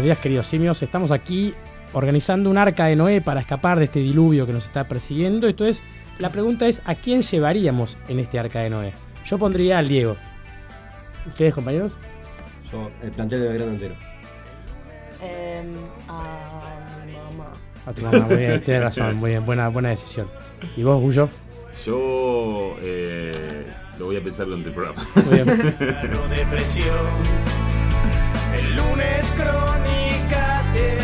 Buenos días, queridos simios. Estamos aquí organizando un arca de Noé para escapar de este diluvio que nos está persiguiendo. Entonces, la pregunta es: ¿a quién llevaríamos en este arca de Noé? Yo pondría al Diego. ¿Ustedes, compañeros? Yo, el plantel de Belgrano entero. Em, a mi mamá. A tu mamá, muy bien, tienes razón, muy bien, buena, buena decisión. ¿Y vos, Gullo? Yo eh, lo voy a pensar durante el programa. Muy bien. El lunes crónicate.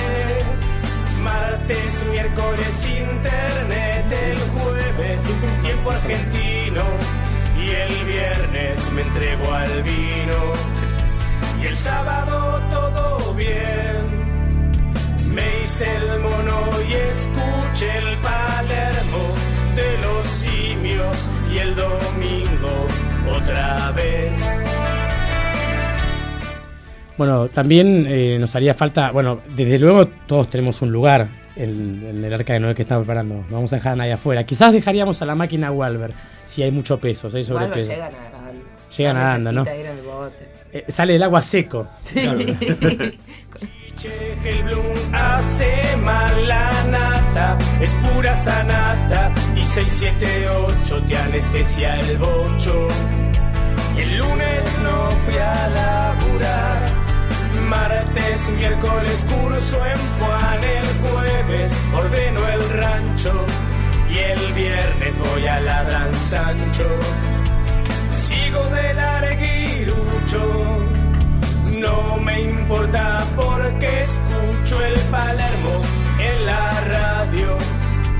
Martes, miércoles internet. El jueves tiempo argentino. Y el viernes me entrego al vino. Y el sábado todo bien. Me hice el mono y escuché el Palermo de los simios. Y el domingo otra vez. Bueno, también eh, nos haría falta, bueno, desde luego todos tenemos un lugar en, en el arca de Noé que estamos preparando. No vamos a dejar a nadie afuera. Quizás dejaríamos a la máquina Walver si hay mucho peso, si hay sobrepeso. llega nadando. Llega nadando, ¿no? ir en el bote. Eh, sale del agua seco. Sí. El Bloom hace mal la nata, es pura sanata y 678 te anestesia el bocho. Y el lunes no fui a laburar, martes, miércoles curso en Juan, el jueves ordeno el rancho y el viernes voy a ladran Sancho. Sigo de larguirucho. No me importa porque escucho el Palermo en la radio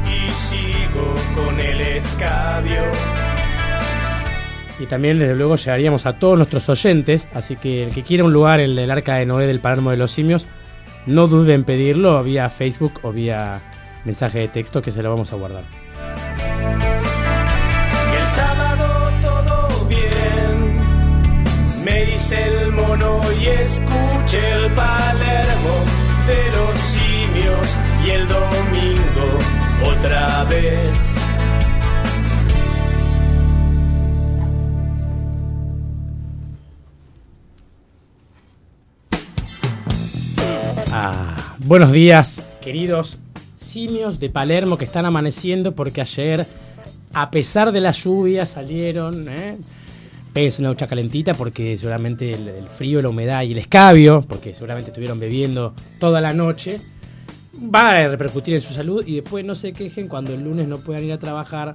y sigo con el escabio. Y también, desde luego, llegaríamos a todos nuestros oyentes. Así que el que quiera un lugar en el arca de Noé del Palermo de los Simios, no dude en pedirlo vía Facebook o vía mensaje de texto que se lo vamos a guardar. El sábado todo bien. Me el mono y el Palermo de los simios y el domingo otra vez. Ah, buenos días, queridos simios de Palermo que están amaneciendo porque ayer, a pesar de la lluvia, salieron. ¿eh? Péguense una ducha calentita porque seguramente el, el frío, la humedad y el escabio, porque seguramente estuvieron bebiendo toda la noche, va a repercutir en su salud y después no se quejen cuando el lunes no puedan ir a trabajar.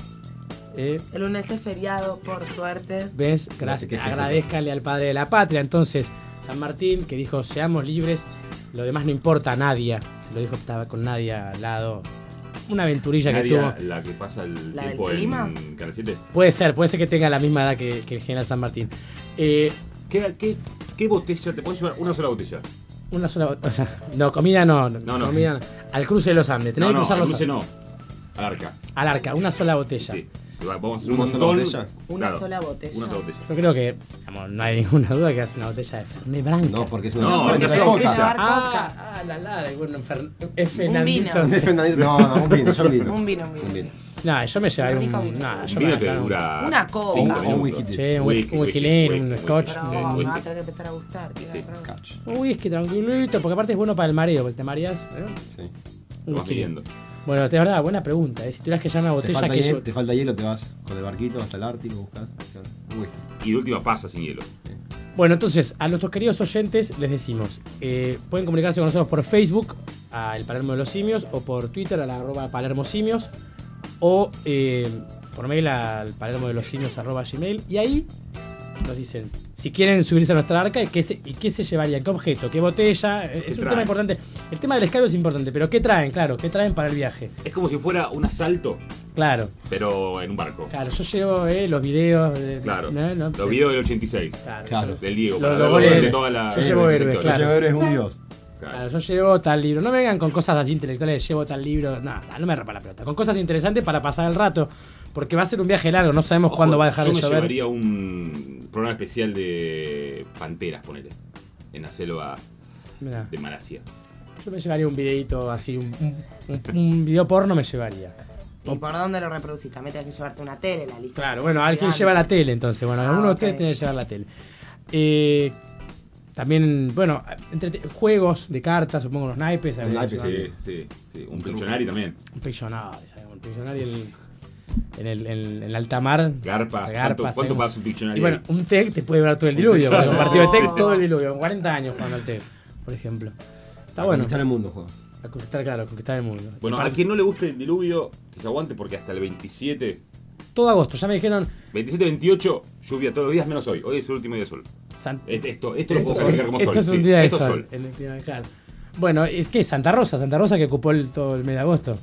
¿eh? El lunes es feriado, por suerte. ¿Ves? Gracias. quejes, Agradezcanle al Padre de la Patria. Entonces, San Martín, que dijo, seamos libres, lo demás no importa a nadie. Se lo dijo, estaba con nadie al lado. Una aventurilla que Nadia, tuvo. la que pasa el ¿La del tiempo clima? en Canal 7. Puede ser, puede ser que tenga la misma edad que, que el general San Martín. Eh, ¿Qué, qué, qué botella? ¿Te puedes llevar una sola botella? una sola. o sea, no, comida no. No, no. Comida no. Al cruce de los Andes. Tenés No, que cruzar al los cruce Andes. no. Al arca. Al arca, una sola botella. Sí. Vamos a hacer un ¿Una sola montón. botella? Una sola botella. Una sola botella. Yo creo que digamos, no hay ninguna duda que hace una botella de Fernet Branca. No, porque es una No, botella de coca. Ah, ah, la la, bueno, Fer- es vino. Fernandito. Es Fernandito. No, no, un vino, yo un vino. Un vino, un vino. Un vino. No, yo me llevaría Un un. No, yo Un vino me un- dura. Una coca. cinco O un minutos. whisky. Che, un Whisky, whisky, un whisky, whisky, un whisky, scotch. Pero un- va a tener que empezar a gustar. Sí, Scotch. Un whisky tranquilito, porque aparte es bueno para el mareo, porque te mareas. ¿eh? Sí. Un Lo vas whisky. midiendo. Bueno, de verdad, buena pregunta. ¿eh? Si tuvieras que llevar una Te botella falta, que hielo, yo- te falta hielo, te vas con el barquito hasta el Ártico, buscas. Y de última pasa sin hielo. Bueno, entonces, a nuestros queridos oyentes les decimos, eh, pueden comunicarse con nosotros por Facebook, a El Palermo de los Simios, o por Twitter, a la arroba Palermo Simios, o eh, por mail al palermo de los simios arroba gmail, y ahí nos dicen si quieren subirse a nuestra arca y qué se, y qué se llevarían, qué objeto, qué botella. Es un traen? tema importante. El tema del escabio es importante, pero ¿qué traen? Claro, ¿qué traen para el viaje? Es como si fuera un asalto, Claro, pero en un barco. claro, yo llevo eh, los videos. de- Claro. ¿no? ¿no? Los videos del 86. Claro, Claro. Del Diego. Los- los verlo goles. de toda la. Yo llevo héroes, claro. Yo eres un dios. Claro. Claro, yo llevo tal libro. No me vengan con cosas así intelectuales, llevo tal libro. Nada, no me rompa la pelota. Con cosas interesantes para pasar el rato. Porque va a ser un viaje largo, no sabemos Ojo, cuándo va a dejar yo de me llover. llevaría un programa especial de panteras, ponele. En la selva Mirá, de Malasia. yo me llevaría un videito así, un, un, video porno me llevaría. ¿Y por dónde lo reproducís? También tenés que llevarte una tele, la lista. Claro, bueno, alguien lleva la tele entonces. Bueno, Ah, alguno de ustedes tiene que llevar la tele. Eh, También, bueno, entrete- juegos de cartas, supongo los naipes. Los naipes, Sí, sí, sí. Un Pictionary también. Un Pictionary, ¿sabes? Un Pictionary en, en el, en, en alta mar. Garpa. se ¿Cuánto, cuánto pasa un Pictionary? Y bueno, un TEC te puede durar todo el diluvio. porque un partido de. TEC todo el diluvio. 40 años jugando al TEC, por ejemplo. Está A bueno. conquistar el mundo, juego. A conquistar, claro, a conquistar el mundo. Bueno, Para- a quien no le guste el diluvio, que se aguante porque hasta el 27, Todo agosto, ya me dijeron. 27, 28, lluvia todos los días menos hoy. Hoy es el último día de sol. San- Esto, esto, esto lo puedo Esto- calificar como Esto sol. es un sí. día de Esto es sol. en el claro. Bueno, es que Santa Rosa, Santa Rosa que ocupó el, todo el mes de agosto.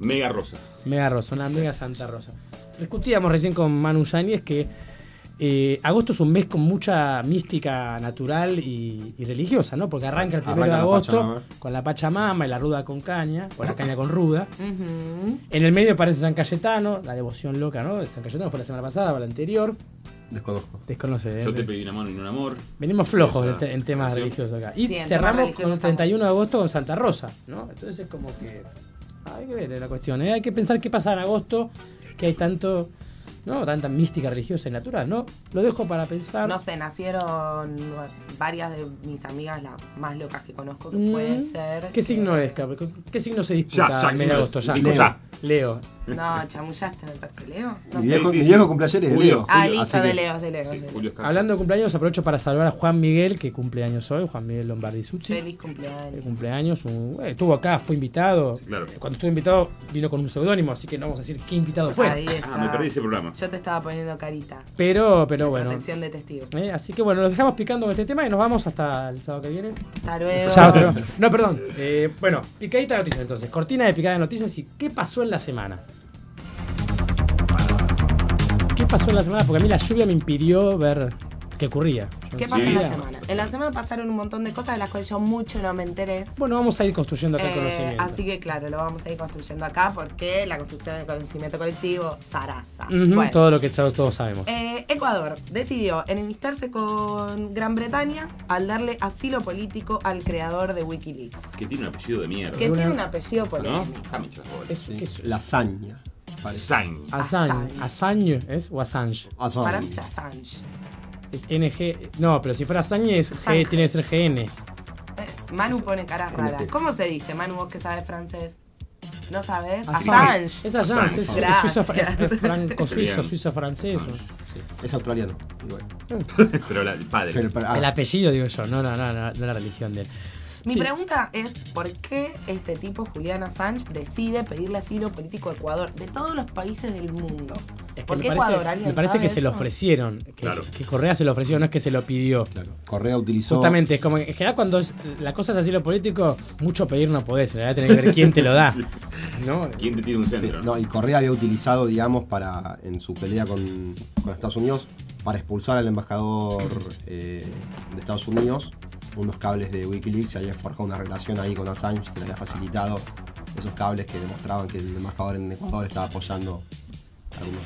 Mega rosa. Mega Rosa, una mega Santa Rosa. Discutíamos recién con Manu Yáñez que eh, agosto es un mes con mucha mística natural y, y religiosa, ¿no? Porque arranca el primero Arranca de agosto con la Pachamama y la ruda con caña, o la caña con ruda. En el medio aparece San Cayetano, la devoción loca, ¿no? De San Cayetano fue la semana pasada o la anterior. Desconozco. Desconoce. ¿eh? Yo te pedí una mano y no un amor. Venimos flojos Sí, en, te- en temas religiosos acá. Y Sí, cerramos con el estamos. 31 de agosto con Santa Rosa, ¿no? Entonces es como que. Hay que ver la cuestión, ¿eh? Hay que pensar qué pasa en agosto, que hay tanto. ¿No? Tanta mística religiosa y natural, ¿no? Lo dejo para pensar. No sé, nacieron varias de mis amigas, las más locas que conozco, que Mm, puede ser. ¿Qué que- signo es, Capricornio? ¿Qué signo se disputa Ya, ya, en agosto? Ya. Leo. ya. Leo. No, chamullaste, me parece, Leo. No Mi viejo, sí, mi sí. viejo cumpleaños es de Julio. Leo. Ah, listo, de Leo, de Leo. Sí, de Leo. Hablando de cumpleaños, aprovecho para saludar a Juan Miguel, que cumple años hoy, Juan Miguel Lombardi Succi. Feliz cumpleaños. cumpleaños, un- eh, estuvo acá, fue invitado. Sí, claro. Cuando estuvo invitado vino con un seudónimo, así que no vamos a decir qué invitado fue. Ahí está. Ah, me perdí ese programa. Yo te estaba poniendo carita. Pero, pero bueno. Protección de testigo. Eh, así que bueno, los dejamos picando con este tema y nos vamos hasta el sábado que viene. Hasta luego. Chao, hasta luego. No, perdón. Eh, bueno, picadita de noticias entonces. Cortina de picada de noticias y qué pasó en la semana. ¿Qué pasó en la semana? Porque a mí la lluvia me impidió ver qué ocurría. ¿Qué no pasó en la semana? En la semana pasaron un montón de cosas de las cuales yo mucho no me enteré. Bueno, vamos a ir construyendo acá el Eh, conocimiento. así que claro, lo vamos a ir construyendo acá porque la construcción del conocimiento colectivo, Sarasa. Ujú, Bueno, Todo lo que todos todos sabemos. eh, Ecuador decidió enemistarse con Gran Bretaña al darle asilo político al creador de Wikileaks. Que tiene un apellido de mierda. Que Una- tiene un apellido ¿No? polémico. Bolas. Es, Sí, ¿qué es? Lasaña. Sain. Assange. Assange es o Assange. Assange. Para mí es Assange. Es NG. No, pero si fuera Assange, es G- tiene que ser GN. Eh, Manu pone caras raras. NT. ¿Cómo se dice, Manu, vos que sabes francés? ¿No sabes? Assange. Assange. Es Assange, es, es suizo, es, es franco-suizo, suizo-francés. Sí, Es australiano. Igual. Pero la- el padre. Pero para- ah, El apellido, digo yo, no, no, no, no, no la religión de él. Mi Sí. pregunta es, ¿por qué este tipo, Julian Assange, decide pedirle asilo político a Ecuador? De todos los países del mundo. Es que ¿Por qué parece, Ecuador? ¿Alguien me parece que se lo ofrecieron. Que, Claro. que Correa se lo ofreció, no es que se lo pidió. claro. Correa utilizó. Justamente, es como que en general cuando es- la cosa es asilo político, mucho pedir no podés, en realidad tenés que ver quién te lo da. Sí. ¿no? ¿Quién te tiene un Sí, centro? no, y Correa había utilizado, digamos, para en su pelea con, con Estados Unidos, para expulsar al embajador eh, de Estados Unidos, unos cables de Wikileaks, se había forjado una relación ahí con Assange que le había facilitado esos cables que demostraban que el embajador en Ecuador estaba apoyando algunos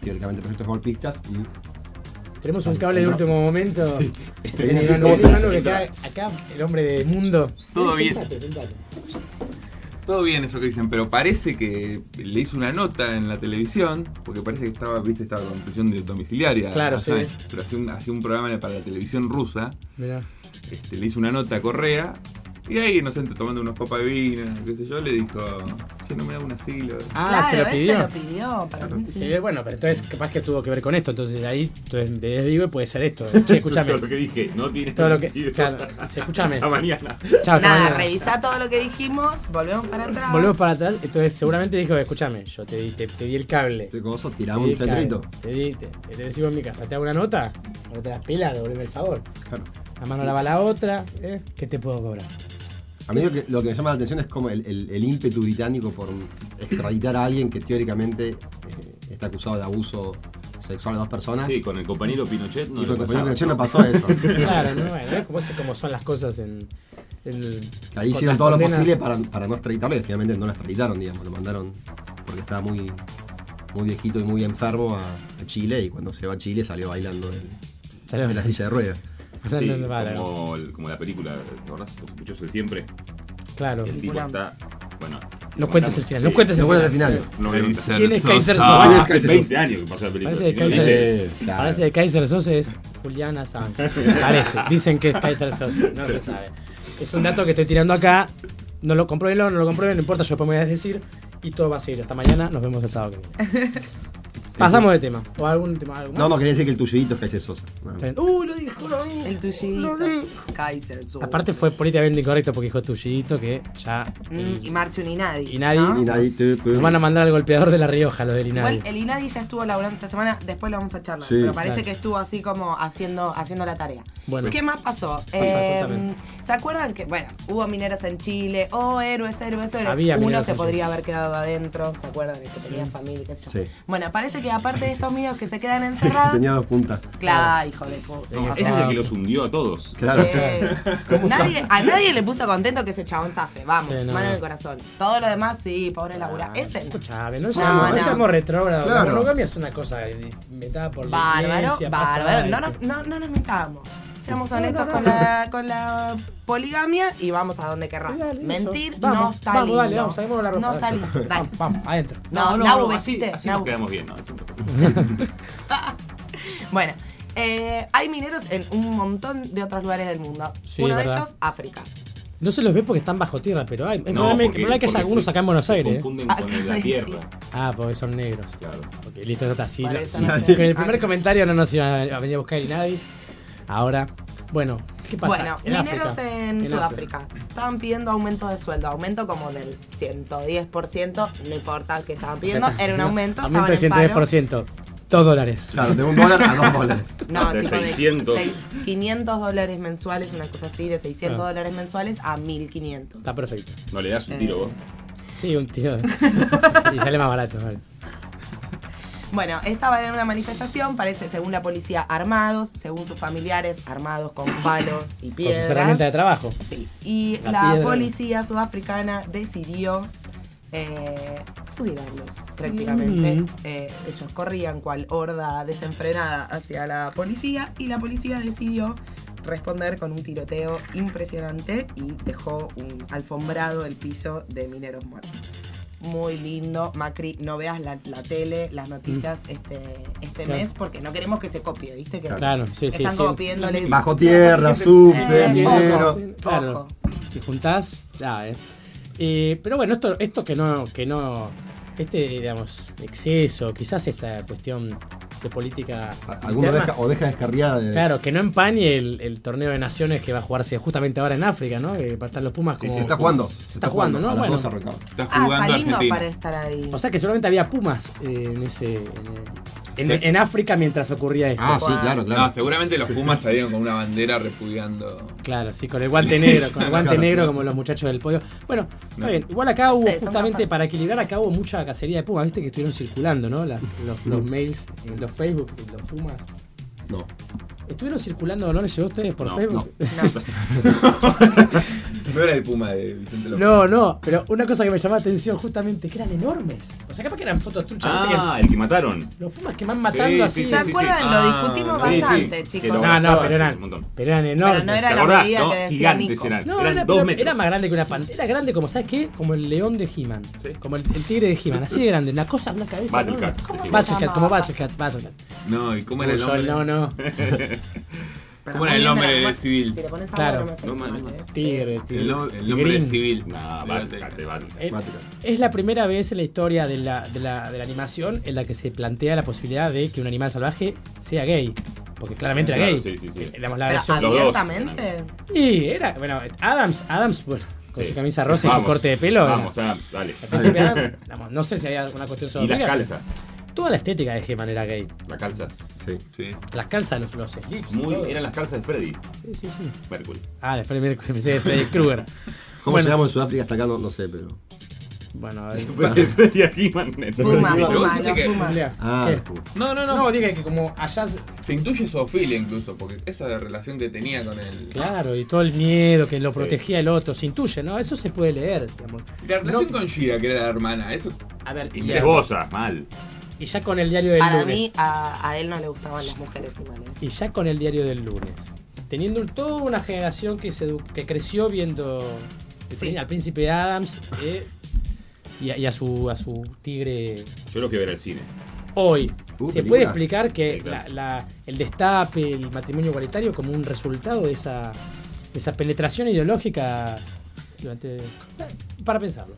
teóricamente proyectos golpistas. y Tenemos un cable de último momento. Vení, se- Manu, que acá, acá el hombre del mundo. Todo bien. sentate, sentate. Todo bien eso que dicen, pero parece que le hizo una nota en la televisión, porque parece que estaba, viste, estaba con prisión domiciliaria. Claro, sí. Pero hacía un, hacía un programa para la televisión rusa, Mirá. Este, le hizo una nota a Correa, y ahí, inocente, tomando unos copas de vino, qué sé yo, le dijo, che, no me da un asilo. Ah, claro, se lo él pidió. se lo pidió. Para mí sí. Sí, bueno, pero entonces capaz que tuvo que ver con esto. Entonces ahí entonces, de digo puede ser esto. Che, escúchame. Todo lo que dije no tiene Todo lo que- sentido. claro, sí, escúchame. Hasta mañana. Chao, hasta Nada, mañana. revisá todo lo que dijimos, volvemos para atrás. Volvemos para atrás. Entonces seguramente dijo, escúchame, yo te di, te, te di el cable. Este coso, Te tiramos un centrito. Te di, te, te decimos en mi casa, te hago una nota, o te las pelas, devolveme el favor. Claro. La mano lava la otra, ¿eh? ¿qué te puedo cobrar? A mí lo que, lo que me llama la atención es como el, el- el ímpetu británico por extraditar a alguien que teóricamente eh, está acusado de abuso sexual a dos personas. Sí, con el compañero Pinochet no y le con el pasaba, compañero Pinochet no pasó eso. Claro, ¿no? Bueno, ¿eh? ¿Cómo, se- cómo son las cosas en, en el- Que Ahí hicieron todo lo condenas? posible para, para no extraditarlo y finalmente no lo extraditaron, digamos. Lo mandaron porque estaba muy, muy viejito y muy enfermo a, a Chile y cuando se va a Chile salió bailando de, de la silla de ruedas. No, Sí, no, no, vale, como, el- como la película, ¿te acordás? Los sospechosos de siempre. Claro. El tipo está. Bueno. No cuentes el final, no Sí. cuentes el final. No, no, ¿Quién es Sosa. Kaiser Sosa? ¿Quién es hace Kaiser 20 años que pasó la película. Parece que no, Kaiser- claro. Parece que Kaiser Sos es Julián Assange. Parece. Dicen que es Kaiser Soze. No se sabe. Es un dato que estoy tirando acá. No lo comprueben, no lo comprueben, no importa, yo después me voy a decir. Y todo va a seguir. Hasta mañana, nos vemos el sábado que viene. Pasamos de tema. ¿O algún tema? algo más? No, no, quería decir que el tuyito es Kaiser Sosa. No. Uy, lo dijo, lo dijo. El dijo. Kaiser. Aparte fue políticamente incorrecto porque dijo tuyito que ya. Mm, y Marcho ni nadie. Y nadie- ¿no? Y nadie te- te- Nos van a mandar al golpeador de La Rioja, los del Igual Inadi. el Inadi ya estuvo laburando esta semana, después lo vamos a charlar. Sí, pero parece claro. que estuvo así como haciendo, haciendo la tarea. Bueno. ¿Qué más pasó? Eh. ¿Se acuerdan que, bueno, hubo mineros en Chile? Oh, héroes, héroes, héroes. Había Uno se podría haber quedado adentro, ¿se acuerdan? Que tenía familia, qué sé yo. Sí. Bueno, parece que aparte de estos mineros que se quedan encerrados. Tenía dos puntas. Claro, hijo de puta. No, O Ese es el que los hundió a todos. Claro. eh, nadie, a nadie le puso contento que ese chabón zafe. Vamos, Sí, no, mano en no. el corazón. Todo lo demás, sí, pobre labura. Ese no. Escuchame, no No, seamos, no, no. seamos retrógrados. La Claro. monogamia es una cosa inventada por la Bárbaro, iglesia, bárbaro. No, no, no, no nos mintamos. Seamos No, no, honestos no. con, la, con la poligamia y vamos a donde querramos. Dale. Mentir Vamos, no está vamos, lindo. Dale, vamos, saquemos la ropa. No está Dale. lindo. Dale. Vamos, vamos, adentro. No, así, vestite. así nos quedamos bien, ¿no? No- Bueno, eh, hay mineros en un montón de otros lugares del mundo. Sí, Uno de ellos, África. No se los ve porque están bajo tierra, pero hay. Es No, porque- probable que haya porque algunos se- acá en Buenos Aires. confunden Ah, con la sí. tierra. Ah, porque son negros. Claro. Ok, listo, ya está sí, no con sé. el primer Ah. comentario no nos iba a venir a buscar ni nadie. Ahora, bueno, ¿qué pasa? Bueno, En mineros África. en, En Sudáfrica. Estaban pidiendo aumento de sueldo. Aumento como del 110%. No importa qué estaban pidiendo. Era un aumento. Aumento de estaban en paro. 110%. Dos dólares. Claro, de un dólar a dos dólares. No, De tipo 600. de seis- 500 dólares mensuales, una cosa así, de 600 Ah. dólares mensuales a 1500. Está perfecto. No le das un tiro vos. Sí, un tiro. y sale más barato. vale. Bueno, estaban en una manifestación, parece, según la policía, armados, según sus familiares, armados con palos y Con sus herramientas piedras. de trabajo. Sí. Y La policía sudafricana decidió eh, fusilarlos prácticamente. Mm. Eh, ellos corrían cual horda desenfrenada hacia la policía y la policía decidió responder con un tiroteo impresionante y dejó un alfombrado el piso de mineros muertos. Muy lindo, Macri, no veas la, la tele, las noticias este, este Mm. Claro. mes porque no queremos que se copie, ¿viste? Que Claro, sí, sí, están sí. como pidiéndole... Bajo tierra, subte, Eh. Sí, claro. Si juntás, ya, eh. Eh, pero bueno, esto, esto que no, que no, este, digamos, exceso, quizás esta cuestión de política Alguno interna, deja, o deja descarriada de. Claro, que no empañe el, el torneo de naciones que va a jugarse justamente ahora en África, ¿no? Que va a estar los Pumas Sí, como... se está jugando. Se está jugando, ¿no? A las Bueno. 12 arrancaba. Está Ah, jugando está lindo Argentina. para estar ahí. O sea que seguramente había Pumas eh, en ese... En, en- Sí. en África mientras ocurría esto. Ah, sí, claro, claro. No, seguramente los Pumas salieron con una bandera repudiando. Claro, sí, con el guante negro, con el guante Claro. negro como los muchachos del podio. Bueno, está No. bien. Igual acá hubo Sí, justamente, para equilibrar, acá hubo mucha cacería de Pumas, viste que estuvieron circulando, ¿no? La- los, los mails, en los Facebook, y los Pumas. No. ¿Estuvieron circulando, no les llegó a ustedes por No, Facebook? No era el Puma de Vicente López. No, no, pero una cosa que me llamó la atención justamente, que eran enormes. O sea, capaz que eran fotos truchas. Ah, el que mataron. los Pumas que van matando Sí, así. sí, ¿Se acuerdan? sí. Lo Ah, discutimos sí, sí. bastante, chicos. No, no, pero eran, pero eran enormes. no era ¿Te la medida No, que decía gigantes Nico. eran. No, eran era, dos pero metros. era más grande que una pantera. Era grande como, ¿sabes qué? Como el león de He-Man. Sí. Como el, el tigre de He-Man. Así de grande. Una cosa, una cabeza. Battle enorme. Cat, ¿Cómo decimos. se Battlecat, como Battlecat, Battlecat. No, ¿y cómo era el nombre? No, no. Pero ¿Cómo era el nombre de civil? Si le pones Claro. agua, no me afecta No, mal, no, ¿eh? Tigre, tigre. El, no- el nombre de civil. Es la primera vez en la historia de la, de, la, de la animación en la que se plantea la posibilidad de que un animal salvaje sea gay. Porque claramente era Claro, gay. sí, sí, sí. Eh, digamos, la Pero abiertamente. Y era, bueno, Adams, Adams, bueno, con Sí. su camisa rosa y su corte de pelo. Vamos, Adams, dale. Adams, digamos, no sé si había alguna cuestión sobre Y las calzas. Toda la estética de He-Man era gay. Las calzas. Sí. Sí. Las calzas, los, los slips. Muy, todo. eran las calzas de Freddy Sí, sí, sí. Mercury. Ah, de Freddy Mercury, pensé de Freddy Krueger. ¿Cómo Bueno. se llama en Sudáfrica hasta acá? No, no sé, pero. Bueno, a ver. Freddy a He-Man. Puma, Puma. Julia, Ah. No, no, no. No, diga que como allá. se- Se intuye zoofilia incluso, porque esa relación que tenía con el. Claro, y todo el miedo que lo Sí. protegía el otro, se intuye, ¿no? Eso se puede leer, digamos. Y la relación No- con Shira, que era la hermana, eso. A ver, y ya, cebosa, mal. Y ya con el diario del Para lunes. mí, a, a él no le gustaban las mujeres igual. ¿eh? Y ya con el diario del lunes. Teniendo toda una generación que, se, que creció viendo Sí. al príncipe Adams eh, y, a, y a su, a su tigre Yo lo fui a ver al cine. hoy. ¿Hubo ¿Se película? puede explicar que Sí, claro. la- la- el destape, el matrimonio igualitario, como un resultado de esa, de esa penetración ideológica durante. Para pensarlo.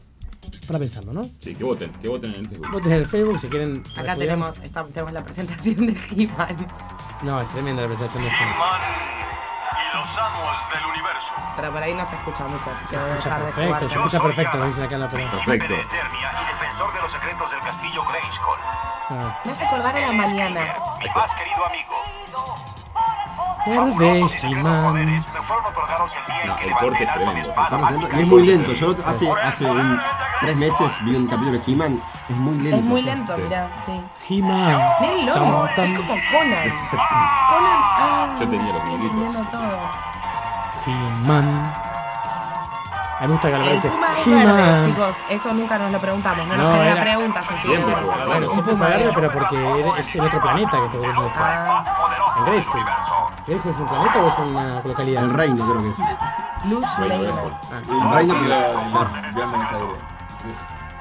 Para pensarlo, ¿no? Sí, que voten, que voten en el Facebook. Voten en el Facebook si quieren. Acá tenemos, está- tenemos la presentación de He-Man. No, es tremenda la presentación de He-Man. y los amos del universo. Pero por ahí no se escucha mucho, así que Se voy a dejar de perfecto, jugar. se escucha perfecto, nos dicen acá en la prueba. Perfecto. de Eternia y defensor de los secretos del castillo Grayskull. Ah. Me hace acordar a la mañana. Mi más querido amigo. Verde, He-Man. No, el corte es tremendo. y es muy lento. Yo hace, hace un, tres meses vi un capítulo de He-Man. Es muy lento. Es muy lento, Sí. mirá, sí. He-Man. Miren el logo, Tam, tam. es como Conan. Conan, ah, Yo tenía los muñequitos. He-Man. A mí me gusta que lo El dice puma es verde, chicos. Eso nunca nos lo preguntamos. No nos No, genera era- preguntas. así Siempre que- fue verde. Bueno, Un siempre puma fue verde, pero porque es en otro planeta que está volviendo después. Ah, En Grayskull. ¿Grayskull es un planeta o es una localidad? El reino creo que es. Lush Bueno, Lane. Ah. El reino pero... la- la- Gran Buenos Aires.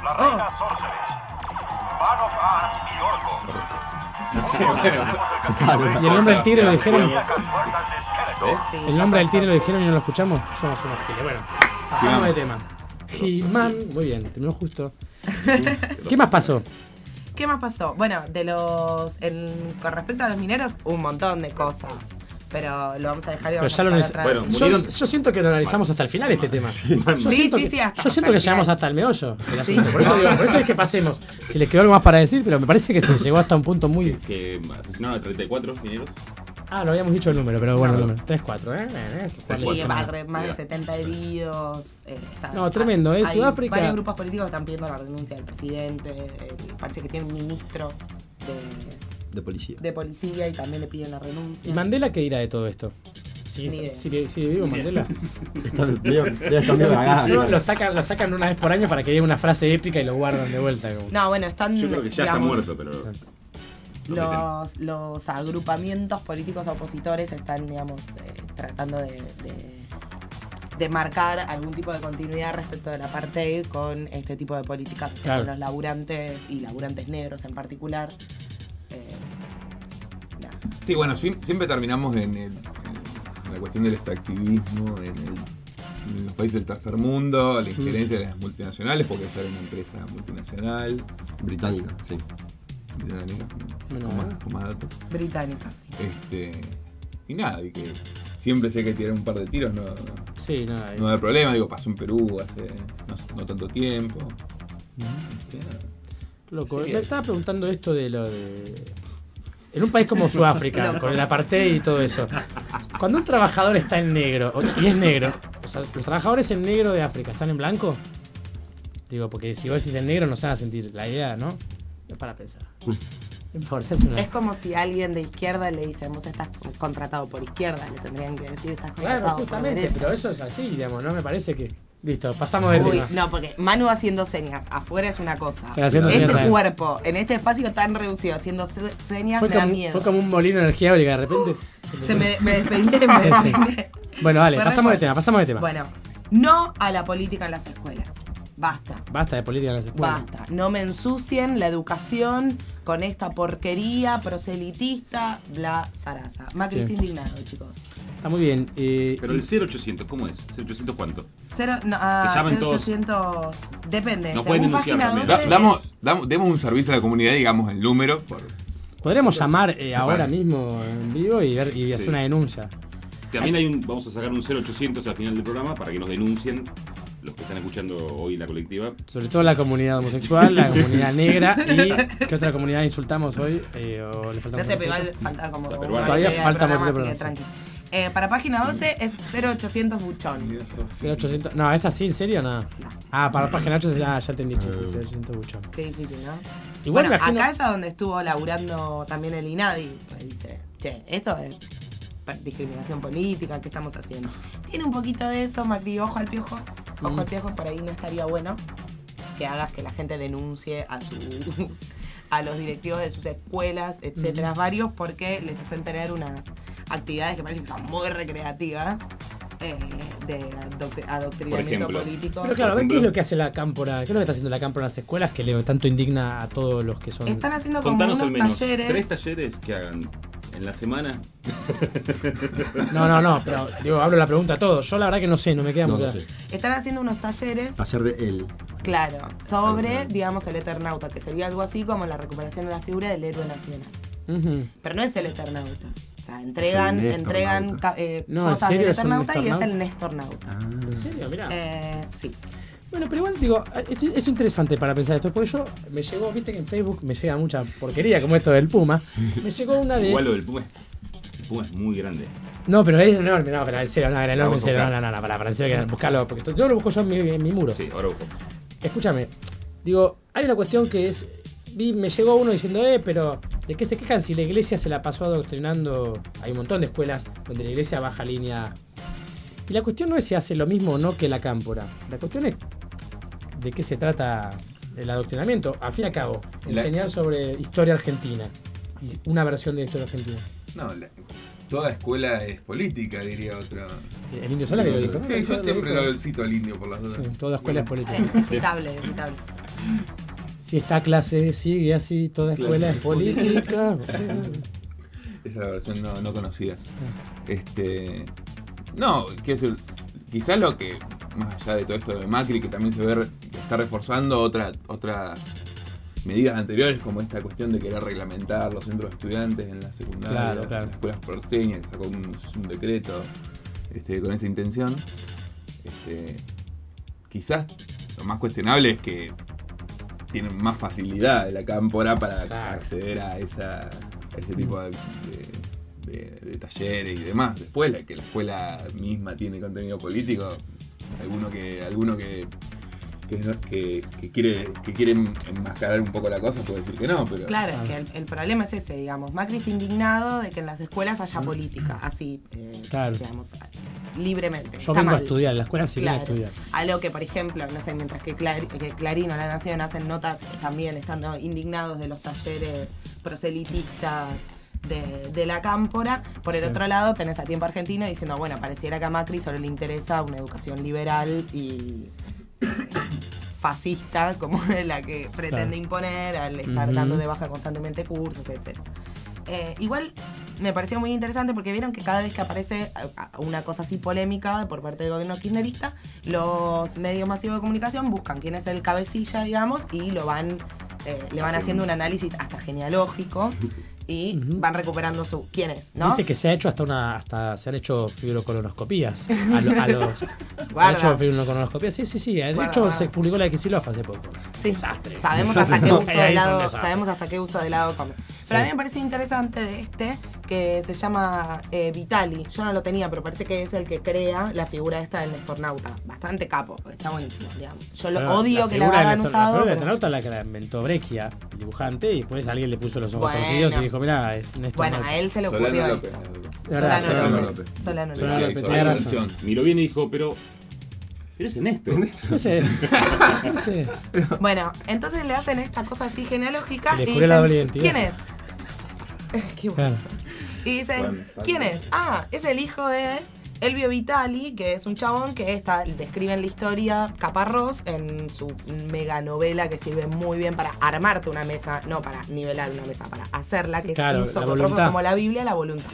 La Oh. reina Sorcerer. Man of Arms y Orco. ¿Y el nombre del tigre lo dijeron? Sí, ¿El ya nombre del tigre lo dijeron y no lo escuchamos? Somos unos giles. Bueno, pasamos de tema. He-Man. Muy bien, terminó justo. ¿Qué más pasó? ¿Qué más pasó? Bueno, de los. en- con respecto a los mineros, un montón de cosas. Pero lo vamos a dejar y Pero vamos ya lo a otra. Bueno, yo, murieron- yo siento que lo analizamos hasta el final este tema. Yo Sí, siento sí, que- sí, hasta- Yo siento que el llegamos final. hasta el meollo. del Sí. asunto. Por, eso digo, por eso es que pasemos. Si les quedó algo más para decir, pero me parece que se llegó hasta un punto muy. Que asesinaron a 34 mineros. Ah, no habíamos dicho el número, pero bueno, el número. 3-4, ¿eh? Eh, eh, más, más de Mira. 70 heridos. eh, está- No, tremendo, ¿eh? hay Sudáfrica- Varios grupos políticos están pidiendo la renuncia del presidente. eh, parece que tiene un ministro de, De policía. de policía y también le piden la renuncia. ¿Y Mandela qué dirá de todo esto? ¿Sigue, Ni idea. sigue- sigue vivo Mandela? Está lo sacan, lo sacan una vez por año para que diga una frase épica y lo guardan de vuelta. como- No, bueno, están. Yo creo que ya está digamos, muerto, pero. Los, los agrupamientos políticos opositores están, digamos, eh, tratando de, de- de marcar algún tipo de continuidad respecto del apartheid con este tipo de políticas hacia Claro. los laburantes y laburantes negros en particular. Eh. Sí, bueno, siem- siempre terminamos en, el- en la cuestión del extractivismo, en, el- en los países del tercer mundo, la injerencia de las multinacionales, porque ser una empresa multinacional, Británica, sí. Británica, Bueno, con, eh. más, con más datos. Británicas. sí. Este, y nada, y que siempre sé que tirar un par de tiros no, Sí, no, ahí- no hay problema. Digo, pasó en Perú hace no, no tanto tiempo. Este, nada. Loco, Sí. me estaba preguntando esto de lo de. En un país como Sudáfrica, con el apartheid y todo eso. Cuando un trabajador está en negro, y es negro, o sea, los trabajadores en negro de África, ¿están en blanco? Digo, porque si vos decís en negro no se van a sentir la idea, ¿no? Es para pensar. No importa, es una- Es como si a alguien de izquierda le dicen, vos estás contratado por izquierda, le tendrían que decir, estás contratado Claro, por justamente, derecha. pero eso es así, digamos, ¿no? Me parece que. Listo, pasamos de Uy, tema. no, porque Manu haciendo señas afuera es una cosa. Haciendo este cuerpo, en este espacio tan reducido, haciendo se- señas, Fue me da como, miedo. fue como un molino de energía eólica de repente. Se me, me despeiné, me Sí, sí. despeiné. Bueno, Fue pasamos de tema, pasamos de tema. Bueno, no a la política en las escuelas. Basta. Basta de política en las escuelas. Basta. No me ensucien la educación con esta porquería proselitista, bla, zaraza. Macri Sí. está indignado, chicos. Está muy bien. eh, Pero el 0800, ¿cómo es? ¿0800 cuánto? Cero, no, ah, Que llamen todos. 0800. Depende. No pueden denunciar también. 12 Da- damos, damos- demos un servicio a la comunidad, digamos el número. Por, Podríamos llamar eh, ahora mismo en vivo y, ver, y hacer Sí. una denuncia. También hay un, vamos a sacar un 0800 al final del programa para que nos denuncien los que están escuchando hoy la colectiva. Sobre todo la comunidad homosexual, la comunidad negra y ¿qué otra comunidad insultamos hoy? Eh, o le No sé, pero igual falta como. La peruana. Todavía falta programa, así que. Eh, para página 12 es 0800 buchón. 0800 No, ¿es así en serio? No. Ah, para página 8 ya, ya entendí, chiste, 0800 buchón. Qué difícil, ¿no? Igual bueno, me imagino- acá es a donde estuvo laburando también el INADI. pues dice, che, esto es discriminación política, ¿qué estamos haciendo? Tiene un poquito de eso, Macri, ojo al piojo. Ojo Mm. al piojo, por ahí no estaría bueno que hagas que la gente denuncie a sus a los directivos de sus escuelas, etcétera, varios, porque les hacen tener unas actividades que parecen que son muy recreativas. eh, de adoctrinamiento político. Pero claro, a ver ejemplo- qué es lo que hace la cámpora, qué es lo que está haciendo la cámpora en las escuelas que le tanto indigna a todos los que son. Están haciendo como Contanos al unos menos talleres. tres talleres que hagan en la semana. No, no, no, pero digo, hablo la pregunta a todos. Yo la verdad que no sé, no me queda No, muy no claro. sé. Están haciendo unos talleres, Taller de él. claro, sobre, Ah, digamos, el Eternauta, que sería algo así como la recuperación de la figura del héroe nacional. Ujú. Pero no es el Eternauta. O sea, entregan, Es el entregan ca- eh, No, ¿en cosas serio del es un Eternauta y es el Nestornauta. Ah. ¿En serio? Mirá. Eh, sí. Bueno, pero igual digo, es, es interesante para pensar esto, porque yo me llegó, viste que en Facebook me llega mucha porquería como esto del Puma. Me llegó una de. Igual lo del Puma es, el Puma es muy grande. No, pero es enorme, no, pero en serio, no, era enorme, en serio, no, buscar. no, no, para, para, en serio, que buscarlo, porque yo lo busco yo en mi, en mi muro. Sí, ahora busco. Escúchame, digo, hay una cuestión que es. Vi, me llegó uno diciendo, eh, pero ¿de qué se quejan si la iglesia se la pasó adoctrinando? Hay un montón de escuelas donde la iglesia baja línea. Y la cuestión no es si hace lo mismo o no que la cámpora. La cuestión es de qué se trata el adoctrinamiento. Al fin y al cabo, La- enseñar sobre historia argentina. Y una versión de la historia argentina. No, la- toda escuela es política, diría otro. El indio Solari lo dijo, ¿no? Sí, yo siempre lo cito al indio por las dudas. Sí, toda escuela es política. Es citable, es citable. Si esta clase sigue así, toda escuela es política. Esa es la versión no, no conocida. Este. No, quiero decir, quizás lo que, más allá de todo esto de Macri, que también se ve que está reforzando otra, otras medidas anteriores, como esta cuestión de querer reglamentar los centros de estudiantes en la secundaria, Claro, claro. las escuelas porteñas, que sacó un, un decreto este, con esa intención. Este, quizás lo más cuestionable es que tienen más facilidad de la cámpora para Claro. acceder a, esa, a ese tipo de talleres y demás. Después, la que la escuela misma tiene contenido político, alguno que alguno que, que, que- que quiere que quiere enmascarar un poco la cosa puede decir que no, pero Claro, es que el, el problema es ese, digamos. Macri está indignado de que en las escuelas haya política, así, eh, Claro. digamos, libremente. Yo Está vengo a estudiar, en la escuela sí vengo a Claro. estudiar. A lo que, por ejemplo, no sé, mientras que, Clar- que Clarín o La Nación hacen notas también estando indignados de los talleres proselitistas de, de la cámpora, por el Sí. otro lado tenés a Tiempo Argentino diciendo, bueno, pareciera que a Macri solo le interesa una educación liberal y eh, fascista como la que pretende Claro. imponer al estar dando de baja constantemente cursos, etc. Eh, igual me pareció muy interesante porque vieron que cada vez que aparece a una cosa así polémica por parte del gobierno kirchnerista, los medios masivos de comunicación buscan quién es el cabecilla, digamos, y lo van, eh, le van haciendo un análisis hasta genealógico y van recuperando su quién es, ¿no? Dice que se ha hecho hasta una, hasta se han hecho fibrocolonoscopías. A, lo- a los, se han hecho fibrocolonoscopías, sí, sí, sí. De Guarda, hecho, guarda. se publicó la de Kicillof hace poco. Sí, Desastre. sabemos hasta qué gusto de desastres. sabemos hasta qué gusto de helado come. Pero Sí. a mí me pareció interesante de este que se llama eh, Vitali. Yo no lo tenía, pero parece que es el que crea la figura esta del Nestornauta. Bastante capo, está buenísimo, digamos. Yo lo Pero odio que la Nestor- usado. La figura del pero- Nestornauta la que la inventó Breccia, el dibujante, y después alguien le puso los ojos Bueno. torcidos y dijo, mira, es Néstor Bueno, Nauta". a él se le Solano ocurrió. López. De verdad, Solano Solano López. López. Solano Solano López. Solano razón. Miró bien y dijo, pero. Pero es en esto. No sé. No sé. Bueno, entonces le hacen esta cosa así genealógica Se y jure la dicen, doble identidad. ¿quién es? Qué bueno. Claro. Y dicen, Bueno. ¿quién es? Ah, es el hijo de Elvio Vitali, que es un chabón que está, describe en la historia Caparrós en su mega novela que sirve muy bien para armarte una mesa, no para nivelar una mesa, para hacerla, que Claro, es un voluntad. como la Biblia, la voluntad.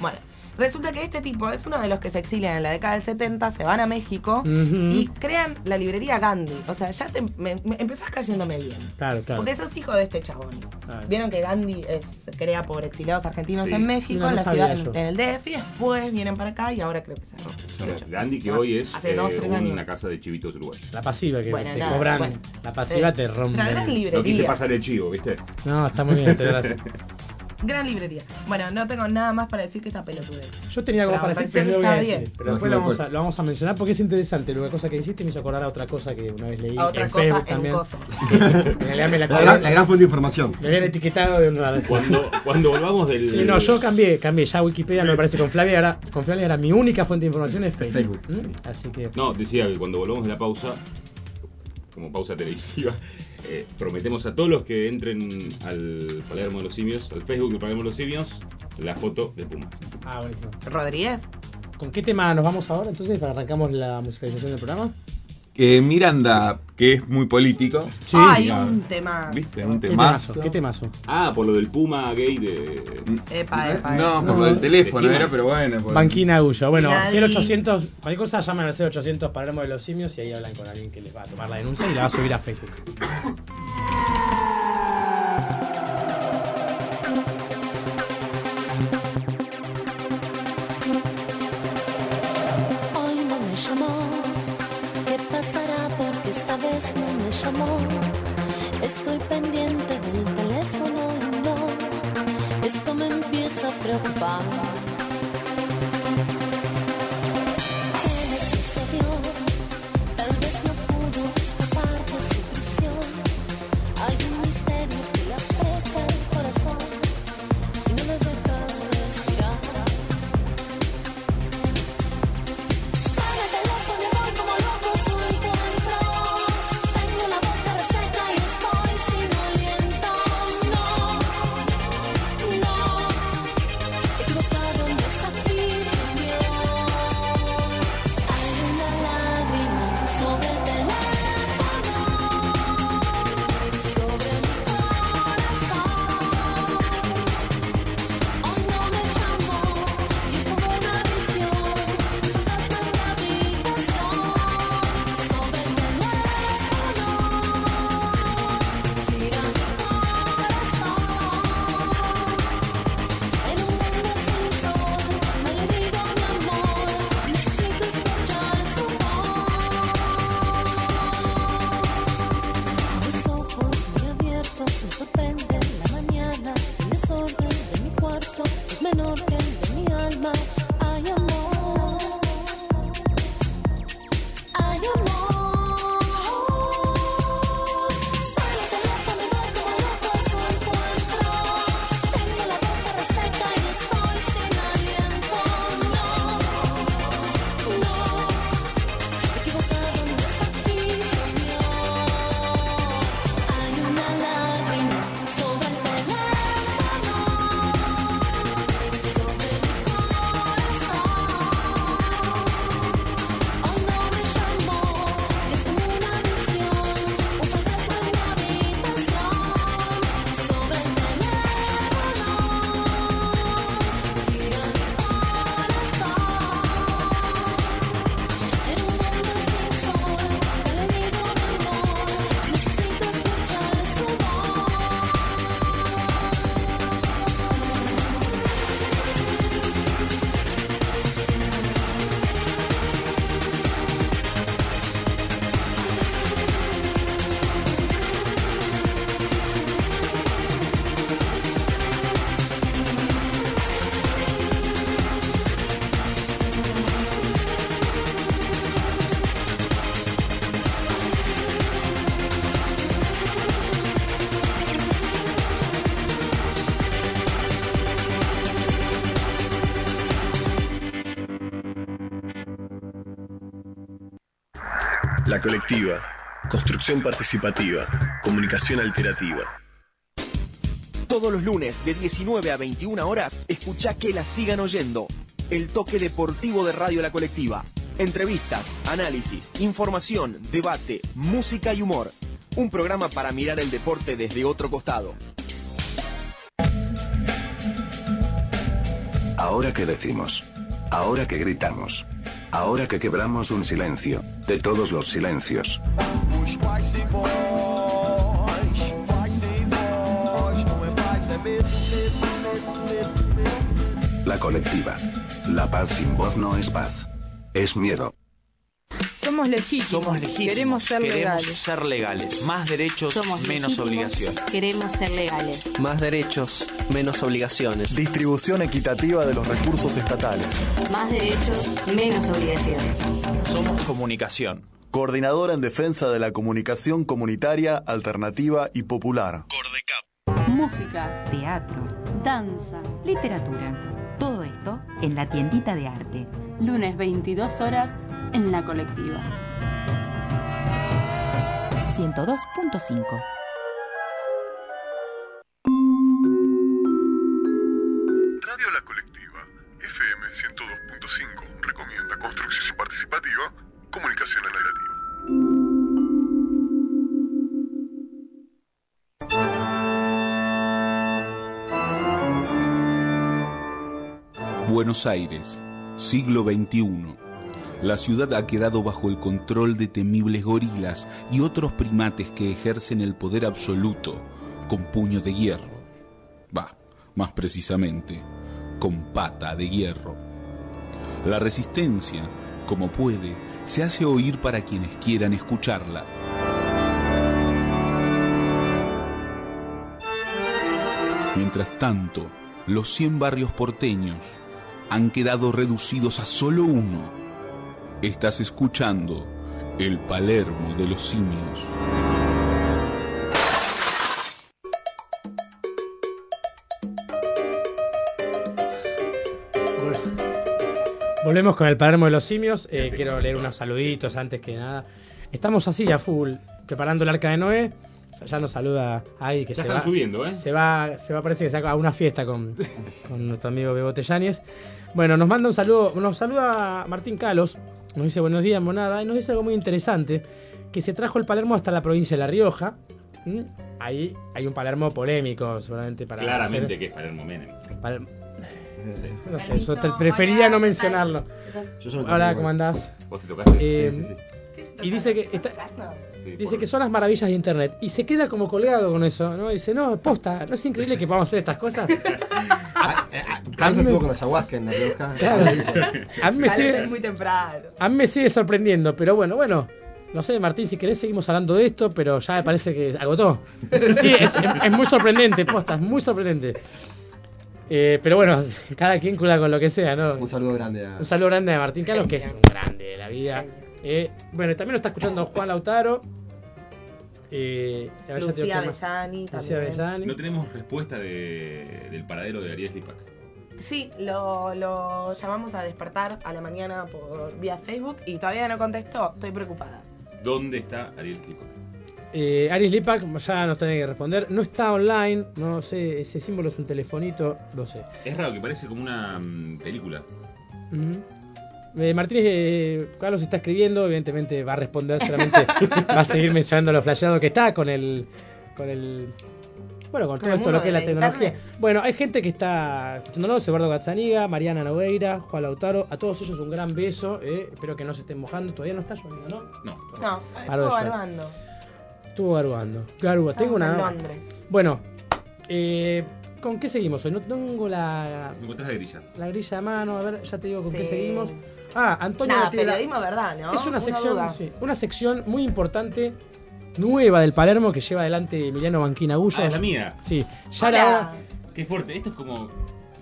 Bueno, resulta que este tipo es uno de los que se exilian en la década del 70, se van a México y crean la librería Gandhi. O sea, ya te, me- me- empezás cayéndome bien. Claro, claro. Porque sos hijo de este chabón. Claro. Vieron que Gandhi es- se crea por exiliados argentinos Sí. en México, No, no en la ciudad, en, yo. en el DF, y después vienen para acá y ahora creo que cerró. Gandhi, que hoy es Hace dos, eh, tres años. una casa de chivitos uruguayos. La pasiva que Bueno, te nada, cobran. bueno. La pasiva Eh, te rompe. Gran No quise librería. pasar el chivo, ¿viste? No, está muy bien, te gracias. Gran librería. Bueno, no tengo nada más para decir que esa pelotudez. Yo tenía algo Pero para me decir, pero lo voy a decir. bien. Pero después lo hacemos vamos, a, lo vamos a mencionar porque es interesante. Una cosa que hiciste me hizo acordar a otra cosa que una vez leí A otra en cosa Facebook en también. En realidad me la, La, gran- la gran fuente de información. me habían etiquetado de una Cuando, cuando volvamos del. Sí, no, yo cambié, cambié. Ya Wikipedia no me parece con Flavia. Ahora, con Flavia era mi única fuente de información es Facebook. Facebook, ¿Mm? sí. Así que. No, decía que cuando volvamos de la pausa, como pausa televisiva, eh, prometemos a todos los que entren al Palermo de los Simios, al Facebook de Palermo de los Simios, la foto de Puma. Ah, buenísimo. Rodríguez. ¿Con qué tema nos vamos ahora entonces para arrancamos la musicalización del programa? Eh, Miranda, que es muy político. Sí. Ay, ya. un tema. ¿Viste? Un ¿Qué temazo. temazo? ¿Qué temazo? Ah, por lo del Puma gay de. Epa, epa. No, epa. por lo del teléfono de era, pero bueno. por- Banquina Agullo. Bueno, Nadie. 0800, cualquier cosa llaman al 0800 Palermo de los Simios y ahí hablan con alguien que les va a tomar la denuncia y la va a subir a Facebook. Estoy pendiente del teléfono y no. Esto me empieza a preocupar. Colectiva. Construcción participativa. Comunicación alternativa. Todos los lunes de 19 a 21 horas, escucha que la sigan oyendo. El toque deportivo de Radio La Colectiva. Entrevistas, análisis, información, debate, música y humor. Un programa para mirar el deporte desde otro costado. Ahora que decimos. Ahora que gritamos. Ahora que quebramos un silencio. De todos los silencios. La colectiva. La paz sin voz no es paz. Es miedo. Somos legítimos. Somos legítimos. Queremos ser legales. ser legales. Más derechos, Somos menos obligaciones. Queremos ser legales. Más derechos, menos obligaciones. Distribución equitativa de los recursos estatales. Más derechos, menos obligaciones. Somos comunicación. Coordinadora en defensa de la comunicación comunitaria, alternativa y popular. Música, teatro, danza, literatura. Todo esto en la tiendita de arte. Lunes 22 horas en la colectiva. 102.5 Radio La Colectiva, FM recomienda construcción participativa, comunicación alternativa. Buenos Aires, siglo XXI. La ciudad ha quedado bajo el control de temibles gorilas y otros primates que ejercen el poder absoluto con puño de hierro. Va, más precisamente, con pata de hierro. La resistencia, como puede, se hace oír para quienes quieran escucharla. Mientras tanto, los 100 barrios porteños han quedado reducidos a solo uno. Estás escuchando el Palermo de los simios. Volvemos con el Palermo de los simios. Eh, quiero leer unos saluditos antes que nada. Estamos así a full, preparando el arca de Noé. Ya nos saluda ahí que Ya se están va. subiendo, ¿eh? Se va, se va, parece que se va a una fiesta con, con nuestro amigo Bebote Yáñez. Bueno, nos manda un saludo, nos saluda Martín Calos, nos dice buenos días, monada, y nos dice algo muy interesante, que se trajo el Palermo hasta la provincia de La Rioja. ¿Mm? Ahí hay un Palermo polémico, seguramente para Claramente hacer- que es Palermo Menem. Palermo- No sé, yo te- prefería no mencionarlo. Hola, ¿cómo andás? ¿Vos te tocaste? Eh, Sí, sí, Y dice que está- dice que son las maravillas de internet y se queda como colgado con eso, ¿no? Dice, "No, posta, no es increíble que podamos hacer estas cosas." Carlos A mí me- estuvo con ayahuasca en La Rioja. Claro. A mí me sigue es muy temprano. a mí me sigue sorprendiendo, pero bueno, bueno. No sé, Martín, si querés seguimos hablando de esto, pero ya me parece que agotó. Sí, es, es muy sorprendente, posta, es muy sorprendente. Eh, pero bueno, cada quien cula con lo que sea, ¿no? Un saludo grande a. Un saludo grande a Martín Carlos, que es un grande de la vida. Eh, bueno, y también lo está escuchando Juan Lautaro. Eh, a ver, Lucía. Bellani Lucía. Bellani. No tenemos respuesta de- del paradero de Ariel Lipak. Sí, lo, lo llamamos a despertar a la mañana por vía Facebook y todavía no contestó. Estoy preocupada. ¿Dónde está Ariel Lipak? Eh, Aris Lipak ya nos tiene que responder. No está online, no sé, ese símbolo es un telefonito, no sé. Es raro que parece como una mm, película. Ujú. Eh, Martínez eh, Carlos está escribiendo, evidentemente va a responder solamente, va a seguir mencionando lo flasheado que está con el. con el. Bueno, con Con todo esto lo que es la tecnología. internet. Bueno, hay gente que está escuchándonos, Eduardo Gazzaniga, Mariana Nogueira, Juan Lautaro, a todos ellos un gran beso, eh, espero que no se estén mojando, todavía no está lloviendo, ¿no? No. No, de estuvo. Estuvo garuando. Garúa, tengo una. en Londres. Bueno, eh, ¿con qué seguimos hoy? No tengo la, Me encontrás la grilla. la grilla a mano, a ver, ya te digo con qué seguimos. Ah, Antonio Nada, la- periodismo verdad, ¿no? Es una sección, sí, una sección muy importante, nueva del Palermo que lleva adelante Emiliano Banquina Gullo. Ah, es la mía. Sí, ya Hola. era- Qué fuerte. Esto es como.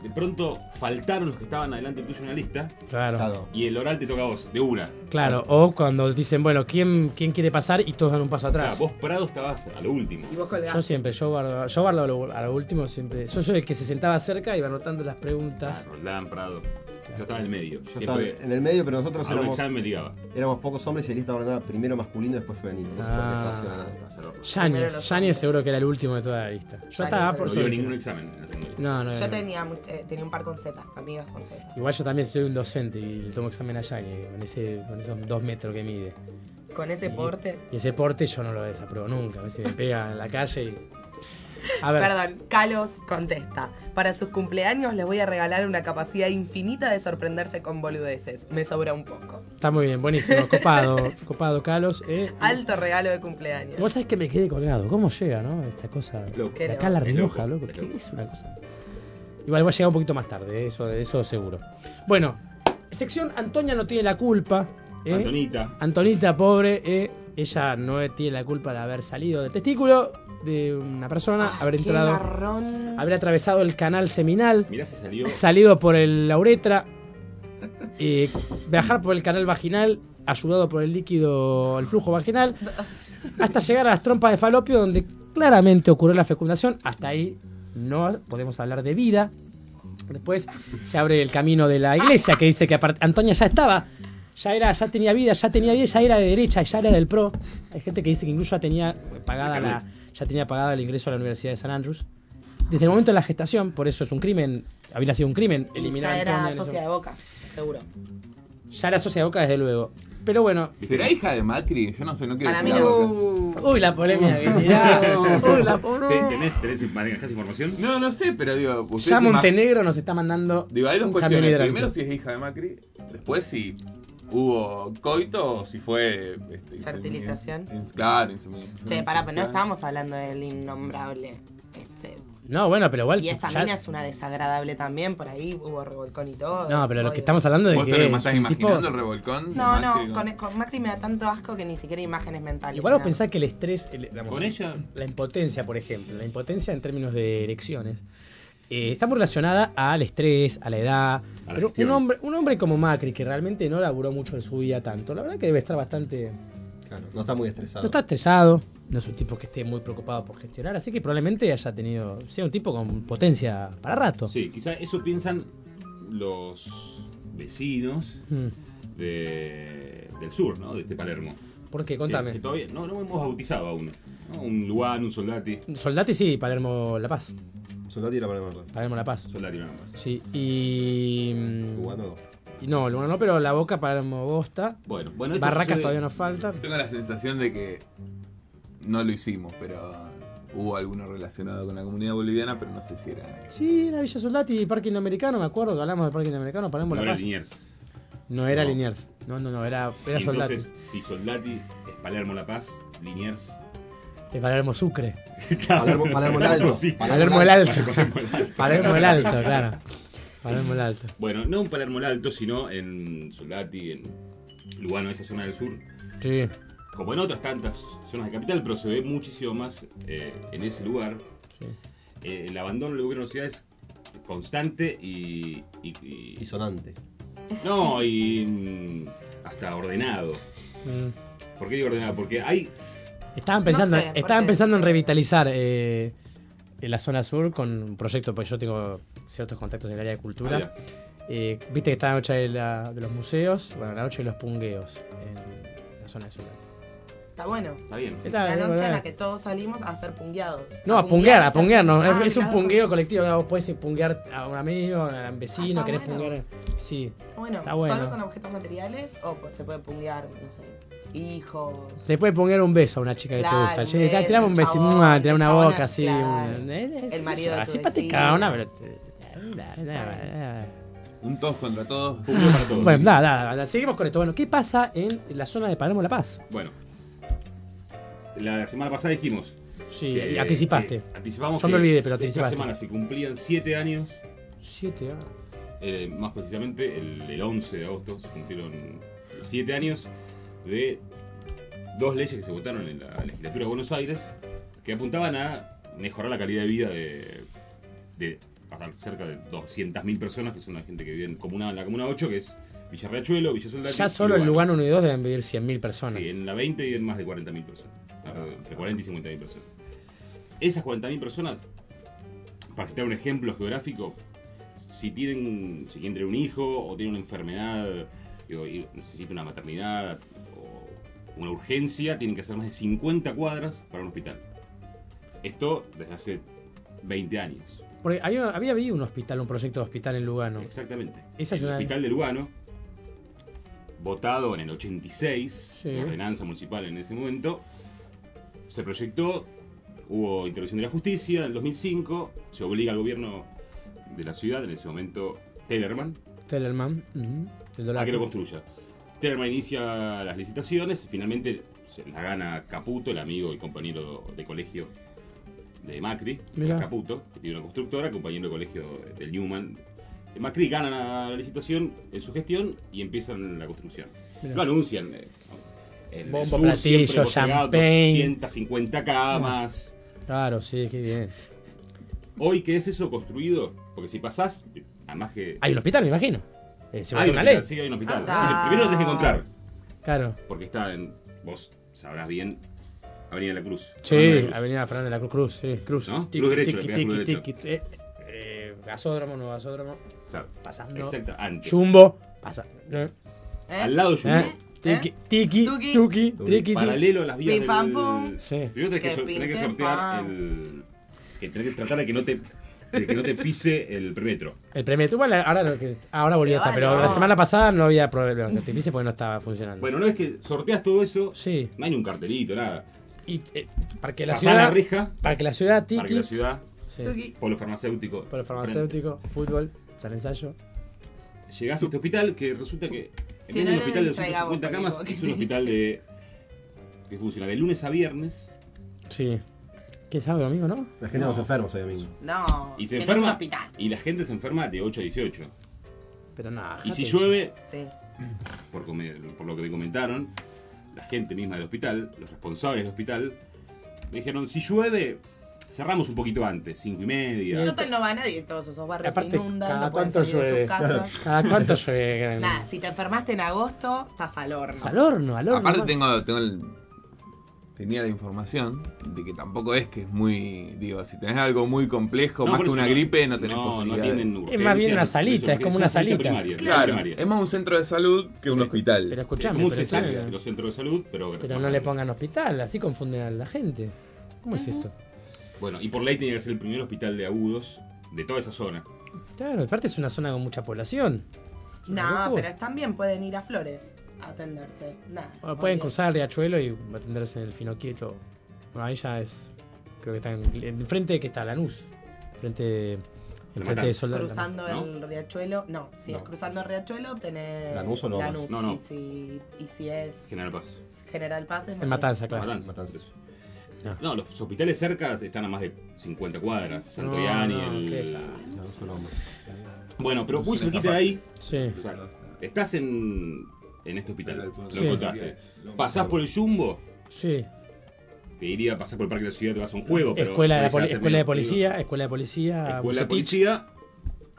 De pronto faltaron los que estaban adelante tuyo en la lista. Claro. Y el oral te toca a vos, de una. Claro, o cuando dicen, bueno, ¿quién, quién quiere pasar? Y todos dan un paso atrás. Claro, vos Prado estabas a lo último. Y vos. Yo siempre, yo guardo, yo guardo a lo, a lo último siempre. Yo soy el que se sentaba cerca y iba anotando las preguntas. Roldán, Prado. Yo estaba en el medio. Yo estaba en el medio, pero nosotros a un éramos, examen me ligaba. éramos pocos hombres y el lista ordenada primero masculino y después femenino. No sé por qué Ah. estaba seguro que era el último de toda la lista. Yo estaba por No dio ningún examen en la. No, no, Yo no. tenía, eh, tenía un par con Z, amigas con Z. Igual yo también soy un docente y le tomo examen a con, ese, con esos dos metros que mide. Con ese porte. Y ese porte yo no lo desapruebo nunca. A veces me pega en la calle y. A ver. Perdón, Carlos contesta. Para sus cumpleaños les voy a regalar una capacidad infinita de sorprenderse con boludeces. Me sobra un poco. Está muy bien, buenísimo. Copado, copado, Carlos. Eh. Alto regalo de cumpleaños. Vos sabés que me quedé colgado. ¿Cómo llega, no? Esta cosa. Loco. De acá La Rioja, loco, ¿Qué es una cosa? Igual va a llegar un poquito más tarde, eso, eso seguro. Bueno, sección Antonia no tiene la culpa. ¿eh? Antonita. Antonita, pobre, eh, ella no tiene la culpa de haber salido del testículo de una persona, haber Qué entrado, haber atravesado el canal seminal, Mirá si salió. salido por el, la uretra, eh, viajar por el canal vaginal, ayudado por el líquido, el flujo vaginal, hasta llegar a las trompas de falopio, donde claramente ocurrió la fecundación. Hasta ahí no podemos hablar de vida. Después se abre el camino de la iglesia, que dice que Antonia ya estaba, ya era, ya tenía vida, ya tenía vida, ya era de derecha, ya era del pro. Hay gente que dice que incluso ya tenía pagada la, ya tenía pagado el ingreso a la Universidad de San Andrews. Desde el momento de la gestación, por eso es un crimen, habría sido un crimen Y eliminar ya era socia de boca, seguro. ya era socia de Boca, desde luego. Pero bueno. ¿Será hija de Macri? Yo no sé, no quiero Para mí no. Uy, la polémica que tirá. Uy, la po- ¿Te- ¿Tenés, tenés, información? No, no sé, pero digo, Ya Montenegro nos está mandando Digo, hay dos cuestiones. Primero, si es hija de Macri. Después, si hubo coito o si fue. Este, Fertilización. ins- claro, Che, pará, pero no estábamos hablando del innombrable. Este, No, bueno, pero igual. y esta ya- mina es una desagradable también, por ahí hubo revolcón y todo. No, pero lo que estamos hablando de ¿Vos que. te lo es estás imaginando tipo- el revolcón? No, Macri no, con, con Macri me da tanto asco que ni siquiera imágenes mentales. Igual vos me da. pensás que el estrés, el- digamos, Con ella- la impotencia, por ejemplo, la impotencia en términos de erecciones, eh, está muy relacionada al estrés, a la edad. A la pero un hombre, un hombre como Macri, que realmente no laburó mucho en su vida tanto, la verdad que debe estar bastante. Claro, no está muy estresado. No está estresado, no es un tipo que esté muy preocupado por gestionar, así que probablemente haya tenido. sea un tipo con potencia para rato. Sí, quizá eso piensan los vecinos Mm. de- del sur, ¿no? De este Palermo. ¿Por qué? Que- Contame. Que, todavía no, no hemos bautizado aún. ¿no? Un Luan, un Soldati. Soldati sí, Palermo La Paz. Soldati era Palermo. Palermo La Paz. Soldati nada más. Sí, y. mm, Lugano no. y no, Lugano no, pero la boca Palermo Bosta. Bueno, bueno, esto Barracas sucede- todavía nos falta. Tengo la sensación de que no lo hicimos, pero hubo alguno relacionado con la comunidad boliviana, pero no sé si era. Sí, era Villa Soldati y Parque Interamericano, me acuerdo que hablamos de Parque Interamericano, Palermo No La era Paz. Liniers. No era No. Liniers. No, no, no, era, era Soldati. Entonces, si Soldati es Palermo La Paz, Liniers. De Palermo Sucre. Palermo, Palermo el Alto. Sí. Palermo el Alto. Palermo el Alto. Palermo el Alto, claro. Palermo el Alto. Bueno, no en Palermo el Alto, sino en Soldati, en Lugano, esa zona del sur. Sí. Como en otras tantas zonas de capital, pero se ve muchísimo más eh, en ese lugar. Eh, el abandono del gobierno de la ciudad es constante y. y- y- Y sonante. no, y. hasta ordenado. Mm. ¿Por qué digo ordenado? Porque hay. Estaban pensando, sé, ¿por estaban pensando en revitalizar eh, en la zona sur con un proyecto, porque yo tengo ciertos contactos en el área de Ah, cultura. mira. Eh, Viste que está la noche de, la- de los museos, bueno, la noche de los pungueos en la zona de ciudad. Está bueno. Está bien. Está La bien, noche en la que todos salimos a ser pungueados. No, a punguear, a punguear, no. Ah, es, un claro. pungueo colectivo. Vos podés punguear a un amigo, a un vecino, Ah, querés bueno. punguear. Sí. Bueno, Está bueno. solo con objetos materiales o pues, se puede punguear, no sé, hijos. Te puede punguear un beso a una chica que te gusta. un beso, tirame un beso, chabón, mua, tirame el una chabón, boca así. claro. eh, El marido vecino. una, pero. Un todos contra todos. Pungueo para todos. Bueno, nada, nada, nada, seguimos con esto. Bueno, ¿qué pasa en la zona de Palermo La Paz? Bueno. La semana pasada dijimos. Sí, que- anticipaste. que anticipamos Yo me que olvidé, pero esta anticipaste. semana se cumplían 7 años. Siete, ah. eh, más precisamente el, el 11 de agosto se cumplieron 7 años de dos leyes que se votaron en la legislatura de Buenos Aires que apuntaban a mejorar la calidad de vida de, de cerca de 200.000 personas, que son la gente que vive en, comuna, en la Comuna 8, que es Villa Riachuelo, Villa Soldati. Ya solo en Lugano. Lugano 1 y 2 deben vivir 100.000 personas. Sí, en la 20 y en más de 40.000 personas. Entre 40 y 50.000 personas. Esas 40.000 personas, para citar un ejemplo geográfico, si tienen, si quieren tener un hijo o tienen una enfermedad digo, y necesitan una maternidad o una urgencia, tienen que hacer más de 50 cuadras para un hospital. Esto desde hace 20 años. Porque había, había habido un hospital, un proyecto de hospital en Lugano. Exactamente. Esa es el una- hospital de Lugano, votado en el 86, Sí. de ordenanza municipal en ese momento, se proyectó, hubo intervención de la justicia en el 2005, se obliga al gobierno de la ciudad, en ese momento Tellerman, Tellerman. a que lo construya. Tellerman inicia las licitaciones, finalmente se la gana Caputo, el amigo y compañero de colegio de Macri, Mirá. Caputo, que tiene una constructora, compañero de colegio del Newman. Macri gana la licitación en su gestión y empiezan la construcción. Mirá. Lo anuncian. Eh, el Bombo, sur platillo, champagne. 250 camas. Claro, sí, qué bien. Hoy, ¿qué es eso construido? Porque si pasás, además que... Hay un hospital, me imagino. Eh, se Hay un una hospital, ley. sí, hay un hospital. Ah. Sí, primero lo tenés que encontrar. Claro. Porque está en. Vos sabrás bien. Avenida La Cruz. Sí, Fernando de la Cruz. Avenida Fernández de la Cruz, Cruz, sí, Cruz. ¿No? Tiki, Cruz derecho, tiki, pegás cruz tiki, derecho. tiki, eh, eh, gasódromo, no gasódromo. Claro. Pasando. Exacto, antes. Chumbo. Pasa. eh, Al lado de Jumbo. Eh, Tiki, tiki, Tuki. tuki, triki, tiki. Paralelo a las vías Pim, pam, del. pum. Sí. Primero tenés que, tenés que sortear el. Que tenés que tratar de que no te de que no te pise el premetro. El premetro, bueno, ahora, lo que- ahora volvió a estar, pero la semana pasada no había problema que te pise porque no estaba funcionando. Bueno, una vez que sorteas todo eso, Sí. no hay ni un cartelito, nada. Y eh, para que la Pasá ciudad. la reja. Para que la ciudad tiki. Para que la ciudad, Sí. polo farmacéutico. Polo farmacéutico, fútbol, San Ensayo. Llegás a este hospital que resulta que en Sí, vez de no un hospital de distraigamos, 250 camas, es sí. un hospital de que funciona de lunes a viernes Sí. ¿Qué sábado domingo, no? La gente no se enferma ese domingo. No, y se que no es un enferma hospital. y la gente se enferma de 8 a 18. Pero nada. Y si llueve, Sí. por, come- por lo que me comentaron, la gente misma del hospital, los responsables del hospital, me dijeron, si llueve, cerramos un poquito antes, cinco y media. Total no va nadie, todos esos barrios Aparte, se inundan, ¿cada no cuánto salir de llueve? sus casas. ¿Cada cuánto llueve? Nada, si te enfermaste en agosto, estás al horno. Al horno, al horno. Aparte ¿no? tengo, tengo el- tenía la información de que tampoco es que es muy, digo, si tenés algo muy complejo, No, más que una no- gripe, no tenés no, no posibilidad. tienen Es más bien una salita, es como una salita. primaria, Claro, primaria. es más un centro de salud que un hospital. Pero Es escuchame, un pero, los centros de salud, pero... pero no le pongan hospital, así confunden a la gente. ¿Cómo es esto? Bueno, y por ley tenía que ser el primer hospital de agudos de toda esa zona. Claro, aparte es una zona con mucha población. No, locura. pero también pueden ir a Flores a atenderse. Nada. Bueno, pueden cruzar el riachuelo y atenderse en el Finoquieto. Bueno, ahí ya es. Creo que está en, enfrente que está Lanús. Frente, enfrente de Soldado. Cruzando ¿no? el riachuelo. No, si es No. cruzando el riachuelo, tenés. ¿Lanús o? Lanús. No, no. Y, si, y si es. General Paz. General Paz es En Matanza, claro. Matanza, Matanza. eso. No. No, los hospitales cerca están a más de 50 cuadras. Santoyani, No, no, el... hombre. Bueno, pero muy cerquita de ahí, Sí. o sea, estás en, en este hospital, lo Sí. encontraste. Pasás por el Jumbo, Sí. te iría a pasar por el Parque de la Ciudad, te vas a un juego, pero... Escuela, de, poli- escuela de policía, peligroso. escuela de policía, Escuela de policía,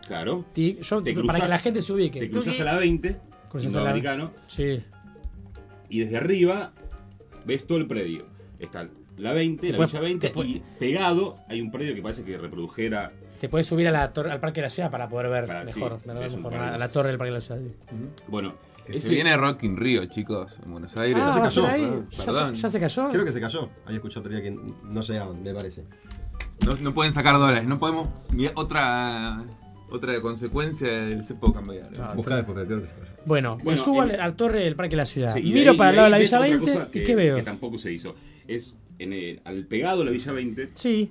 claro. Tic. Yo, Te para cruzás- que la gente se ubique. Te cruzas a la 20, Cruzás a la- americano, Sí. y desde arriba ves todo el predio. Está la 20, Te la puedes- Villa 20, te puedes- y pegado hay un predio que parece que reprodujera Te puedes subir a la torre, al Parque de la Ciudad para poder ver Para- sí, mejor. mejor, a la torre del Parque de la Ciudad. sí. Bueno, Que ese- se viene Rock in Rio, chicos, en Buenos Aires. Ah, se ¿va a ser cayó, ahí? ¿no? ¿Ya, se, ya se cayó? Creo que se cayó. Había escuchado otro día que no llegaban, me parece. No, no pueden sacar dólares, no podemos. Otra otra consecuencia del cepo cambiar. Ah, Busca después, creo que se cayó. Bueno, me subo en- al, al torre del Parque de la Ciudad. Sí, y Miro ahí- para el lado de la ahí Villa otra 20 cosa y que- ¿qué veo? Que tampoco se hizo. Es en el- al pegado de la Villa 20, Sí,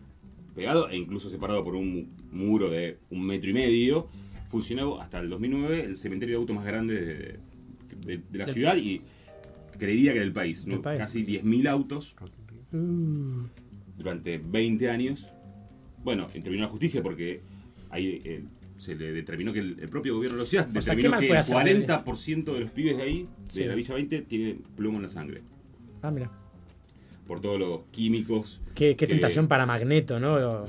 pegado e incluso separado por un muro de un metro y medio, funcionó hasta el 2009 el cementerio de autos más grande de, de- de la ciudad y creería que del país. ¿no? país. Casi 10.000 autos Mm, durante 20 años. Bueno, intervino la justicia porque ahí eh, se le determinó que el, el propio gobierno de la ciudad O sea, ¿qué determinó que el hacer? 40% de los pibes de ahí, de Sí. la Villa 20, tiene plomo en la sangre. Ah, mira. Por todos los químicos. Qué, qué que- tentación para Magneto, ¿no?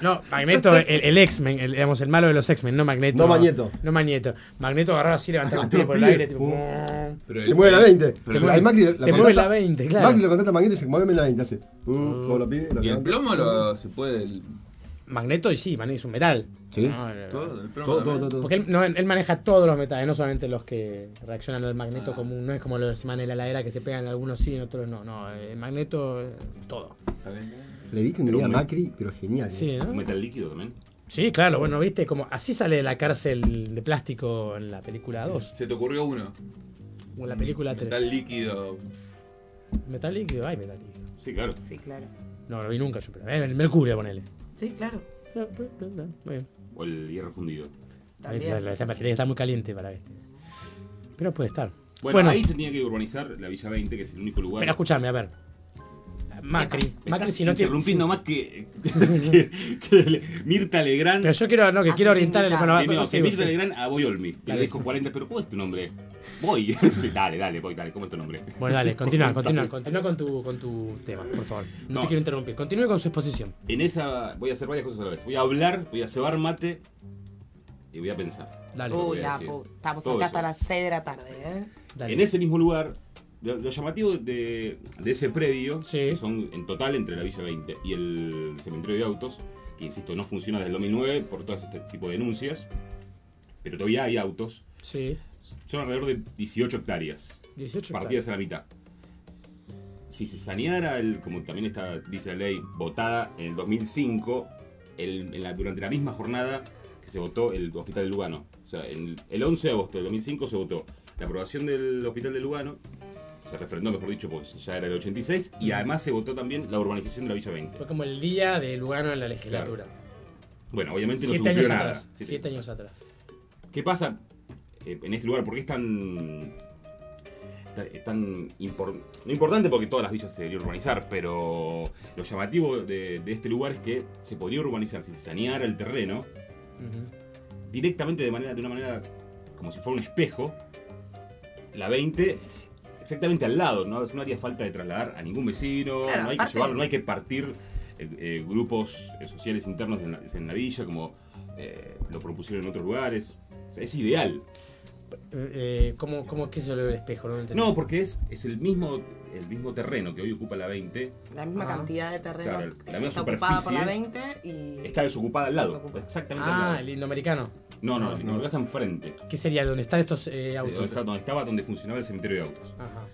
No, Magneto, el, el X-Men, el, digamos, el malo de los X-Men, no Magneto. No Magneto. No Magneto. Magneto agarrado así, levantar Ah, un tiro por el aire, tipo. Uh. Pero Te mueve la 20. pero Te el- Ahí Macri, la te mueve la 20, claro. Macri lo contrata a Magneto y dice, muéveme la 20. Hace. Uh, como lo pide, lo Y el plomo lo, se puede. Magneto, y sí, Magneto es un metal. Sí. No, todo, el Todo, todo, todo. Porque él, no, él maneja todos los metales, no solamente los que reaccionan al magneto común. No es como los imanes de la heladera que se pegan, algunos sí, otros no. No, el magneto, eh, todo. Le diste una Pero idea a me- Macri, pero genial. Sí, ¿eh? ¿no? Un metal líquido también. Sí, claro, bueno, viste, como así sale de la cárcel de plástico en la película 2. Se te ocurrió uno. O en la película 3. Metal líquido. ¿Metal líquido? Ay, metal líquido. Sí, claro. Sí, claro. No, lo vi nunca yo, pero eh, el mercurio, ponele. Sí, claro. O el hierro fundido. También. La, la, esta batería está muy caliente para este. Pero puede estar. Bueno, Bueno, ahí se tenía que urbanizar la Villa 20, que es el único lugar. pero escúchame, a ver. Macri, Macri si no interrumpiendo más que, que- que le- Mirta Legrand. Pero yo quiero, no, que quiero orientar el. que, no, que Mirta sí. Legrand a Boy Olmi. Que le dijo sí. 40, pero ¿cómo es tu nombre? Boy. Sí, dale, dale, Boy, dale, ¿cómo es tu nombre? Bueno, dale, continúa, continúa, continúa con tu, con tu tema, por favor. No, No. te quiero interrumpir. Continúe con su exposición. En esa voy a hacer varias cosas a la vez. Voy a hablar, voy a cebar mate y voy a pensar. Dale, Voy Uy, la Estamos Todo acá eso. hasta las 6 de la tarde, ¿eh? dale. En ese mismo lugar, lo, lo llamativo de, de ese predio, Sí. que son en total entre la Villa 20 y el cementerio de autos, que insisto, no funciona desde el 2009 por todo este tipo de denuncias, pero todavía hay autos, Sí, son alrededor de 18 hectáreas, 18 partidas a la mitad. Si se saneara, el, como también está, dice la ley, votada en el 2005, el- en la- durante la misma jornada que se votó el Hospital de Lugano. O sea, en- el 11 de agosto del 2005 se votó la aprobación del Hospital de Lugano, se refrendó, mejor dicho, pues ya era el 86, y además se votó también la urbanización de la Villa 20. Fue como el día de Lugano en la legislatura. Bueno, obviamente no se cumplió años nada. atrás. Siete años atrás. ¿Qué pasa eh, en este lugar? ¿Por qué es tan, ta- tan impor- no importante? Porque todas las villas se deberían urbanizar, pero lo llamativo de, de este lugar es que se podría urbanizar si se saneara el terreno directamente de, manera, de una manera como si fuera un espejo, la 20 exactamente al lado, ¿no? No haría falta de trasladar a ningún vecino, Claro, no hay que llevarlo, no hay que partir eh, eh, grupos eh, sociales internos en la, en la villa como eh, lo propusieron en otros lugares. O sea, es ideal. Eh, ¿cómo, ¿Cómo que eso lo del espejo? No, porque es, es el mismo el mismo terreno que hoy ocupa la 20. La misma Ah. cantidad de terreno Claro, la misma está ocupada por la superficie. 20 y... Está desocupada al lado, Desocupada. exactamente al Ah, lado. el indoamericano. No, no, el no, está enfrente. ¿Qué sería? ¿Dónde están estos eh, autos? Donde, está- donde estaba donde funcionaba el cementerio de autos. Ajá.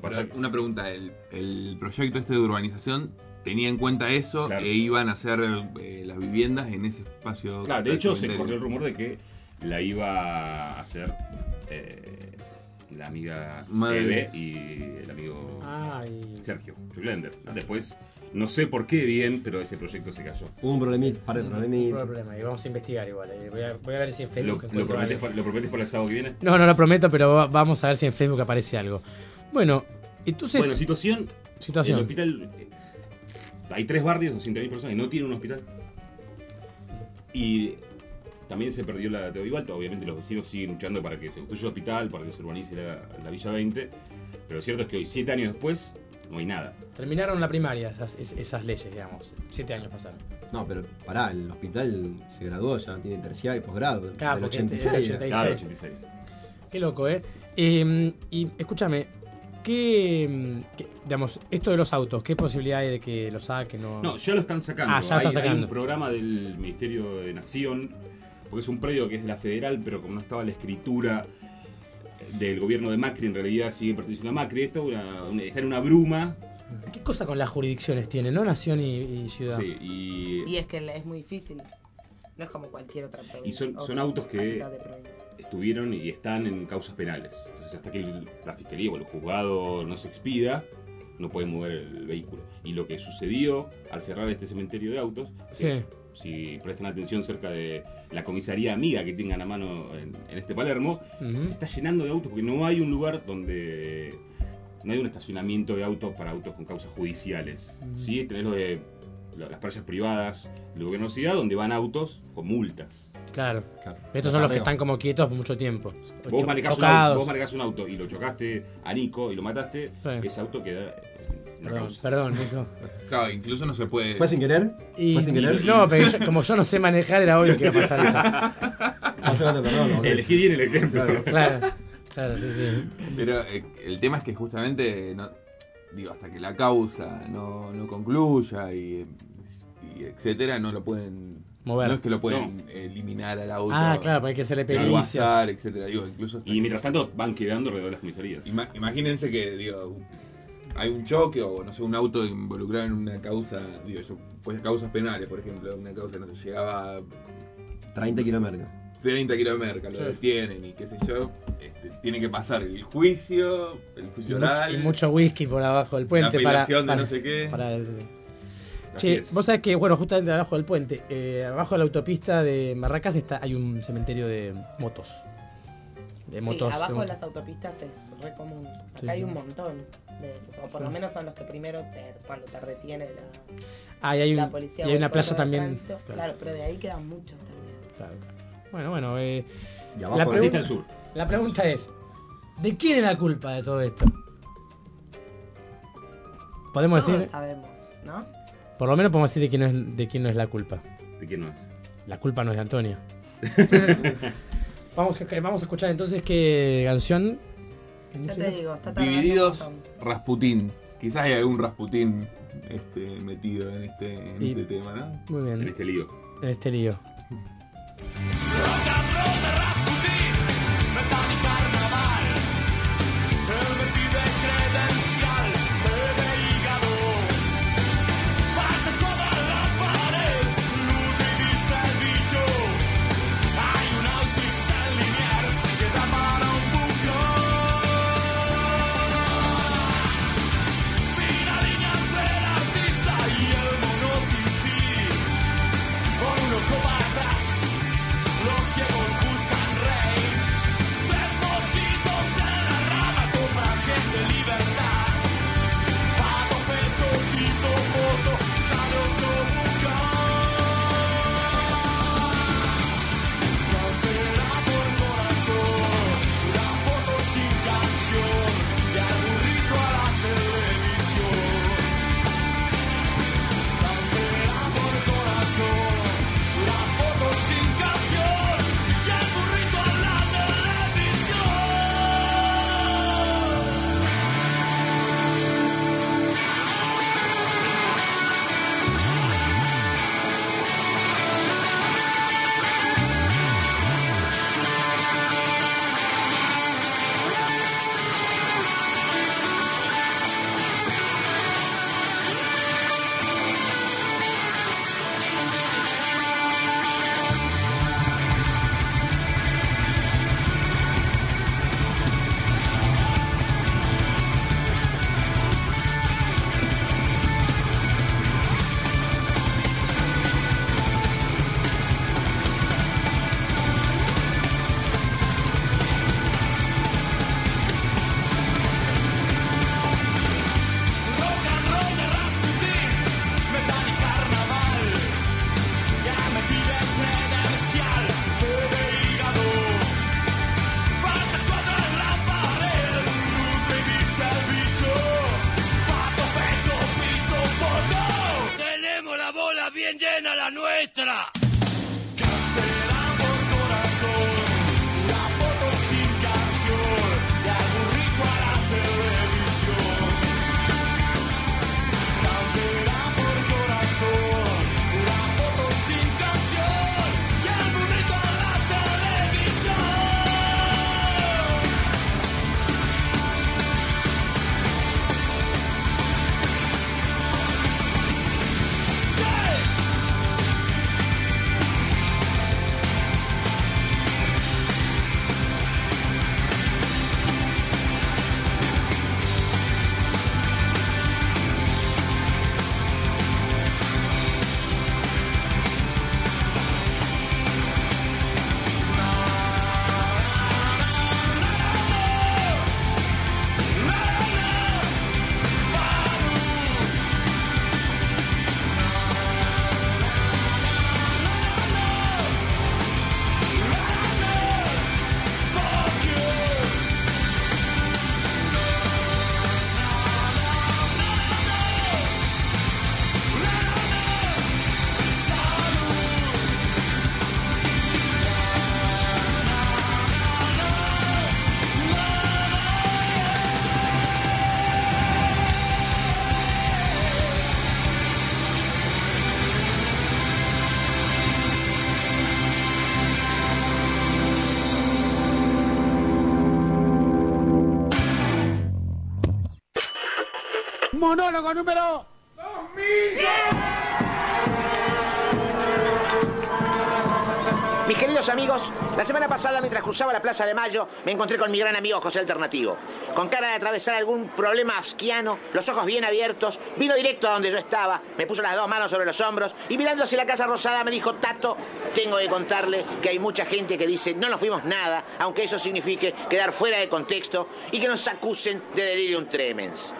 Pero una pregunta, el, el proyecto este de urbanización tenía en cuenta eso e iban a hacer eh, las viviendas en ese espacio. Claro, de hecho se corrió el rumor de que la iba a hacer eh, la amiga Madre. Eve y el amigo Ay. Sergio Glender. Después, no sé por qué bien, pero ese proyecto se cayó. Hubo un problemita, par de Un problemitas. problema, y vamos a investigar igual. eh. Voy, a, voy a ver si en ¿Lo, Facebook lo encuentro prometes, algo. para, ¿Lo prometes para el sábado que viene? No, no lo prometo, pero va- vamos a ver si en Facebook aparece algo. Bueno, entonces. Bueno, situación. Situación. El hospital. eh, Hay tres barrios, 200.000 personas y no tienen un hospital. Y también se perdió la teoría igual. Obviamente los vecinos siguen luchando para que se construya el hospital, para que se urbanice la, la Villa 20. Pero lo cierto es que hoy, siete años después, no hay nada. Terminaron la primaria esas, es- esas leyes, digamos. Siete años pasaron. No, pero pará, el hospital se graduó, ya tiene terciario y posgrado. Claro, del porque 86. del 86. Claro, 86. Qué loco, ¿eh? Eh, y escúchame, ¿qué, qué- Digamos, esto de los autos, ¿qué posibilidad hay de que lo saquen? o- No, ya lo están sacando. Ah, ya lo hay, están hay sacando. un programa del Ministerio de Nación, porque es un predio que es de la federal, pero como no estaba la escritura del gobierno de Macri, en realidad sigue perteneciendo a Macri. Esto una- una- está en una bruma. ¿Qué cosa con las jurisdicciones tiene, no? Nación y, y ciudad. Sí, y, Y es que es muy difícil. No es como cualquier otra provincia. y son, autos que estuvieron y están en causas penales. Entonces, hasta que el- la fiscalía o el juzgado no se expida, no pueden mover el vehículo. Y lo que sucedió al cerrar este cementerio de autos, que si prestan atención cerca de la comisaría amiga que tengan a mano en, en este Palermo, se está llenando de autos porque no hay un lugar donde. No hay un estacionamiento de autos para autos con causas judiciales. Ujú. Sí, tenés lo de lo- las playas privadas gobierno de la ciudad donde van autos con multas. Claro. Estos son los que están como quietos por mucho tiempo. Vos manejás, un vos manejás un auto y lo chocaste a Nico y lo mataste, Sí. ese auto queda Perdón, perdón, Nico. Claro, incluso no se puede. ¿Fue sin querer? Y, ¿Fue sin y- querer? no, pero yo- como yo no sé manejar, era obvio que iba a pasar eso. No se no te perdono. boludo. Elegí bien el ejemplo. Claro. Claro, claro, sí, sí. Pero eh, el tema es que justamente, no- digo, hasta que la causa no, no concluya y, y etcétera, no lo pueden. Mover. No es que lo pueden eliminar al auto. Ah, claro, hay que hacerle al pericia. WhatsApp, etcétera. Digo, incluso Y mientras tanto van quedando alrededor de las comisarías. Ima- imagínense que, digo, hay un choque o, no sé, un auto involucrado en una causa, digo, yo, pues causas penales, por ejemplo, una causa, no sé, llegaba a 30 kilómetros. 30 kilómetros, lo Sí. detienen y qué sé yo, este, tiene que pasar el juicio, el Y juicio mucho, y mucho whisky por abajo del puente la para, apelación de para- no sé qué. para el- Che, vos sabés que, bueno, justamente abajo del puente, eh, abajo de la autopista de Marracas está, hay un cementerio de motos. De motos. sí, abajo de de las autopistas es re común. Acá Sí. hay un montón de esos. O por Sí. lo menos son los que primero te, cuando te retiene la, Ah, y hay, la un- policía. y hay una plaza también. tránsito. claro, Claro. pero de ahí quedan muchos también. claro, claro. Bueno, bueno. Eh, Y la, abajo pregunta, el sur. la pregunta es: ¿de quién es la culpa de todo esto? Podemos Todos decir, sabemos, ¿no? por lo menos podemos decir de quién, no es, de quién no es la culpa. ¿De quién no es? La culpa no es de Antonio. vamos, a- vamos a escuchar entonces qué canción. ¿Qué Ya te digo, está Divididos. Rasputín. Quizás hay algún Rasputín este, metido en este, en Y- este tema, ¿no? Muy En bien, este lío. en este lío. De Mayo me encontré con mi gran amigo José Alternativo. Con cara de atravesar algún problema asquiano, los ojos bien abiertos, vino directo a donde yo estaba, me puso las dos manos sobre los hombros y mirando hacia la Casa Rosada me dijo, Tato, tengo que contarle que hay mucha gente que dice no nos fuimos nada, aunque eso signifique quedar fuera de contexto y que nos acusen de delirium tremens.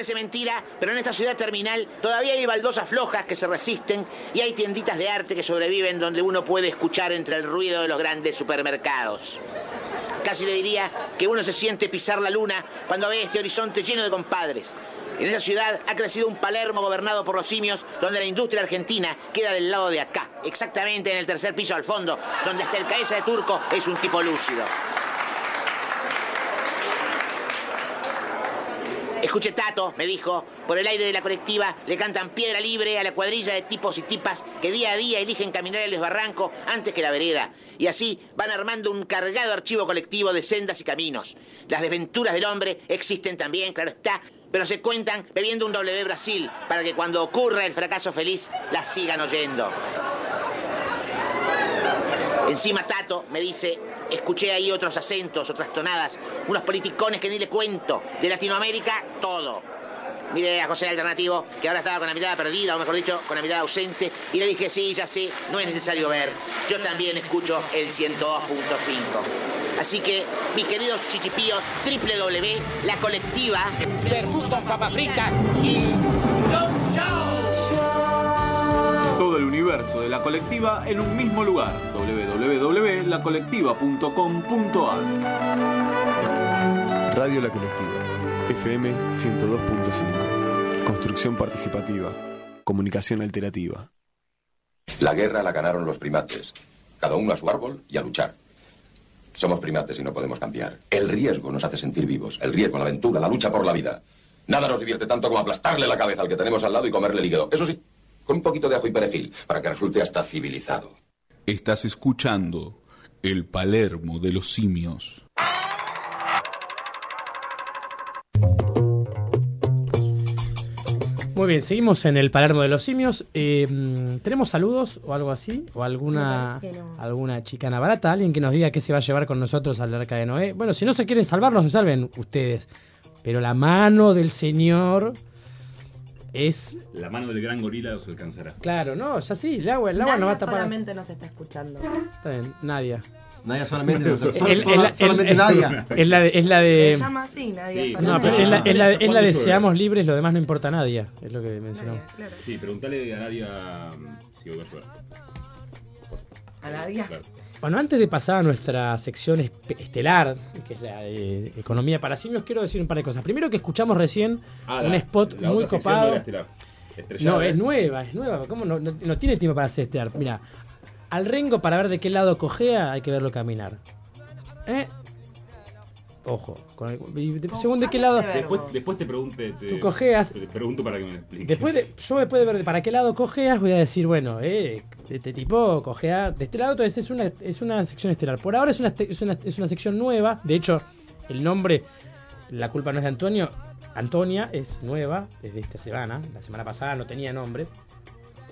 Parece mentira, pero en esta ciudad terminal todavía hay baldosas flojas que se resisten y hay tienditas de arte que sobreviven donde uno puede escuchar entre el ruido de los grandes supermercados. Casi le diría que uno se siente pisar la luna cuando ve este horizonte lleno de compadres. En esa ciudad ha crecido un Palermo gobernado por los simios, donde la industria argentina queda del lado de acá, exactamente en el tercer piso al fondo, donde hasta el cabeza de turco es un tipo lúcido. Escuche Tato, me dijo, por el aire de la colectiva le cantan piedra libre a la cuadrilla de tipos y tipas que día a día eligen caminar el desbarranco antes que la vereda. Y así van armando un cargado archivo colectivo de sendas y caminos. Las desventuras del hombre existen también, claro está, pero se cuentan bebiendo un W Brasil para que cuando ocurra el fracaso feliz las sigan oyendo. Encima Tato me dice, escuché ahí otros acentos, otras tonadas, unos politicones que ni le cuento. De Latinoamérica, todo. Mire a José Alternativo, que ahora estaba con la mirada perdida, o mejor dicho, con la mirada ausente, y le dije, sí, ya sé, no es necesario ver. Yo también escucho el 102.5. Así que, mis queridos chichipíos, www, la colectiva, Perfumo Papa Frita y Todo el universo de la colectiva en un mismo lugar. www.lacolectiva.com.ar Radio La Colectiva, FM 102.5. Construcción participativa. Comunicación alternativa. La guerra la ganaron los primates. Cada uno a su árbol y a luchar. Somos primates y no podemos cambiar. El riesgo nos hace sentir vivos. El riesgo, la aventura, la lucha por la vida. Nada nos divierte tanto como aplastarle la cabeza al que tenemos al lado y comerle el hígado. Eso sí, con un poquito de ajo y perejil, para que resulte hasta civilizado. Estás escuchando el Palermo de los simios. Muy bien, seguimos en el Palermo de los Simios. Eh, ¿Tenemos saludos o algo así? ¿O alguna, no. alguna chicana barata? ¿Alguien que nos diga qué se va a llevar con nosotros al arca de Noé? Bueno, si no se quieren salvar, no se salven ustedes. Pero la mano del Señor es... La mano del gran gorila os alcanzará. Claro, no, es así. El agua, el agua Nadia no va a tapar... solamente nos está escuchando. Está bien, Nadia. Nadia solamente, no, solo- el- solo- el- solamente el- Nadia. Es la de... Es la de Se llama así, Nadia. Sí. no, pero es la, es la- es la de seamos libres, lo demás no importa a nadie. Es lo que mencionó. Claro. Sí, preguntale a Nadia mm, si va a llover. A Nadia. Claro. Bueno, antes de pasar a nuestra sección estelar, que es la de Economía para Simios, quiero decir un par de cosas. Primero que escuchamos recién Ah, un la- spot la muy no copado. estelar. Estrellada No, es nueva, es nueva. ¿Cómo no, no, no tiene tiempo para sestear? Mira, al Rengo para ver de qué lado cojea hay que verlo caminar. ¿Eh? Ojo. con el- y de- según de qué lado. Después, después te pregunte. Te, Tú cojeas. Te pregunto para que me lo expliques. Después de, yo después de ver de para qué lado cojeas, voy a decir, bueno, eh, este tipo cojea de este lado, entonces es una, es una sección estelar. Por ahora es una, este- es, una, es una sección nueva. De hecho, el nombre, la culpa no es de Antonio. Antonia es nueva desde esta semana. La semana pasada no tenía nombre.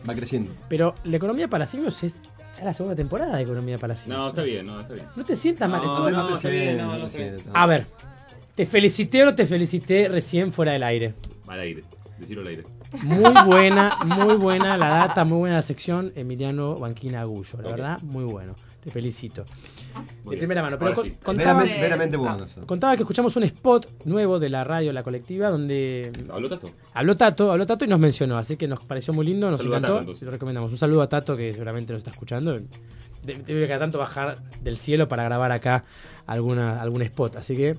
Va creciendo. Pero la economía para simios es ya la segunda temporada de economía para simios. No, está bien, no, está bien. No te sientas mal. No, no, está bien, no, no está bien. A ver, ¿te felicité o no te felicité recién fuera del aire? Al aire. Decirlo al aire. Muy buena, muy buena la data, muy buena la sección Emiliano Banquina Agullo, la verdad, muy bueno. Te felicito. De bien. primera mano. Pero Ahora con- sí. contaba, Veramente, veramente bueno. eso. contaba que escuchamos un spot nuevo de la radio La Colectiva donde ¿Habló Tato? habló Tato, habló Tato y nos mencionó, así que nos pareció muy lindo, nos encantó Tato, lo recomendamos. Un saludo a Tato que seguramente nos está escuchando. De- Debe cada tanto bajar del cielo para grabar acá alguna, algún spot, así que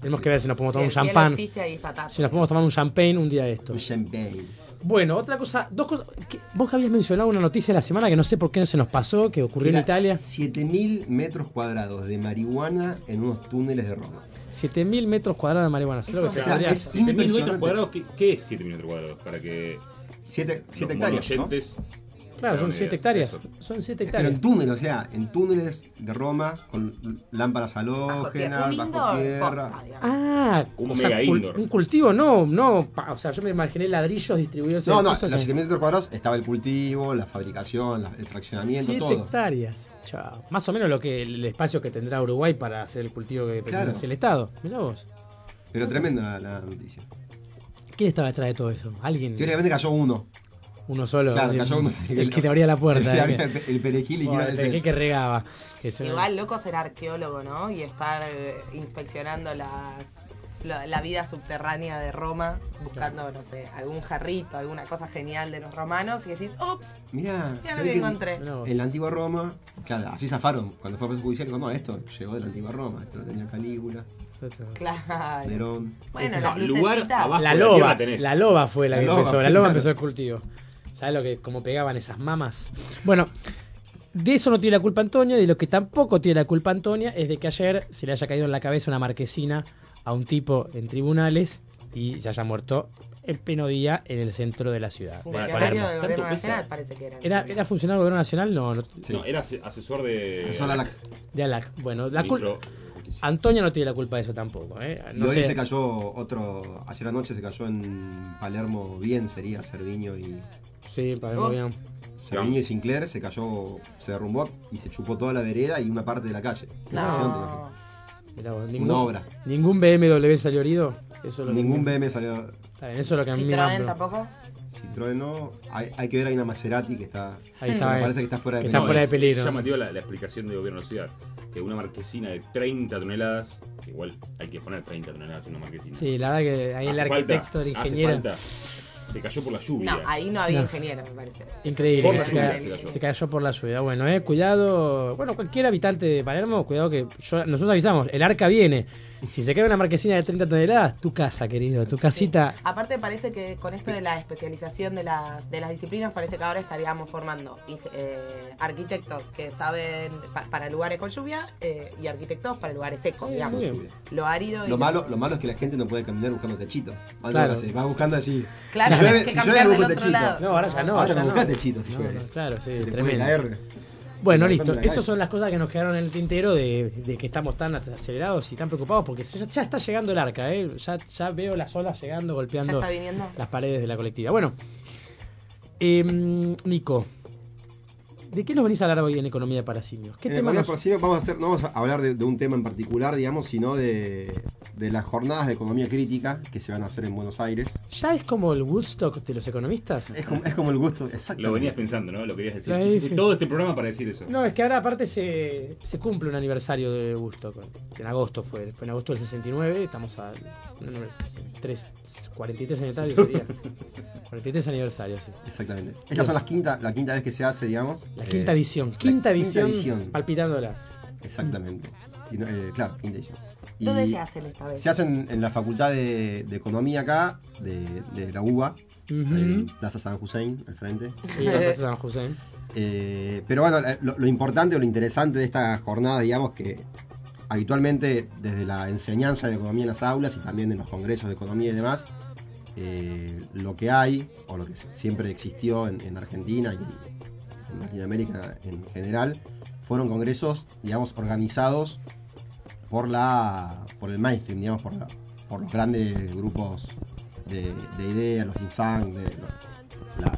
tenemos que ver si nos podemos Si tomar un champán. existe, ahí está Tato. Si nos podemos tomar un champagne un día de esto. Un champagne. Bueno, otra cosa, dos cosas. que- vos que habías mencionado una noticia de la semana que no sé por qué no se nos pasó, que ocurrió en Era Italia. 7000 metros cuadrados de marihuana en unos túneles de Roma. 7000 metros cuadrados de marihuana. ¿sabes lo que se O sea, podría- es 7.000 metros impresionante. cuadrados, ¿qué, qué es 7.000 metros cuadrados? Para que. 7 los hectáreas. ¿no? monoyentes Claro, son hagan 7 idea. hectáreas. Eso. Son 7 Pero hectáreas. en túneles, o sea, en túneles de Roma con lámparas halógenas, bajo tierra. Ah, Un o sea, mega cul- indoor. un cultivo, no, no. pa- O sea, yo me imaginé ladrillos distribuidos No, en no, cosas los que- 7.000 metros cuadrados estaba el cultivo, la fabricación, la- el fraccionamiento, Siete todo. hectáreas. Chao. Más o menos lo que el espacio que tendrá Uruguay para hacer el cultivo que Claro. hace el Estado. Mirá vos. Pero tremenda la, la noticia. ¿Quién estaba detrás de todo eso? ¿Alguien? Teóricamente cayó uno. Uno solo. Claro, así, cayó uno. El que te abría la puerta. El, ¿eh? el perejil y quiero el perejil que regaba. Que se- Igual loco ser arqueólogo, ¿no? Y estar eh, inspeccionando las la, la vida subterránea de Roma, buscando, no sé, algún jarrito, alguna cosa genial de los romanos y decís, ups, Mirá, Mirá se lo que encontré. En la antigua Roma, claro, así zafaron. Cuando fue a judicial, dijo, no, esto llegó de la antigua Roma, esto lo tenía Calígula, claro. Nerón. Bueno, No, las lugar abajo La loba, tenés. la loba fue la La que loba, empezó. La loba claro. empezó el cultivo. ¿Sabes lo que cómo pegaban esas mamas? Bueno, de eso no tiene la culpa Antonia, de lo que tampoco tiene la culpa Antonia es de que ayer se le haya caído en la cabeza una marquesina a un tipo en tribunales y se haya muerto en pleno día en el centro de la ciudad. de Funcionario Palermo. del Tanto gobierno pesa. nacional parece que era. ¿Era, ¿Era funcionario del gobierno nacional? No, no No, era ase- asesor de. Asesor de la- de ALAC. Bueno, la culpa. Antonia no tiene la culpa de eso tampoco. ¿eh? Y No hoy sé. se cayó otro, ayer anoche se cayó en Palermo bien, sería Cerviño y Sí, Palermo Oh. bien. Y Sinclair se cayó, se derrumbó y se chupó toda la vereda y una parte de la calle. No. Mirá vos, Una ningún, obra. ningún BMW salió herido. Eso es lo que- Ningún BM salió. Está bien, eso es lo que a mí me tampoco. Citroën no. Hay, hay que ver, hay una Maserati que está. Ahí está, me eh. parece que está fuera de Que está peligro. fuera de peligro. Es llamativa la, la explicación del gobierno de la ciudad. Que una marquesina de 30 toneladas, que igual hay que poner 30 toneladas en una marquesina. Sí, la verdad que ahí el arquitecto, falta, el hace ingeniero. falta. Se cayó por la lluvia. No, ahí no había No. ingeniero, me parece. Increíble, Por que la se, lluvia ca- se cayó. se cayó por la lluvia. Bueno, eh, cuidado. Bueno, cualquier habitante de Palermo, cuidado que yo- nosotros avisamos, el arca viene. Si se cae una marquesina de 30 toneladas, tu casa, querido, tu casita. Aparte parece que con esto de la especialización de las, de las disciplinas, parece que ahora estaríamos formando eh, arquitectos que saben pa- para lugares con lluvia eh, y arquitectos para lugares secos, digamos. Lo árido y Lo malo, lo malo es que la gente no puede caminar buscando techito. Va, Claro. no, va buscando así. Claro, si llueve, si llueve otro techito. lado. No, ahora ya no. Ahora ya no techito si No, llueve. no, claro, sí, Se tremendo. Bueno, listo. Esas son las cosas que nos quedaron en el tintero de, de que estamos tan acelerados y tan preocupados porque ya, ya está llegando el arca, ¿eh? Ya, ya veo las olas llegando, ¿Ya golpeando las paredes de la colectiva. Bueno, em, Nico, ¿de qué nos venís a hablar hoy en Economía para Simios? ¿Qué En tema Economía nos- por Cime vamos a hacer, no vamos a hablar de, de un tema en particular, digamos, sino de, de las jornadas de economía crítica que se van a hacer en Buenos Aires. ¿Ya es como el Woodstock de los economistas? Es como, es como el gusto, exacto. Lo venías pensando, ¿no? Lo querías decir. Lo Hiciste todo este programa para decir eso. No, es que ahora aparte se, se cumple un aniversario de Woodstock. En agosto fue, fue en agosto del 69, estamos a no, no, tres- 43 aniversarios sería. 43 aniversarios, sí. Exactamente. Estas son las quinta, la quinta vez que se hace, digamos. La quinta edición, quinta edición, palpitándolas. Exactamente. Y eh, claro, quinta edición. Y ¿Dónde se hacen esta vez? Se hacen en la Facultad de, de Economía acá, de, de la UBA, Plaza San Hussein, al frente. Sí, la Plaza San Hussein. Eh, pero bueno, lo, lo importante o lo interesante de esta jornada, digamos que habitualmente desde la enseñanza de economía en las aulas y también en los congresos de economía y demás, eh, lo que hay, o lo que siempre existió en, en Argentina y en Latinoamérica en general, fueron congresos, digamos, organizados por la por el mainstream, digamos, por, la- por los grandes grupos de, de ideas, los INSAN, de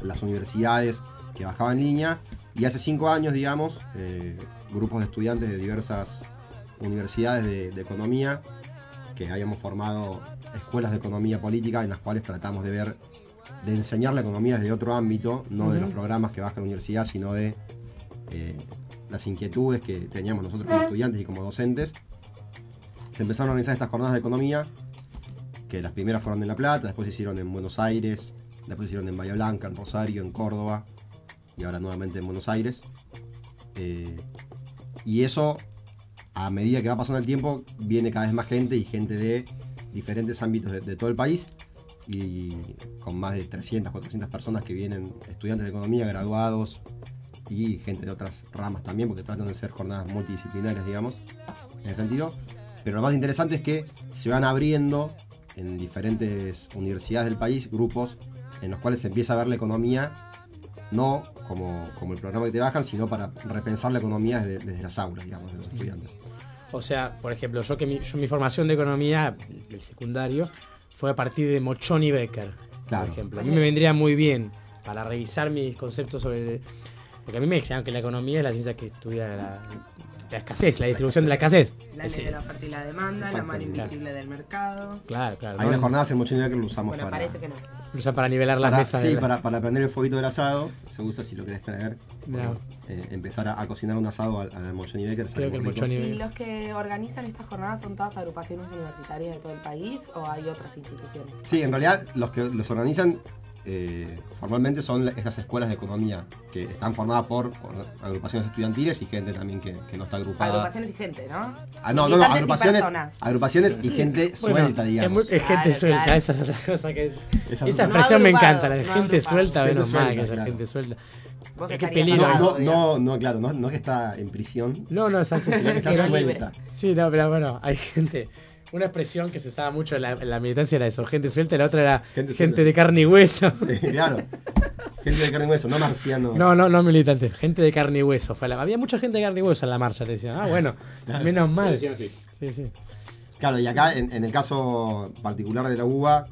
las universidades que bajaban línea. Y hace cinco años, digamos, eh, grupos de estudiantes de diversas universidades de, de economía, que habíamos formado escuelas de economía política en las cuales tratamos de ver, de enseñar la economía desde otro ámbito, no de los programas que baja la universidad, sino de eh, las inquietudes que teníamos nosotros como estudiantes y como docentes. Se empezaron a organizar estas jornadas de economía, que las primeras fueron en La Plata, después se hicieron en Buenos Aires, después se hicieron en Bahía Blanca, en Rosario, en Córdoba y ahora nuevamente en Buenos Aires. Eh, y eso, a medida que va pasando el tiempo, viene cada vez más gente y gente de diferentes ámbitos de, de todo el país y con más de 300, 400 personas que vienen, estudiantes de economía, graduados y gente de otras ramas también, porque tratan de ser jornadas multidisciplinarias, digamos, en ese sentido. Pero lo más interesante es que se van abriendo en diferentes universidades del país grupos en los cuales se empieza a ver la economía no como, como el programa que te bajan, sino para repensar la economía desde, desde las aulas, digamos, de los estudiantes. O sea, por ejemplo, yo que mi, yo mi formación de economía del secundario fue a partir de Mochón y Becker, Claro. por ejemplo. A mí me vendría muy bien para revisar mis conceptos sobre... Porque a mí me enseñaron que la economía es la ciencia que estudia la, la escasez, la distribución de la escasez. La ley de la oferta y la demanda, la mano invisible del mercado. Claro, claro. Ahí ¿no? las jornadas en Mochila que lo usamos Bueno, para, parece que no. Lo usan para nivelar las para- mesas. sí, la- para, para prender el fueguito del asado, se usa si lo querés traer. No. Eh, empezar a, a cocinar un asado al, al Becker. sale Creo que el. Mochoni ¿Y los que organizan estas jornadas son todas agrupaciones universitarias de todo el país o hay otras instituciones? Sí, en realidad los que los organizan eh, formalmente son la- estas escuelas de economía que están formadas por, por agrupaciones estudiantiles y gente también que, que no está agrupada. Agrupaciones y gente, ¿no? Ah, no, no, no, Militantes y agrupaciones, agrupaciones y gente Bueno, suelta, es digamos. muy- Es, gente Claro, suelta, claro. esa es otra cosa que. Esa- Esa No expresión me agrupado, encanta, la de no gente agrupado. suelta, Gente menos mal que haya claro. gente suelta. Es que peligro. No, no, no, no, claro, no, no que está en prisión. No, no, es así. sino que está suelta. Sí, no, pero bueno, hay gente. Una expresión que se usaba mucho en la, en la militancia era eso, gente suelta, y la otra era Gente de carne y hueso. claro. Gente de carne y hueso, no marcianos. No, no, no militante, gente de carne y hueso. Fue la- había mucha gente de carne y hueso en la marcha, te decían. Ah, bueno, Claro. menos mal. decían así. Sí, sí. Claro, y acá en, en el caso particular de la UBA,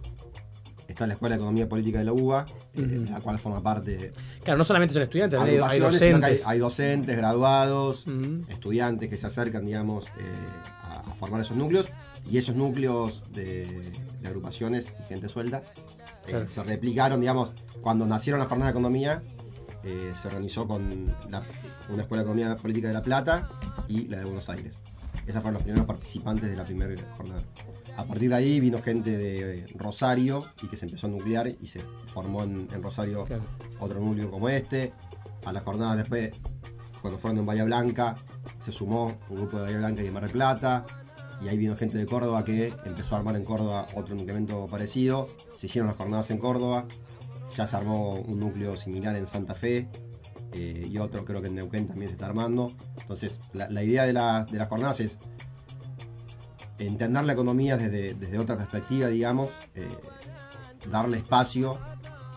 está la Escuela de Economía Política de la UBA, eh, la cual forma parte Claro, no solamente son estudiantes, hay, docentes. hay docentes, graduados, estudiantes que se acercan, digamos, eh, a, formar esos núcleos, y esos núcleos de, de agrupaciones y gente suelta eh, Claro. se replicaron, digamos, cuando nacieron las jornadas de economía, eh, se organizó con la- una Escuela de Economía Política de La Plata y la de Buenos Aires. Esos fueron los primeros participantes de la primera jornada. A partir de ahí vino gente de Rosario y que se empezó a nuclear y se formó en, en Rosario Claro. otro núcleo como este. A las jornadas después, cuando fueron en Bahía Blanca, se sumó un grupo de Bahía Blanca y de Mar del Plata. Y ahí vino gente de Córdoba que empezó a armar en Córdoba otro nucleamiento parecido. Se hicieron las jornadas en Córdoba. Ya se armó un núcleo similar en Santa Fe. eh, y otro creo que en Neuquén también se está armando. Entonces, la, idea de, la- de las jornadas es entender la economía desde, desde otra perspectiva, digamos, eh, darle espacio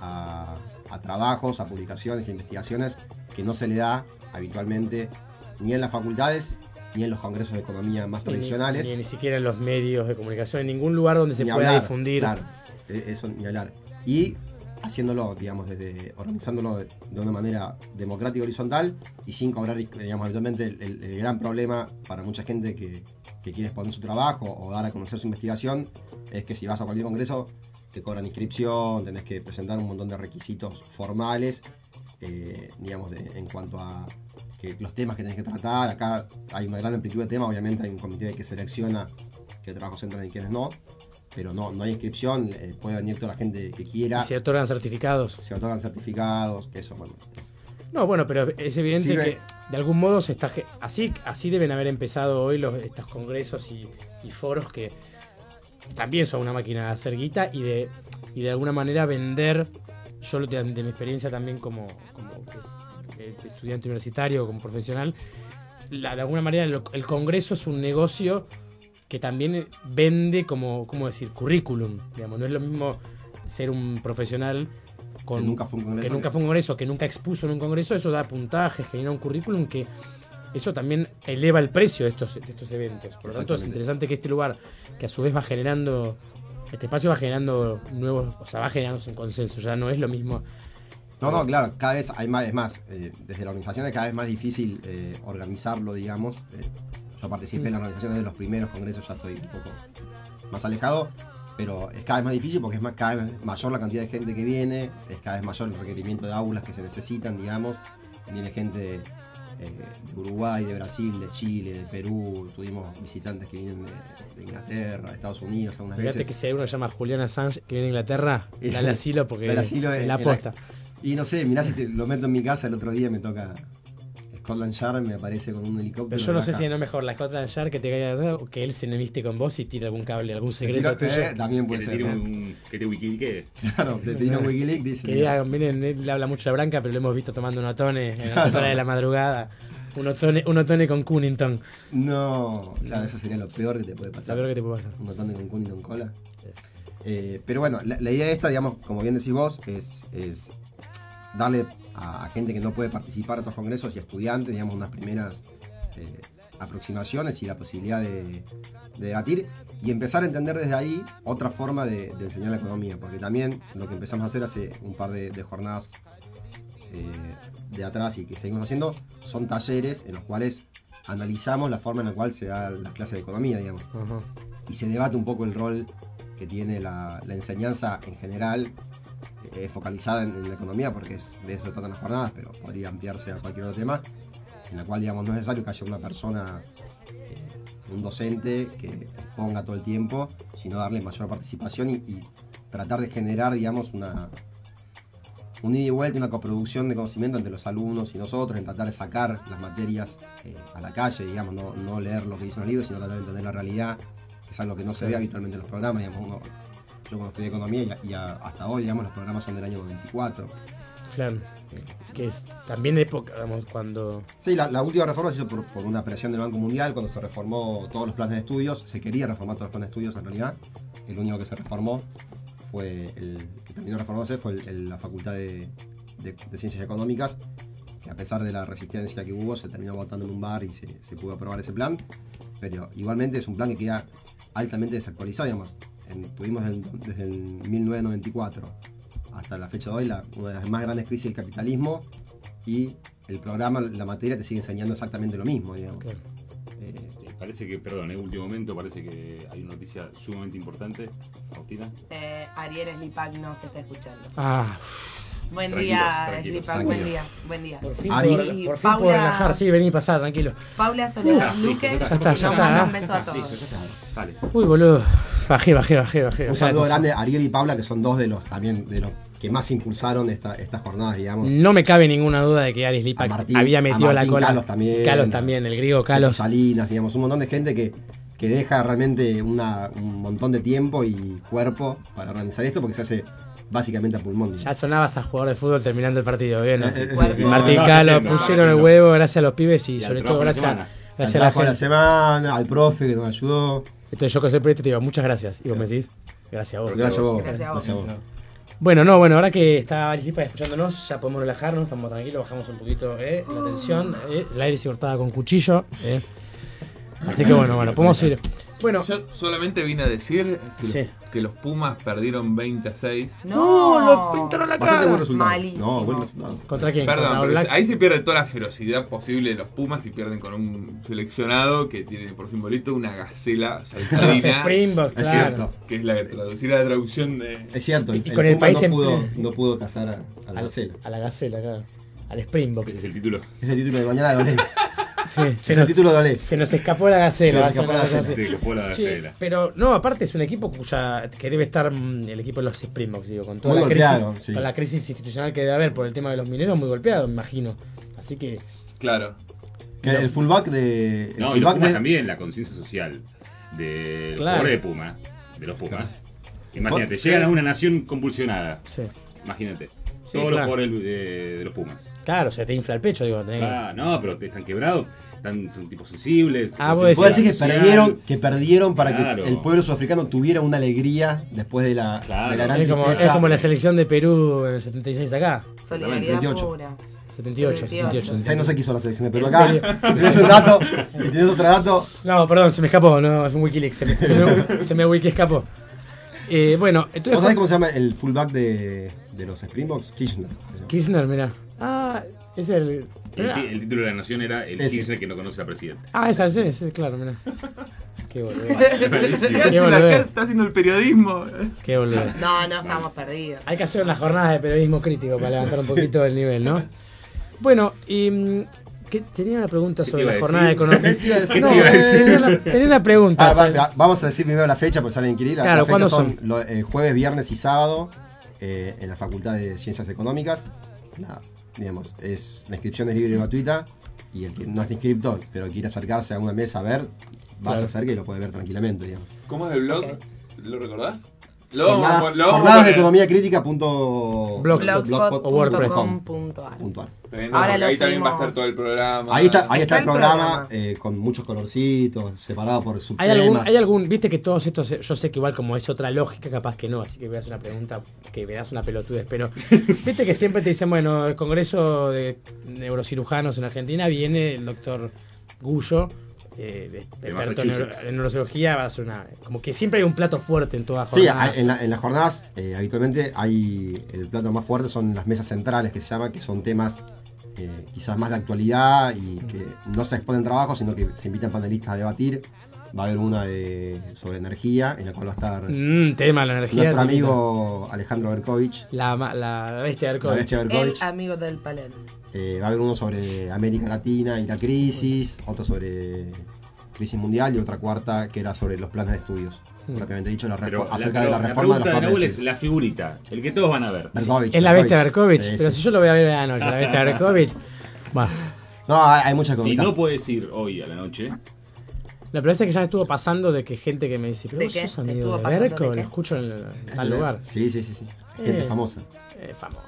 a, a trabajos, a publicaciones, a investigaciones que no se le da habitualmente ni en las facultades ni en los congresos de economía más Ni- tradicionales. Ni, ni siquiera en los medios de comunicación, en ningún lugar donde se Ni pueda hablar, difundir. Claro, e- eso ni hablar. Y haciéndolo, digamos, desde organizándolo de, de una manera democrática y horizontal y sin cobrar, digamos, habitualmente el, el- el gran problema para mucha gente que, que quiere exponer su trabajo o dar a conocer su investigación es que si vas a cualquier congreso te cobran inscripción, tenés que presentar un montón de requisitos formales, eh, digamos, de- en cuanto a que los temas que tenés que tratar. Acá hay una gran amplitud de temas, obviamente hay un comité que selecciona qué trabajos entran y quiénes no, pero no, no hay inscripción, eh, puede venir toda la gente que quiera. Y se otorgan certificados. Se otorgan certificados, que eso, bueno. No, bueno, pero es evidente Sirve- que de algún modo se está así así deben haber empezado hoy los estos congresos y, y foros que también son una máquina de hacer guita y de y de alguna manera vender, yo lo- de, de mi experiencia también como, como eh, estudiante universitario, como profesional, la- de alguna manera el Congreso es un negocio que también vende como, ¿cómo decir? Currículum, digamos, no es lo mismo ser un profesional con, Que nunca fue un congreso. que nunca fue un congreso, que nunca expuso en un congreso, eso da puntajes, genera un currículum que eso también eleva el precio de estos, de estos eventos. Por lo tanto, es interesante que este lugar, que a su vez va generando, este espacio va generando nuevos, o sea, va generando un consenso, ya no es lo mismo. No, no, claro, cada vez hay más, es más, eh, desde la organización es cada vez más difícil eh, organizarlo, digamos. Eh, yo participé en la organización desde los primeros congresos, ya estoy un poco más alejado, pero es cada vez más difícil porque es más, cada vez mayor la cantidad de gente que viene, es cada vez mayor el requerimiento de aulas que se necesitan, digamos. Viene gente eh, de Uruguay, de Brasil, de Chile, de Perú, tuvimos visitantes que vienen de, de Inglaterra, de Estados Unidos algunas Fíjate veces. que si hay uno que se llama Julián Assange que viene de Inglaterra, dale asilo porque Dale asilo es la aposta. Y no sé, mirá si te lo meto en mi casa, el otro día me toca Scotland Yard, me aparece con un helicóptero. Pero yo no sé si no es mejor la Scotland Yard que te caiga o que él se enviste con vos y tire algún cable, algún secreto tuyo. eh, también puede que te ser. tire un. que te wikileakee. Claro, te tira un Wikileaks, dice. Que diga, miren, él le habla mucho la Branca, pero lo hemos visto tomando un otone en las horas de la madrugada. Un otone, un otone con Cunnington. No, claro, eso sería lo peor que te puede pasar. Lo peor que te puede pasar. Un de con Cunnington cola. Eh, pero bueno, la, la idea esta, digamos, como bien decís vos, es, es darle a, a gente que no puede participar de estos congresos y a estudiantes, digamos, unas primeras eh, aproximaciones y la posibilidad de, de debatir y empezar a entender desde ahí otra forma de, de enseñar la economía, porque también lo que empezamos a hacer hace un par de, de jornadas eh, de atrás y que seguimos haciendo son talleres en los cuales analizamos la forma en la cual se da la clase de economía, digamos Ajá. y se debate un poco el rol que tiene la, la enseñanza en general, eh, focalizada en, la economía, porque es, de eso tratan las jornadas, pero podría ampliarse a cualquier otro tema, en la cual digamos, no es necesario que haya una persona, eh, un docente, que ponga todo el tiempo, sino darle mayor participación y, tratar de generar digamos, una, un ida y vuelta, una coproducción de conocimiento entre los alumnos y nosotros, en tratar de sacar las materias eh, a la calle, digamos, no, no leer lo que dicen los libros, sino tratar de entender la realidad, que es algo que no se ve habitualmente en los programas, yo cuando estudié economía y, y a- hasta hoy, digamos, los programas son del año 24. Claro. Que es también época, digamos, cuando. Sí, la, la última reforma se hizo por, por una presión del Banco Mundial, cuando se reformó todos los planes de estudios, se quería reformar todos los planes de estudios en realidad, el único que se reformó fue el que terminó reformándose fue el- el- la Facultad de, de- de Ciencias Económicas, que a pesar de la resistencia que hubo, se terminó votando en un bar y se, se pudo aprobar ese plan, pero igualmente es un plan que queda altamente desactualizado, digamos. En- tuvimos en- desde el 1994 hasta la fecha de hoy la- una de las más grandes crisis del capitalismo y el programa, la materia te sigue enseñando exactamente lo mismo, digamos. Eh, Sí, Parece que, perdón, en último momento parece que hay una noticia sumamente importante. Agustina. Eh, Ariel Slipak no se está escuchando. Ah, Buen Tranquilos, día, tranquilos, Slipak, buen día, buen día. por fin, Ari. por, fin puedo relajar, sí, vení, pasá, tranquilo. Paula Soledad Luque ya está, ya nos está, manda ¿eh? un beso a Listo, todos. ya está. Dale. Uy, boludo. Bajé, bajé, bajé, bajé. un saludo grande a Ariel y Paula, que son dos de los también de los que más impulsaron esta- estas jornadas, digamos. No me cabe ninguna duda de que Aris A Lipak Martín- había a metido la Martín cola. Calos también. Calos también, el griego Calos. Salinas, digamos, un montón de gente que, que deja realmente una- un montón de tiempo y cuerpo para organizar esto porque se hace básicamente a pulmón. Ya sonabas a jugador de fútbol terminando el partido, bien. ¿no? Eh, eh, sí, Martín sí. Martín No, Calos no, pusieron no, el huevo gracias a los pibes y, Y sobre todo la gracias, gracias a la trabajo de la gente. semana, al profe que nos ayudó. Entonces yo que soy periodista te digo muchas gracias. Y vos me decís, gracias a vos. Gracias a vos. Gracias a vos. Bueno, no, bueno, ahora que está Aris Lipak escuchándonos, ya podemos relajarnos, estamos tranquilos, bajamos un poquito eh, la tensión. eh, el aire se cortaba con cuchillo. eh. Así que bueno, bueno, podemos ir. Bueno, Yo solamente vine a decir que, Sí. los, que los Pumas perdieron 20 a 6. No, lo pintaron la cara. buen. Malísimo. No, buen resultado. ¿Contra quién? Perdón, ¿Contra pero ahí se pierde toda la ferocidad posible de los Pumas y pierden con un seleccionado que tiene por simbolito una gacela Los saltarina. Springboks, Es claro. cierto. que es la que traducir la traducción de. Es cierto, Y con el Puma país no en pudo, no pudo cazar a, a la gacela. A la gacela, claro. Al Springbok. Ese es el título. Es el título de mañana de Olé. Sí, Es se, el nos, título de Olé. se nos escapó la gacela. Se nos escapó la pero no, aparte es un equipo cuya que debe estar mm, el equipo de los Springboks, digo, con toda Muy la golpeado, crisis, sí. con la crisis institucional que debe haber por el tema de los mineros, muy golpeado, me imagino. Así que Claro. Que el fullback de. El No, y los fullback Pumas de- también, la conciencia social de Claro. de Puma, de los Pumas, Imagínate, llegan a una nación convulsionada. Sí. Imagínate. Sí, Todos los claro. jugadores de, de los Pumas. Claro, se te infla el pecho, digo. tenés que- Ah, no, pero te están quebrados, están, son tipos sensibles. Ah, vos decís- Puedo decir que perdieron, que perdieron para Claro. que el pueblo sudafricano tuviera una alegría después de la, de la gran es, como, tristeza. es como la selección de Perú en el 76 de acá. Solidaridad 78. pura. 78, 78. Sí, no sé qué hizo la selección de Perú ¿En acá. tienes un dato, tienes otro dato. No, perdón, se me escapó, no, es un Wikileaks, se me, se me, se me wiki escapó. Eh, bueno, entonces. ¿Vos sabés cómo se llama el fullback de, de los Springboks? Kirchner. Kirchner, mira. Ah, es el. El, ti- el título de la nación era El Ese. Kirchner que no conoce a la presidenta. Ah, esa es, ese, claro, mira. Qué boludo. ¿Qué hace Qué la- boludo. qué está haciendo el periodismo? Qué boludo. No, no estamos perdidos. Hay que hacer unas jornadas de periodismo crítico para levantar un poquito el nivel, ¿no? Bueno, y. mm, ¿qué- tenía una pregunta ¿Qué sobre la jornada económica. No, tenía una- tenía una pregunta. Ah, va- sobre- va- vamos a decir primero la fecha, por si alguien quiere ir. La- Claro, Las fechas ¿cuándo son son? lo- eh, jueves, viernes y sábado eh, en la Facultad de Ciencias Económicas. Nada, digamos, es, la inscripción es libre y gratuita. Y el que no está inscripto, pero quiere acercarse a una mesa a ver, vas Claro. a hacer que lo puede ver tranquilamente, digamos. ¿Cómo es el blog? ¿Lo recordás? Lo vamos a Jornadas, lo jornadas de economía crítica punto Blogspot WordPress. com. no, Ahora porque lo ahí también va a estar todo el programa. Ahí está, ahí está, Está el programa, programa. eh, con muchos colorcitos, separado por ¿Hay subtemas. algún, ¿Hay algún, viste que todos estos, yo sé que igual como es otra lógica, capaz que no, así que voy a hacer una pregunta que me das una pelotudez, pero viste que siempre te dicen, bueno, el Congreso de Neurocirujanos en Argentina viene el doctor Gullo, eh, experto en, neuro- en neurocirugía, va a hacer una, como que siempre hay un plato fuerte en toda Sí, jornada. hay- en, la- en las jornadas eh, habitualmente hay el plato más fuerte son las mesas centrales que se llama, que son temas eh, quizás más de actualidad y que no se exponen trabajo, sino que se invitan panelistas a debatir. Va a haber una de, sobre energía, en la cual va a estar Mm, tema la energía. nuestro amigo Alejandro Berkovich. La, ma- la bestia de La bestia El Berkovich. amigo del Palermo. Eh, va a haber uno sobre América Latina y la crisis, otro sobre crisis mundial y otra cuarta que era sobre los planes de estudios. Mm. Propiamente dicho, la Pero la, acerca pero de la la reforma de pregunta los de de es estudios. la figurita, el que todos van a ver. Berkovich, Es la bestia de Berkovich. Sí, pero sí. si yo lo voy a ver a la noche, la bestia de Berkovich. Bueno, No, hay, hay muchas Si comunicaciones. no puedes ir hoy a la noche, la verdad es que ya estuvo pasando de que gente que me dice, pero ¿De vos sos amigo ¿Estuvo de de lo escucho en, en tal lugar. Sí, sí, sí, sí. Gente Eh, famosa. eh, famosa.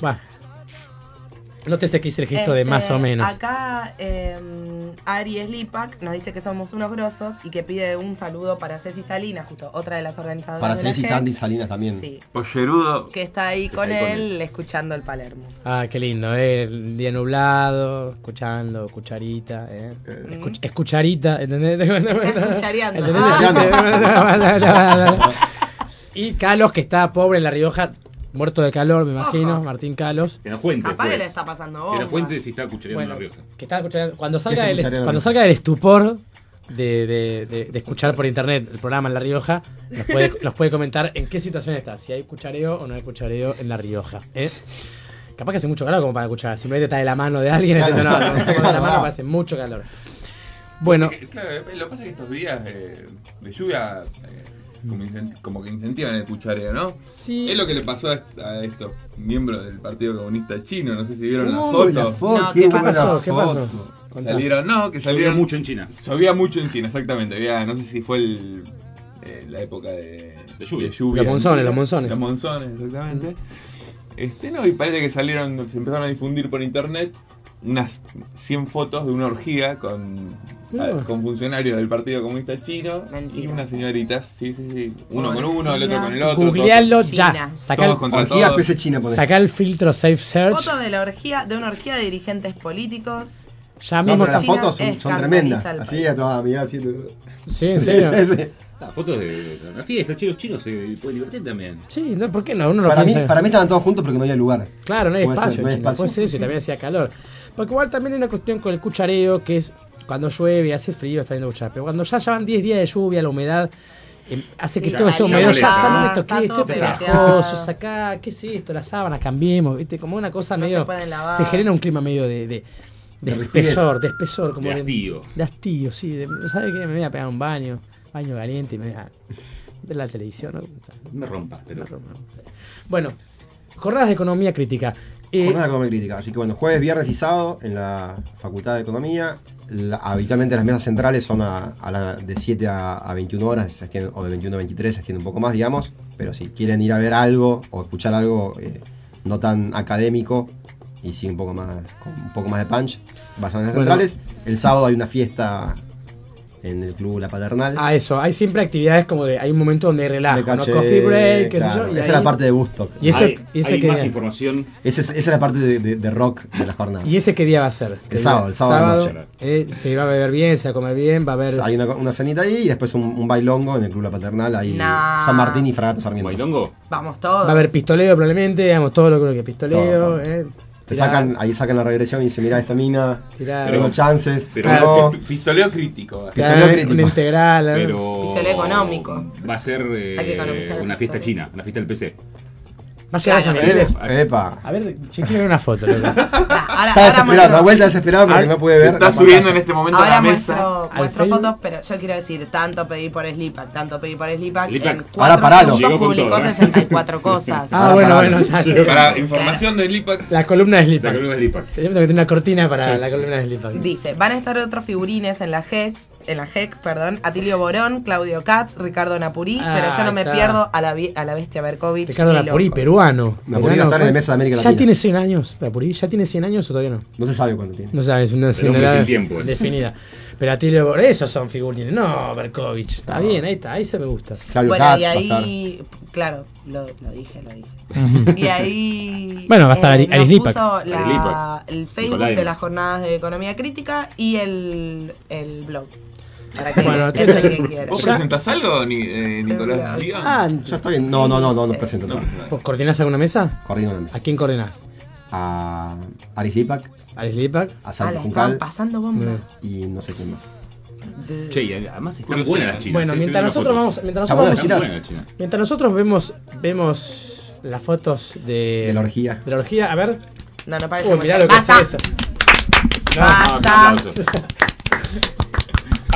Bueno. Nótese que hice el gesto de Este, más o menos. Acá eh, Aries Lipak nos dice que somos unos grosos y que pide un saludo para Ceci Salinas, justo otra de las organizadoras Para de Ceci, Sandy Salinas también. Sí, Pollerudo. que está ahí con ahí con él escuchando el Palermo. Ah, qué lindo, eh. El día nublado, escuchando, cucharita, eh. Escuch- escucharita, ¿entendés? Escuchareando. ¿Entendés? y Carlos, que está pobre en La Rioja, muerto de calor, me imagino, Ojo. Martín Carlos. que nos cuente. Capaz que le pues. está pasando Que nos bomba. cuente si está cuchareando Bueno, en La Rioja. que está escuchando, cuando ¿Qué salga, del, cuando salga del estupor de, de- de- de escuchar por internet el programa en La Rioja, nos puede, nos puede comentar en qué situación está, si hay cuchareo o no hay cuchareo en La Rioja. ¿eh? Capaz que hace mucho calor como para escuchar, simplemente está de la mano de alguien Claro. diciendo, no, no, no, de la mano parece mucho calor. Bueno, Sí, Claro, lo que pasa es que estos días eh, de lluvia eh, como, que incentivan el cuchareo, ¿no? Sí. Es lo que le pasó a, est- a estos miembros del Partido Comunista Chino, no sé si vieron la Uy, foto. la foto, No, qué ¿qué buena pasó? ¿Qué pasó? Salieron, no, que Llovía salieron mucho en China. Llovía mucho en China, exactamente. Había, no sé si fue el, eh, la época de, De lluvia. de lluvia Los monzones, los monzones. Los monzones, exactamente. Este, no, y parece que salieron, se empezaron a difundir por internet unas 100 fotos de una orgía con, Con funcionarios del Partido Comunista Chino y unas señoritas, sí, sí, sí. Uno con uno, el otro con el otro. googlealo ya. Saca el, Orgía. PC China, saca el filtro Safe Search. Foto de la orgía, de una orgía de dirigentes políticos. Ya No, mismo pero las fotos son, tremendas. Así a toda mirada así. Sí, en Sí, serio. sí, sí. Ah, fotos de, fiesta, che, los chinos se pueden divertir también. Sí, no, ¿por qué no? Uno lo Para mí, piensa. para mí estaban todos juntos porque no había lugar. Claro, no hay Puede ser, espacio, no hay chino, espacio. puede ser eso y también hacía calor. Porque igual también hay una cuestión con el cuchareo que es cuando llueve, hace frío, está viendo cuchara. Pero cuando ya llevan 10 días de lluvia, la humedad eh, hace que todo eso medio ya ¿no? esto, ¿qué? Esto pegajoso, sacá, ¿qué es esto? Las sábanas, cambiemos, ¿viste? Como una cosa No medio. se pueden lavar. se genera un clima medio de. de de De espesor, de espesor, como De hastío. De hastío, sí. de- ¿Sabes qué? Me voy a pegar un baño, baño caliente y me voy a ver la televisión. ¿no? Me rompas, pero. Bueno, jornadas de economía crítica. Eh, Jornada de Economía Crítica. Así que bueno, jueves, viernes y sábado en la Facultad de Economía. La- habitualmente las mesas centrales son a, a la- de 7 a, a 21 horas, se extiende- o de 21 a 23, se extiende un poco más, digamos. Pero si quieren ir a ver algo o escuchar algo eh, no tan académico y sí un poco más, con un poco más de punch, vayan a las Bueno. centrales. El sábado hay una fiesta en el Club La Paternal. Ah, eso, hay siempre actividades como de. Hay un momento donde hay relajo, Coffee break, qué claro. sé yo. y Esa es la parte de Woodstock. Y ese, Hay- y ese hay que más día- información. Esa es, esa es la parte de, de- de rock de la jornada. ¿Y ese qué día va a ser? El sábado, el sábado de noche. eh, se va a beber bien, se va a comer bien, va a haber. Hay una, una cenita ahí y después un, un bailongo en el Club La Paternal, ahí Nah. San Martín y Fragata Sarmiento. ¿Bailongo? Vamos todos. Va a haber pistoleo probablemente, digamos, todo lo que pistoleo. Todo, todo. eh, Te sacan, ahí sacan la regresión y dicen, mira esa mina, Tirar- tengo chances, Pero no. pi- pistoleo crítico. Claro, Pistoleo crítico. una integral. ¿no? Pero. Pistoleo económico. Va a ser eh, una fiesta china, una fiesta del PC. Va a llegar a San Claro. Miguel. Epa. A ver, che, quiero ver una foto. loco. Ahora, Está desesperado, da vuelta desesperado porque no puede ver. Está la subiendo en este momento a Ahora la mesa. muestro, fotos, pero yo quiero decir, tanto pedí por Slipak, tanto pedí por Slipak, Slipak. en Ahora cuatro paralo. publicó todo, ¿eh? 64 cosas. Ah, Ahora bueno, paralo. bueno. ya. Para información del IPAC. La columna de La Slipak. columna de Lipak. Tenemos que tener una cortina para la columna de Slipak. Dice, van a estar otros figurines en la Hex, en la HEC, perdón, Atilio Borón, Claudio Katz, Ricardo Napurí, Ah, pero yo no me está. pierdo a la, a la bestia Berkovich. Ricardo Napurí, loco. Peruano. Napurí va a estar en ¿cuál? mesa de América ¿Ya Latina. tiene 100 años, Napurí? ¿Ya tiene 100 años o todavía no? No se sabe cuánto tiene. No sabes, una El hombre edad sin tiempo definida. Pero Atilio Borón, esos son figurines. No, Berkovich. Está bien, ahí está, ahí se me gusta. Claudio Bueno, Katz y a ahí, claro, lo, lo dije, lo dije. y ahí. Bueno, va a estar nos Aris Lipak. puso la- Aris Lipak. el Facebook Nicolai. de las jornadas de economía crítica y el, el blog. Para que Bueno, es ¿qué- el que quiera. ¿Vos presentás algo, ni, eh, Nicolás? Ah, Yo estoy en- No, no, no, no, no presento No, nada. ¿vos ¿coordinás alguna mesa? Coordino una mesa. ¿A quién coordinás? A Aris Lipak, ¿Aris Lipak? a Ah, Santi Juncal pasando bomba. y no sé quién más. Che, y además están Curiosidad. buenas las chinas. Bueno, eh, mientras nosotros vamos, mientras nosotros, vamos- mientras nosotros vemos, vemos las fotos de, De la orgía. de la orgía, a ver. No, no parece Uy, mirá lo que es eso. No, Basta. aplausos.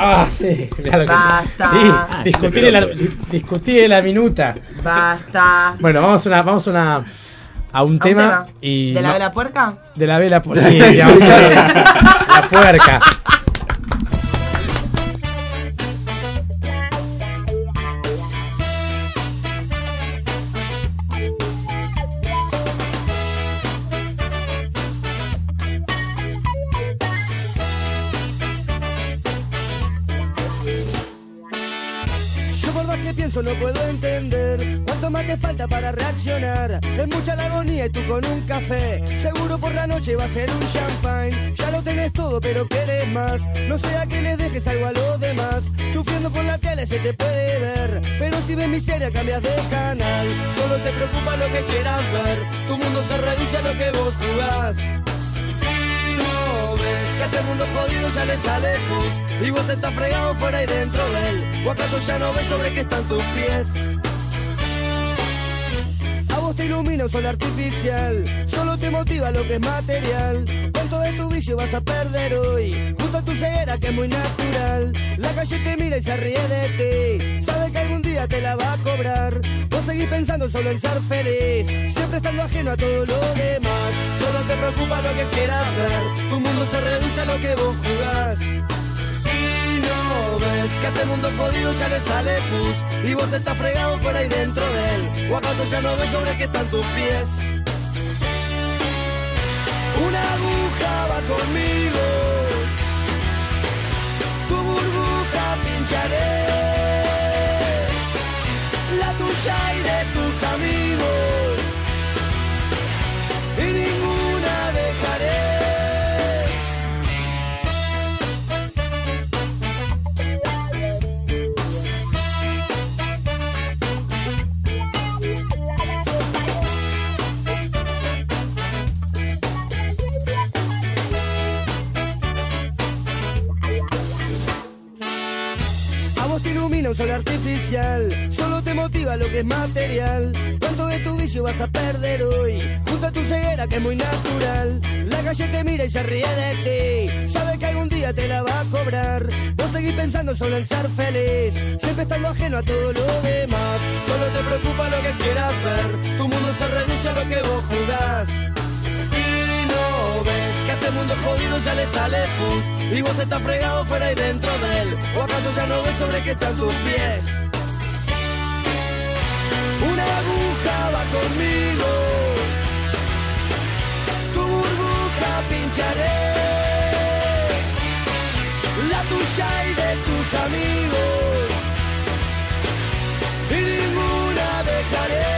Ah, sí, lo que Basta. Sí, discutir la, discutir la minuta. Basta. Bueno, vamos a una, vamos a una a un ¿A un tema, tema? y ¿De la no- vela puerca? de la vela pu- sí, sí, vamos a ver. la puerca. Es mucha la agonía y tú con un café. Seguro por la noche va a ser un champagne. Ya lo tenés todo pero querés más. No sea que le dejes algo a los demás. Sufriendo por la tele se te puede ver. Pero si ves miseria cambias de canal. Solo te preocupa lo que quieras ver. Tu mundo se reduce a lo que vos jugás. No ves que este mundo jodido ya le sale pus Y vos estás fregado fuera y dentro de él ¿O acaso ya no ves sobre qué están tus pies? A vos te ilumina un sol artificial. Solo te motiva lo que es material. ¿Cuánto de tu vicio vas a perder hoy? Junto a tu ceguera que es muy natural. La calle te mira y se ríe de ti. Sabe que algún día te la va a cobrar. Vos seguís pensando solo en ser feliz. Siempre estando ajeno a todo lo demás. Solo te preocupa lo que quieras ver. Tu mundo se reduce a lo que vos jugás. Y no ves que a este mundo jodido ya le sale pus. Y vos estás fregado fuera y dentro de él ¿O acaso ya no ves sobre qué están tus pies? Una aguja va conmigo. Tu burbuja pincharé. La tuya y de tus amigos sol artificial, solo te motiva lo que es material. ¿Cuánto de tu vicio vas a perder hoy? Junto a tu ceguera que es muy natural. La calle te mira y se ríe de ti. Sabe que algún día te la va a cobrar. Vos seguís pensando solo en ser feliz. Siempre estando ajeno a todo lo demás. Solo te preocupa lo que quieras ver. Tu mundo se reduce a lo que vos jugás. Jodido ya le sale pus Y vos estás fregado fuera y dentro de él ¿O acaso ya no ves sobre qué están tus pies? Una aguja va conmigo Tu burbuja pincharé La tuya y de tus amigos Y ninguna dejaré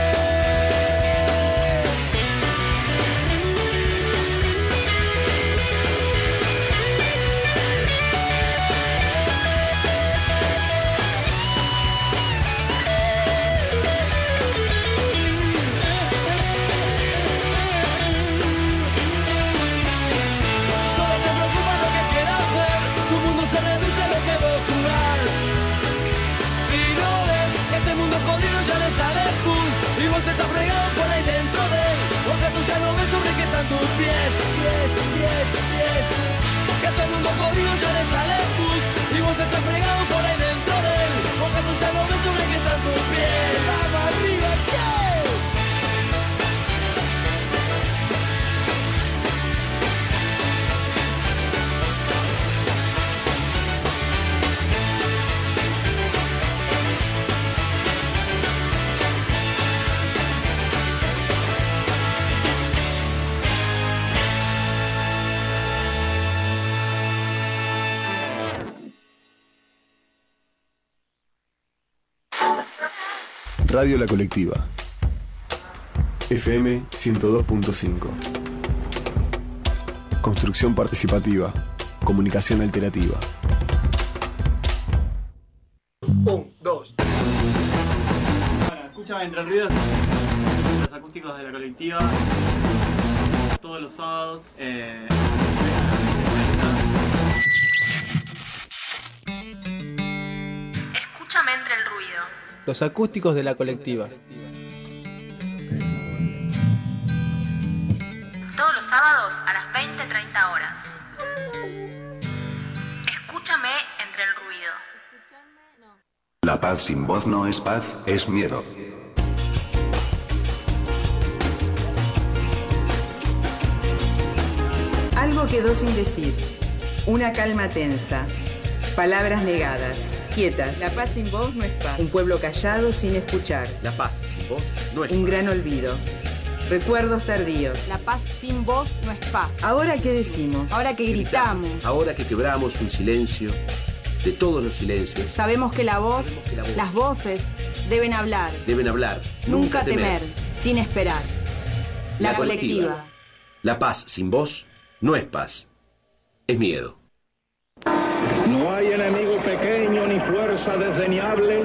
están tus pies Pies, pies, pies. Que este mundo jodido ya le sale pus Y vos estás fregado por ahí dentro de él. Porque tú ya no ves sobre qué están tus pies Radio La Colectiva. FM 102.5. Construcción participativa. Comunicación alternativa. Un, dos. Bueno, escúchame entre ruidos. Los acústicos de la colectiva. Todos los sábados. eh, Escúchame entre el ruido. Los acústicos de la colectiva. Todos los sábados a las 20-30 horas. Escúchame entre el ruido. La paz sin voz no es paz, es miedo. Algo quedó sin decir. Una calma tensa. Palabras negadas. Quietas. La paz sin voz no es paz. Un pueblo callado sin escuchar. La paz sin voz no es Un gran olvido. Recuerdos tardíos. La paz sin voz no es paz. Ahora qué decimos. Ahora que gritamos. Ahora que quebramos un silencio, de todos los silencios, Sabemos que la voz, que la voz- las voces deben hablar. deben hablar. Nunca temer, sin esperar. La, colectiva. La paz sin voz no es paz, es miedo. No hay enemigo desdeñable,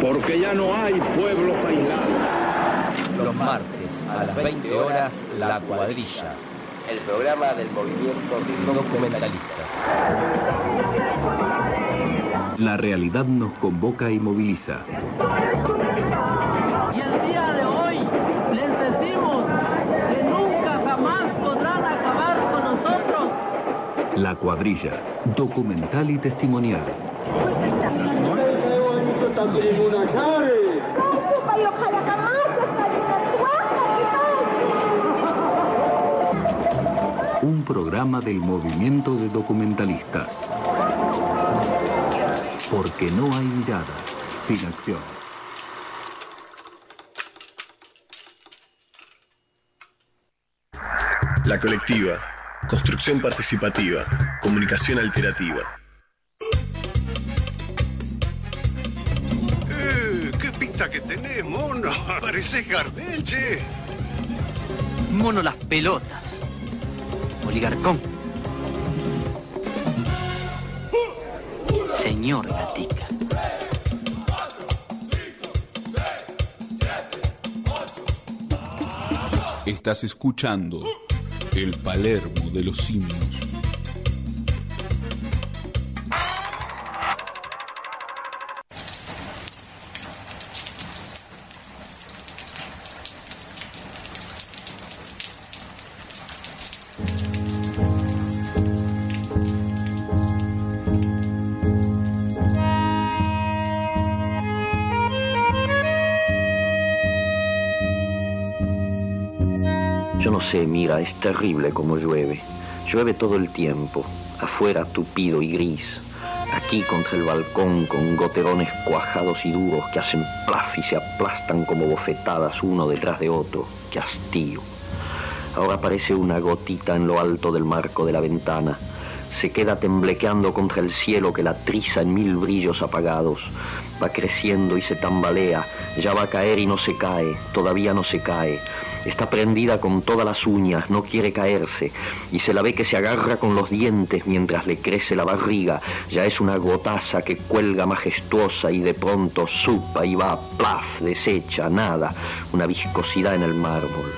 porque ya no hay pueblos aislados. Los martes a las 20 horas, La Cuadrilla. El programa del movimiento de documentalistas. La realidad nos convoca y moviliza. Y el día de hoy les decimos que nunca jamás podrán acabar con nosotros. La cuadrilla, documental y testimonial. Un programa del movimiento de documentalistas. Porque no hay mirada sin acción. La colectiva. Construcción participativa. Comunicación alternativa. ¿Qué pinta que tenés, mono? Pareces Gardel, che. Mono las pelotas. Oligarcón. Señor Gatica. Estás escuchando el Palermo de los simios. Es terrible como llueve. Llueve todo el tiempo, afuera tupido y gris. Aquí contra el balcón con goterones cuajados y duros que hacen plaf y se aplastan como bofetadas uno detrás de otro. ¡Qué hastío! Ahora aparece una gotita en lo alto del marco de la ventana. Se queda temblequeando contra el cielo que la triza en mil brillos apagados. Va creciendo y se tambalea. Ya va a caer y no se cae. Todavía no se cae. Está prendida con todas las uñas, no quiere caerse, y se la ve que se agarra con los dientes mientras le crece la barriga. Ya es una gotaza que cuelga majestuosa y de pronto supa y va, plaf, desecha, nada, una viscosidad en el mármol.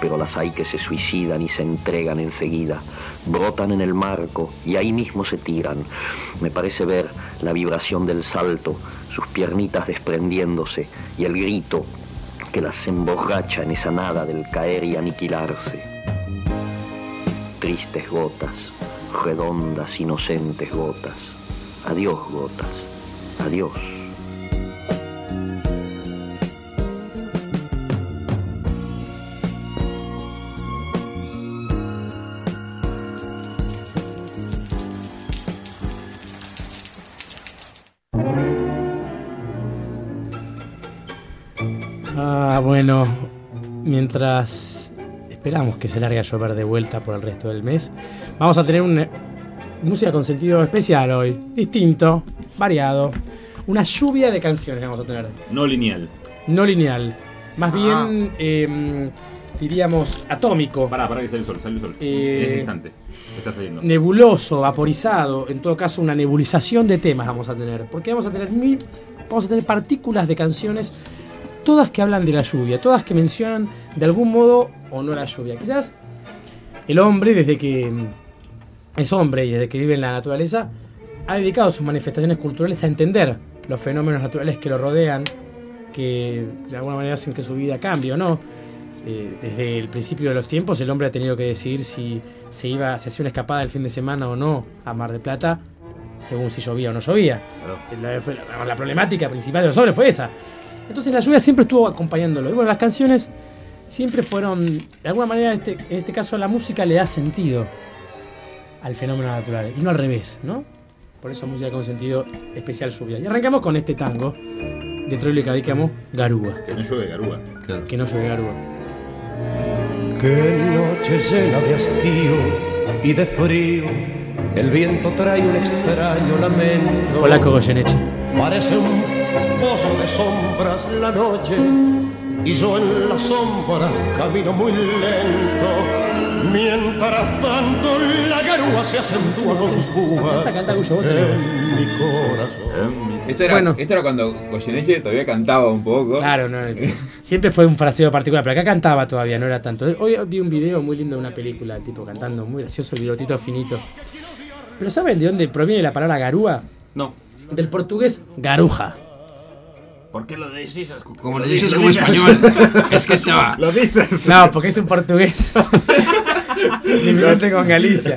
Pero las hay que se suicidan y se entregan enseguida, brotan en el marco y ahí mismo se tiran. Me parece ver la vibración del salto, sus piernitas desprendiéndose y el grito que las emborracha en esa nada del caer y aniquilarse. Tristes gotas, redondas, inocentes gotas. Adiós gotas, adiós. Mientras esperamos que se largue a llover de vuelta por el resto del mes, vamos a tener una música con sentido especial hoy, distinto, variado. Una lluvia de canciones vamos a tener. No lineal. No lineal, más Ah. bien, em, diríamos, atómico. Pará, pará que sale el sol, sale el sol. Eh, en este instante. Está saliendo. nebuloso, vaporizado, en todo caso una nebulización de temas vamos a tener, porque vamos a tener mil, vamos a tener partículas de canciones, todas que hablan de la lluvia, todas que mencionan de algún modo o no la lluvia. Quizás el hombre desde que es hombre y desde que vive en la naturaleza ha dedicado sus manifestaciones culturales a entender los fenómenos naturales que lo rodean, que de alguna manera hacen que su vida cambie o no. Eh, desde el principio de los tiempos el hombre ha tenido que decidir si se iba, si hacía una escapada el fin de semana o no a Mar del Plata, según si llovía o no llovía. La, fue la- la problemática principal de los hombres fue esa. Entonces la lluvia siempre estuvo acompañándolo. Y bueno, las canciones siempre fueron, de alguna manera, en este, en este caso la música le da sentido al fenómeno natural y no al revés, ¿no? Por eso música con sentido especial lluvia. Y arrancamos con este tango de Troilo y Cadícamo, Garúa. Que no llueve garúa. Que no llueve Garúa. Qué noche llena de hastío y de frío. El viento trae un extraño lamento. Polaco Goyeneche. Parece un pozo de sombras la noche. Y yo en la sombra camino muy lento. Mientras tanto la garúa se acentúa con sus púas en mi corazón. Esto era, Bueno. esto era cuando Goyeneche todavía cantaba un poco. Claro, no, siempre fue un fraseo particular, pero acá cantaba todavía, no era tanto. Hoy vi un video muy lindo de una película, el tipo cantando, muy gracioso, el bigotito finito. Pero ¿saben de dónde proviene la palabra garúa? No. Del portugués garuja. ¿Por qué lo decís? Como lo dices como español. Es que se va. Lo dices. No, porque es un portugués. Limitante con Galicia.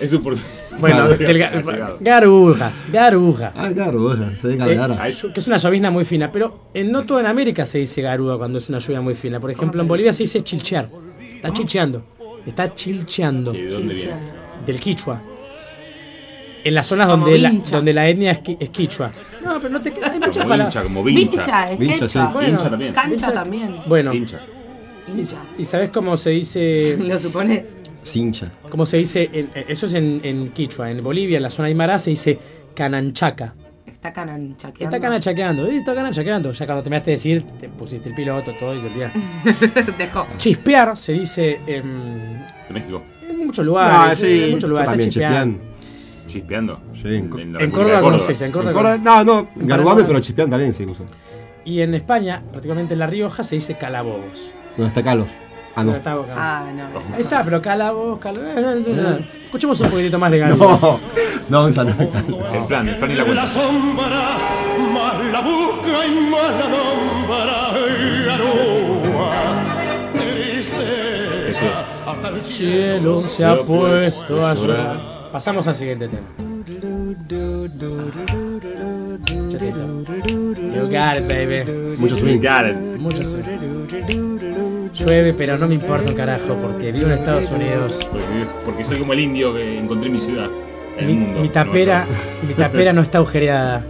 Es un por... Bueno, Ah, del ga- garuja, garuja. Ah, claro, se ve Eh, que es una llovizna muy fina, pero en no todo en América se dice garúa cuando es una lluvia muy fina. Por ejemplo, en Bolivia se dice chilchear. Está chilcheando. Está chilcheando. ¿De dónde viene? Del quichua. En las zonas Como donde la, vincha. donde la etnia es, qui- es quichua. No, pero no te hay muchas Como palabras. vincha, como vincha. Vincha, es Vincha, quechua. sí. Bueno, Hincha también. Cancha Vincha- también. Bueno, Hincha. Hincha. ¿y sabes cómo se dice? ¿Lo supones? Cincha. ¿Cómo se dice? en- eso es en, en quichua. En Bolivia, en la zona aymara, se dice cananchaca. Está cananchaqueando. Está cananchaqueando. eh, Está cananchaqueando. Ya cuando terminaste de decir, te pusiste el piloto, todo y te olvidaste. Dejó. Chispear se dice en, De México. en muchos lugares. Ah, en sí, muchos yo lugares. está chispeando. chispean. Chispeando. Sí, en, la En Córdoba, de ¿cómo se dice? En en Córdoba. Córdoba- no, no, En Paraguay. pero chispean también se usa. Y en España, particularmente en La Rioja, se dice calabobos. ¿Dónde está Carlos? Ah, no. Está. Ah, no. Ahí está, pero calabobos, calabobos. Escuchemos un poquitito más de Galo. No, no, esa no. El flan, el flan y la La cuenta. sombra, más la busca y más la nombra. Garúa, tristeza, hasta el cielo se ha puesto a llorar. Pasamos al siguiente tema. You got it, baby. Mucho swing. Got it. Mucho swing. Llueve, pero no me importa un carajo porque vivo en Estados Unidos. Porque, porque soy como el indio que encontré en mi ciudad. En el Mi, mundo. mi tapera, mi tapera no está agujereada.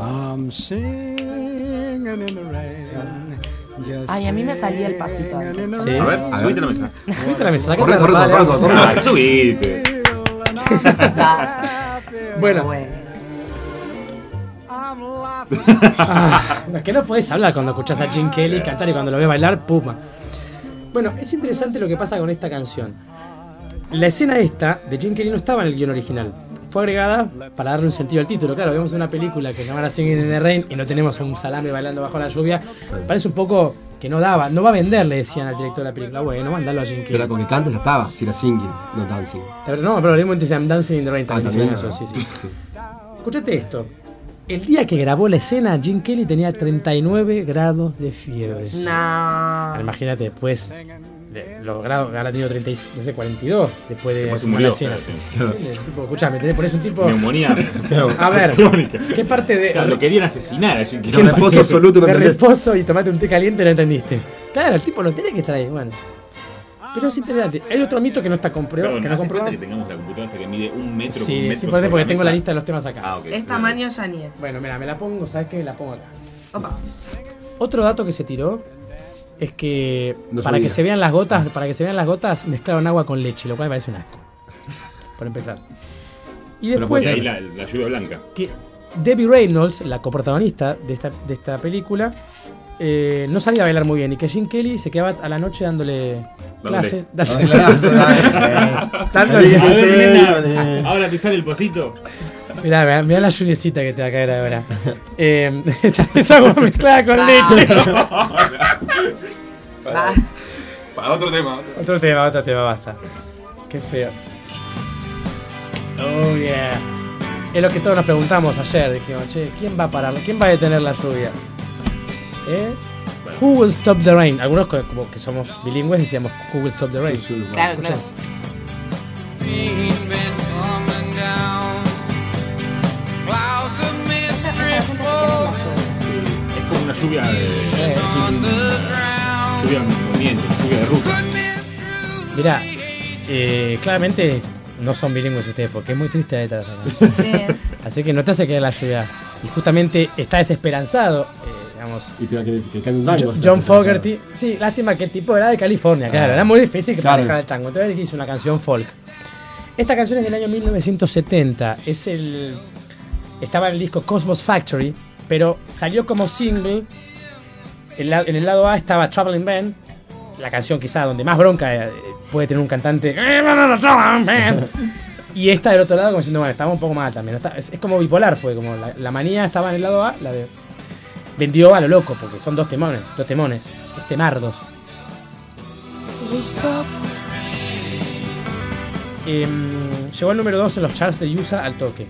I'm singing in the rain. Ay, a mí me salía el pasito antes. Sí. A ver, subite a la mesa. Subite a la mesa, Corre, corre, corre, corre, subite. Bueno, ah, es que no podés hablar cuando escuchás a Jim Kelly cantar y cuando lo ves bailar, puma. Bueno, es interesante lo que pasa con esta canción. La escena esta de Jim Kelly no estaba en el guion original. Fue agregada para darle un sentido al título. Claro, vemos una película que se llama Singing in the Rain y no tenemos a un salame bailando bajo la lluvia. Parece un poco que no daba, no va a vender, le decían al director de la película. Bueno, mandalo a Jim Kelly. Pero con que cante ya estaba. Si era singing, no dancing. Pero no, pero le dice I'm Dancing in the Rain también. Ah, también. eso, sí, sí. Escuchate esto. El día que grabó la escena, Jim Kelly tenía 39 grados de fiebre. No. Imagínate, después de- los grados habrá tenido 30, y- no sé, 42 después de Después se murió. escena. Claro. El tipo, escuchame, tenés, ponés un tipo. Neumonía. A ver. ¿qué parte de. Claro, lo querían asesinar a Jim Kelly. ¿qué parte reposo absoluto, ¿me de reposo y tomate un té caliente, no entendiste. Claro, el tipo no tenía que estar ahí, bueno. Pero es interesante. Hay otro mito que no está comprobado. Perdón, que no ¿hace falta que tengamos la computadora hasta que mide un metro con un Sí, metro sí, porque la tengo la lista de los temas acá. Ah, ok. Es tamaño Yanies. Bueno, mira, me la pongo, ¿sabes qué? Me la pongo acá. Opa. Otro dato que se tiró es que No para que se vean las gotas, para que se vean las gotas, mezclaron agua con leche, lo cual me parece un asco. Por empezar. Y Pero después Ahí la, la lluvia blanca. que Debbie Reynolds, la coprotagonista de esta, de esta película, eh, no sabía bailar muy bien y que Jim Kelly se quedaba a la noche dándole clase. Dándole clase, A ahora te sale el pocito. Mirá, mirá, mirá la lluviecita que te va a caer ahora. Eh, esa agua mezclada con leche. Va. Para otro tema. Otro tema, otro tema, basta. Qué feo. Oh yeah. Es lo que todos nos preguntamos ayer. Dijimos, che, ¿quién va a parar? ¿Quién va a detener la lluvia? ¿Eh? Who will stop the rain? Algunos co- como que somos bilingües decíamos Who will stop the rain. Claro, claro. Lluvia de. es un- lluvia lluvia de ruta. Mirá, eh, claramente no son bilingües ustedes porque es muy triste esa canción. Sí. Así que no te hace quedar la lluvia. Y justamente está desesperanzado, eh, digamos, Y que, que, un tango. Jo- John Fogerty. Sí, lástima que el tipo era de California, claro. Era muy difícil que Claro. manejara el tango. Entonces hizo una canción folk. Esta canción es del año 1970. Es el. Estaba en el disco Cosmos Factory, pero salió como single. En, la- en el lado A estaba Traveling Band, la canción quizá donde más bronca eh, puede tener un cantante. Y esta del otro lado, como diciendo, bueno, estaba un poco mal también. Es, es como bipolar, fue como la, la manía estaba en el lado A, la de. Vendió a lo loco, porque son dos temones, dos temones, dos temardos. Em, llegó el número 2 en los charts de USA al toque.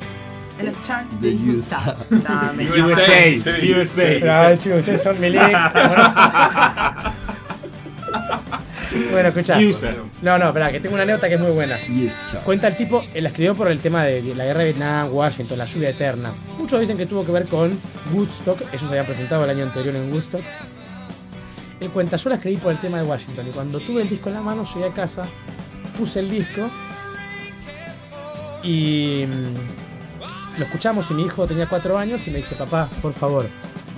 En los charts De USA. USA. No, USA, ay, chicos, ustedes son Melec. bueno, escuchá. USA. No, no, espera, que tengo una anécdota que es muy buena. Cuenta el tipo, él la escribió por el tema de la guerra de Vietnam, Washington, la lluvia eterna. Muchos dicen que tuvo que ver con Woodstock, ellos se habían presentado el año anterior en Woodstock. Él cuenta, yo la escribí por el tema de Washington y cuando tuve el disco en la mano llegué a casa, puse el disco y mm, lo escuchamos y mi hijo tenía cuatro años y me dice, papá, por favor,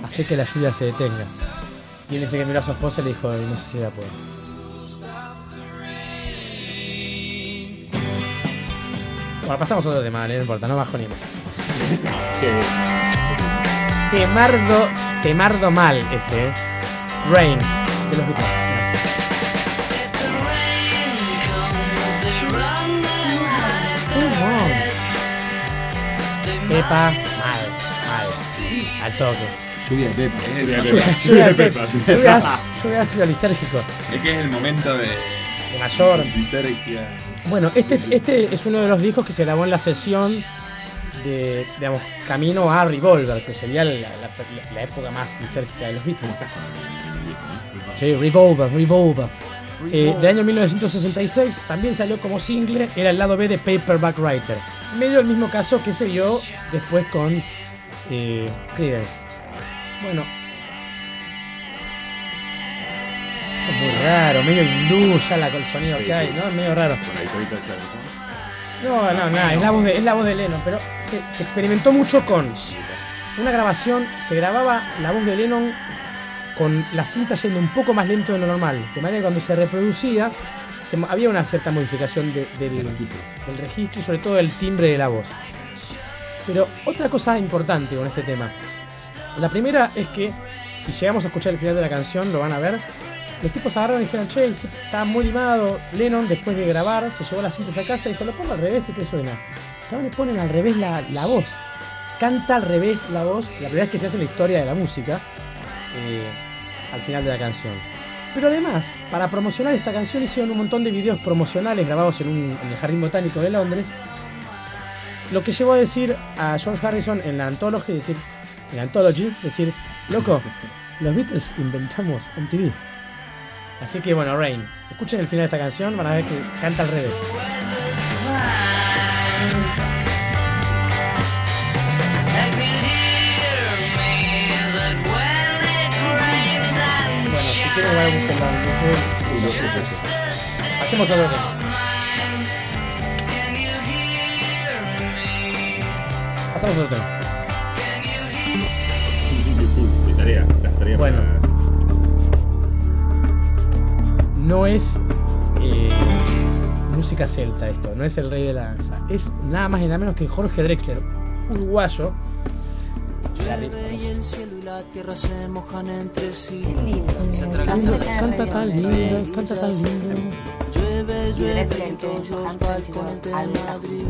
hace que la lluvia se detenga. Y él dice que miró a su esposa y le dijo, no sé si voy a poder. Bueno, pasamos a otro tema, ¿vale? no importa, no bajo ni más. Temardo, temardo mal este, ¿eh? Rain, de los Beatles. Pepa, mal, mal. Al toque. Lluvia de Pepa. Lluvia de Lluvia, Pepa. lluvia de Pepa. Lluvia- lluvia ácido lisérgico. Es que es el momento de. De mayor. Lisergia. Bueno, este, este es uno de los discos que se grabó en la sesión de, digamos, camino a Revolver, que sería la, la- la época más lisérgica de los Beatles. Sí, Revolver, Revolver. Eh, del año 1966 también salió como single, era el lado B de Paperback Writer. Medio el mismo caso que se dio después con eh, Creedence. Bueno. Es muy raro, medio hindú ya la, el sonido Sí, que hay, sí. ¿no? Es medio raro. No, no, no, es la voz de, es la voz de Lennon, pero se, se experimentó mucho con una grabación, se grababa la voz de Lennon con la cinta yendo un poco más lento de lo normal, de manera que cuando se reproducía se había una cierta modificación de- del, del registro y sobre todo del timbre de la voz. Pero otra cosa importante con este tema, la primera es que si llegamos a escuchar el final de la canción, lo van a ver, los tipos agarraron y dijeron, che, está muy limado. Lennon, después de grabar, se llevó las cintas a casa y dijo, lo pongo al revés y que suena. Estaban le ponen al revés la, la voz. Canta al revés la voz, la primera vez que se hace en la historia de la música, eh, al final de la canción. Pero además, para promocionar esta canción hicieron un montón de videos promocionales grabados en, un- en el Jardín Botánico de Londres. Lo que llevó a decir a George Harrison en la Anthology, decir, en la Anthology, decir, loco, los Beatles inventamos MTV. Así que bueno, Rain, escuchen el final de esta canción, van a ver que canta al revés. Busquen en YouTube. Hacemos. Pasamos a otro tema. Mi tarea, las tareas Bueno. para- No es eh, música celta esto, no es el rey de la danza. Es nada más y nada menos que Jorge Drexler, uruguayo. La ri- y el cielo y la tierra se mojan entre sí. Se Lindo, atragantan Canta tan lindo, canta tan lindo. Llueve, llueve Drexler, en que todos ellos los cantan, balcones de algo. Madrid.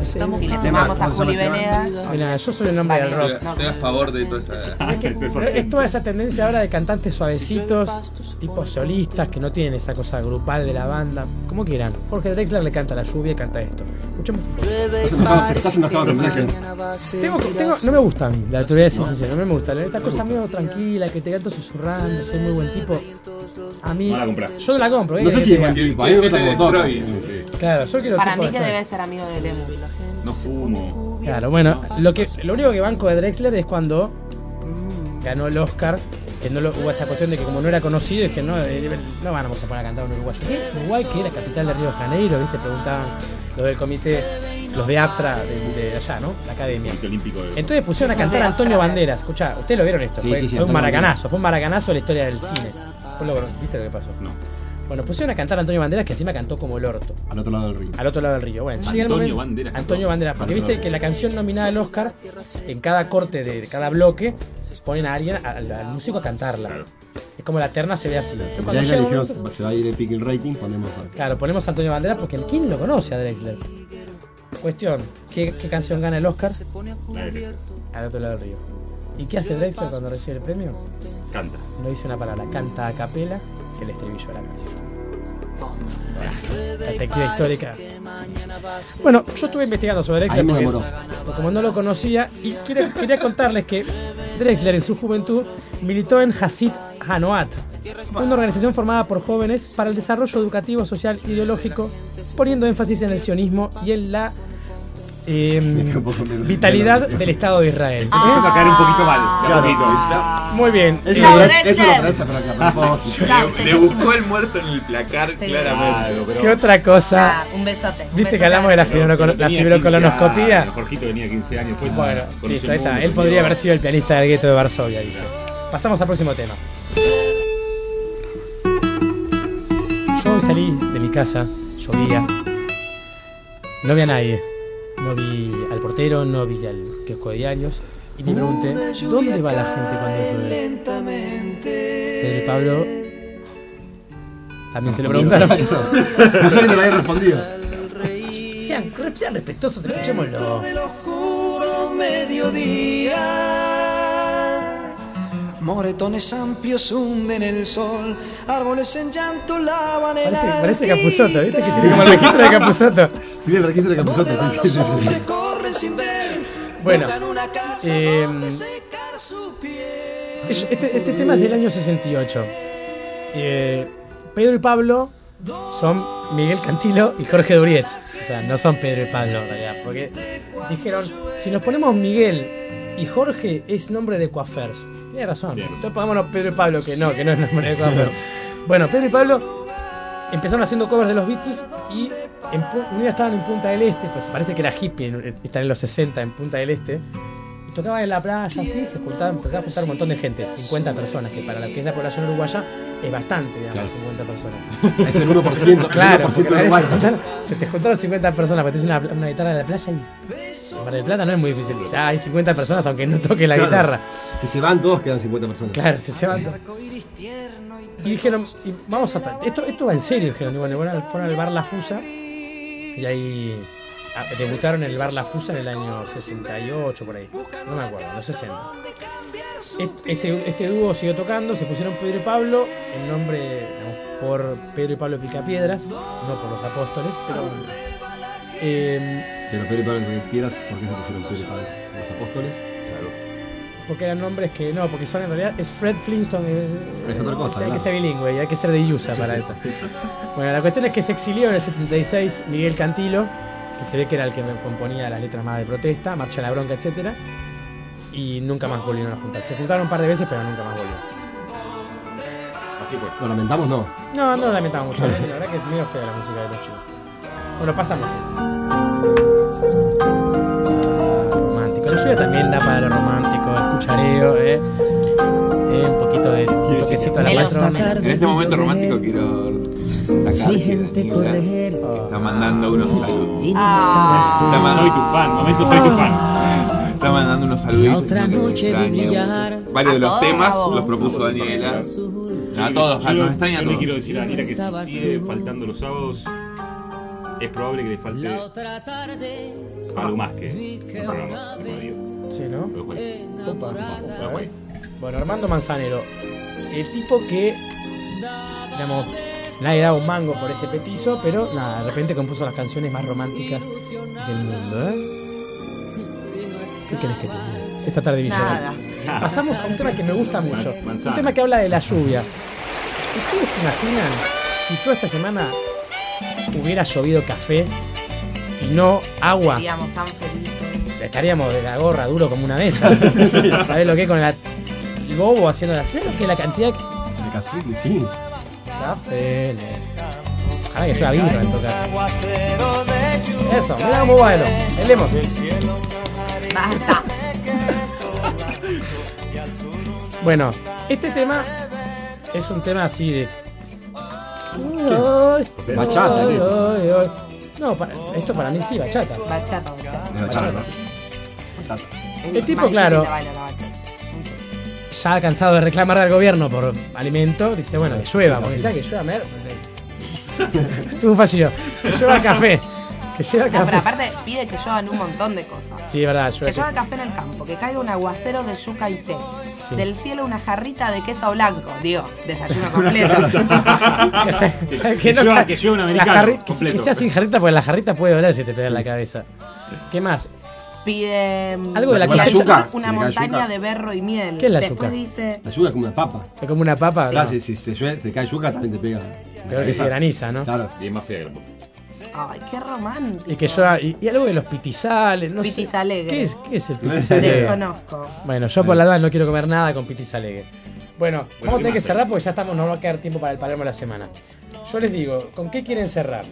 Estamos si le sumamos a Juli Venegas. Mira, yo soy un hombre del rock. Estoy a favor de toda esa. Es toda esa tendencia ahora de cantantes suavecitos, tipo solistas, que no tienen esa cosa grupal de la banda. Como quieran. Jorge Drexler le canta la lluvia y canta esto. Escuchemos. Estás enojado- con Tengo, tengo- no me gusta a mí, la te voy a decir sincero, no me gusta. Esta cosa medio tranquila, que te canto susurrando, soy muy buen tipo. A mí. No la compras. Yo no la compro. ¿qué No sé querés si es buen te tipo, a mí me gusta como toca. Claro, yo quiero Para mí que debe ser amigo de Lemu. No fumo. Claro, bueno, lo que lo único que banco de Drexler es cuando ganó el Oscar, que no lo, hubo esta cuestión de que como no era conocido, es que no, eh, no vamos a poner a cantar un uruguayo. ¿Qué? Uruguay, que era capital de Río de Janeiro, ¿viste? Preguntaban los del comité, los de APTRA de, de allá, ¿no? La academia. Olímpico de- Entonces pusieron a cantar a Antonio Banderas. Escuchá, ustedes lo vieron esto, Sí, fue, sí, sí, fue un maracanazo, fue un maracanazo de la historia del cine. Vos lo- ¿Viste lo que pasó? No. Bueno, pusieron a cantar a Antonio Banderas, que encima cantó como el orto. Al otro lado del río. Al otro lado del río. Bueno, el Antonio momento- Banderas Antonio. Banderas. Porque viste que la canción nominada al Oscar, en cada corte de cada bloque, ponen a alguien, al, al músico a cantarla. Claro. Es como la terna se ve así. Cuando llega un dijimos, momento- se va a ir de pick el rating, ponemos a... Claro, ponemos a Antonio Banderas porque ¿quién lo conoce a Drexler? Cuestión, ¿qué, qué canción gana el Oscar? Al otro lado del río. ¿Y qué hace Drexler cuando recibe el premio? Canta. No dice una palabra, canta a capela el estribillo de la canción. Detective histórica. Bueno, yo estuve investigando sobre Drexler porque, como no lo conocía y quería contarles que Drexler en su juventud militó en Hasid Hanoat, una organización formada por jóvenes para el desarrollo educativo, social e ideológico, poniendo énfasis en el sionismo y en la eh, vitalidad del Estado de Israel. Empezando a caer un poquito mal. Claro. poquito. Muy bien. Eso, Eh, lo eso lo traes a a propósito. Chao, Le, le buscó el muerto en el placar, Sí. claramente. Claro, pero- ¿Qué otra cosa? Ah, un besote. un ¿Viste besote que hablamos de la, pero la fibrocolonoscopía? 15 años, Jorgito tenía 15 años. Pues, Bueno, listo, ahí está. Él podría haber sido el pianista del gueto de Varsovia, dice. Pasamos al próximo tema. Yo hoy salí de mi casa, llovía. No vi a nadie. No vi al portero, no vi al kiosco de diarios. Y me pregunté, ¿dónde va la gente cuando llueve? Pedro y Pablo también se lo preguntaron. No sé que te lo había respondido. sean, sean respetuosos, escuchémoslo. del oscuro mediodía. Moretones amplios hunden el sol, árboles en llanto lavan el Parece, parece alpiste. Capusotto, ¿viste? Que tiene como el registro de Capusotto. Tiene el registro de Capusotto, sí, sí, sí, sí, Bueno, buscan una casa eh. Este, este tema es del año 68. Eh, Pedro y Pablo son Miguel Cantilo y Jorge Durietz. O sea, no son Pedro y Pablo en realidad. Porque dijeron, si nos ponemos Miguel y Jorge es nombre de coafers. Tiene razón. Bien. Entonces pongámonos Pedro y Pablo, que no, que no es nombre de coafer. Bueno, Pedro y Pablo empezaron haciendo covers de los Beatles y en, un día estaban en Punta del Este, pues parece que era hippie, están en los 60 en Punta del Este. Y Tocaban en la playa, así, se juntaban, empezaban a juntar un montón de gente, 50 personas, que para la que es la población uruguaya es bastante, digamos, Claro. 50 personas. Es el 1%, Claro, el 1% porque en realidad uruguayo. se, juntaron, se te juntaron 50 personas para tener una, una guitarra en la playa y en Mar del Plata no es muy difícil. Ya hay 50 personas aunque no toque la Claro. guitarra. Si se van todos, quedan 50 personas. Claro, si se van todos. Y dijeron, y vamos a tra- esto, esto va en serio, dijeron, y bueno, fueron al bar La Fusa y ahí ah, debutaron en el bar La Fusa en el año 68 por ahí. No me acuerdo, los 60. Est- Este, este dúo siguió tocando, se pusieron Pedro y Pablo, el nombre digamos, por Pedro y Pablo Picapiedras, no por los apóstoles, pero eh, Pero Pedro y Pablo Piedras, ¿por qué se pusieron Pedro y Pablo? Los apóstoles. Claro. porque eran nombres que no, porque son en realidad es Fred Flintstone. Es otra cosa, Hay que ser bilingüe y hay que ser de USA para esto. Bueno, la cuestión es que se exilió en el 76 Miguel Cantilo, que se ve que era el que me componía las letras más de protesta, Marcha a la Bronca, etc. Y nunca más volvieron a juntarse. Se juntaron un par de veces, pero nunca más volvieron. Así fue. Lo lamentamos, no. No, no lamentamos mucho. La verdad que es medio fea la música de los chicos. Bueno, pasamos. Romántico. La lluvia también da para lo romántico, el cuchareo, ¿eh? Eh, un poquito de un toquecito a la maestro. En este momento romántico quiero Daniela está mandando unos saludos. Ah. Está mandando- Soy tu fan, momento soy tu fan. Está mandando unos saluditos. otra noche mucho. Varios de los temas los propuso Daniela. A todos, a- lo- nos extraña yo le quiero decir a Daniela que si sigue faltando los sábados, es probable que le falte algo más que un programa de. Sí, ¿no? Bueno, Armando Manzanero, el tipo que, digamos, nadie daba un mango por ese petizo, pero nada, de repente compuso las canciones más románticas del mundo, ¿eh? ¿Qué querés que te diga? Esta tarde. Nada. Pasamos a un tema que me gusta mucho. Un tema que habla de la lluvia. ¿Ustedes se imaginan si toda esta semana hubiera llovido café y no agua? Seríamos tan felices. Estaríamos de la gorra duro como una mesa. ¿Sabés lo que es con la- el bobo haciendo la ¿Sabés lo que es la cantidad que- De café, que sí. Café, le- Ojalá que llueva birra en tocar. Eso, mira cómo bailo. Bailemos. Basta. Bueno, este tema es un tema así de. Bachata, ¿qué es? No, para- esto para mí sí, bachata. Bachata, bachata. Bachata. Batata. Es El tipo, claro. de bailar la bachata. Ya cansado de reclamar al gobierno por alimento, dice, bueno, que llueva, porque sea que llueva mer. Tuvo un fallido. Que llueva café. Que llueva No, pero café. aparte pide que lluevan un montón de cosas. Sí, es verdad, Que llueva. llueva café en el campo, que caiga un aguacero de yuca y té. Sí. Del cielo una jarrita de queso blanco. Digo, desayuno completo. Que, Que llueva- que llueva un la americano jarri- que, completo. que sea sin jarrita, porque la jarrita puede doler si te pega en la cabeza. ¿Qué más? Pide mm, Algo de la pide yuca. una Si montaña yuca. de berro y miel. ¿Qué es la Después yuca? dice La yuca es como una papa. Es como una papa. Claro, no. si, si se, cae yuca también te pega. Peor que si graniza, ¿no? Claro. Y es más fea que la. Ay, qué romántico. Y que llueva. Y, y algo de los pitizales, no sé. Pitizalegre. ¿Qué es, ¿Qué es el pitizalegre? Desconozco. Bueno, yo por la duda no quiero comer nada con pitizalegre. Bueno, vamos a ¿qué tener que cerrar porque ya estamos, no va a quedar tiempo para el Palermo de la semana. Yo les digo, ¿con qué quieren cerrar?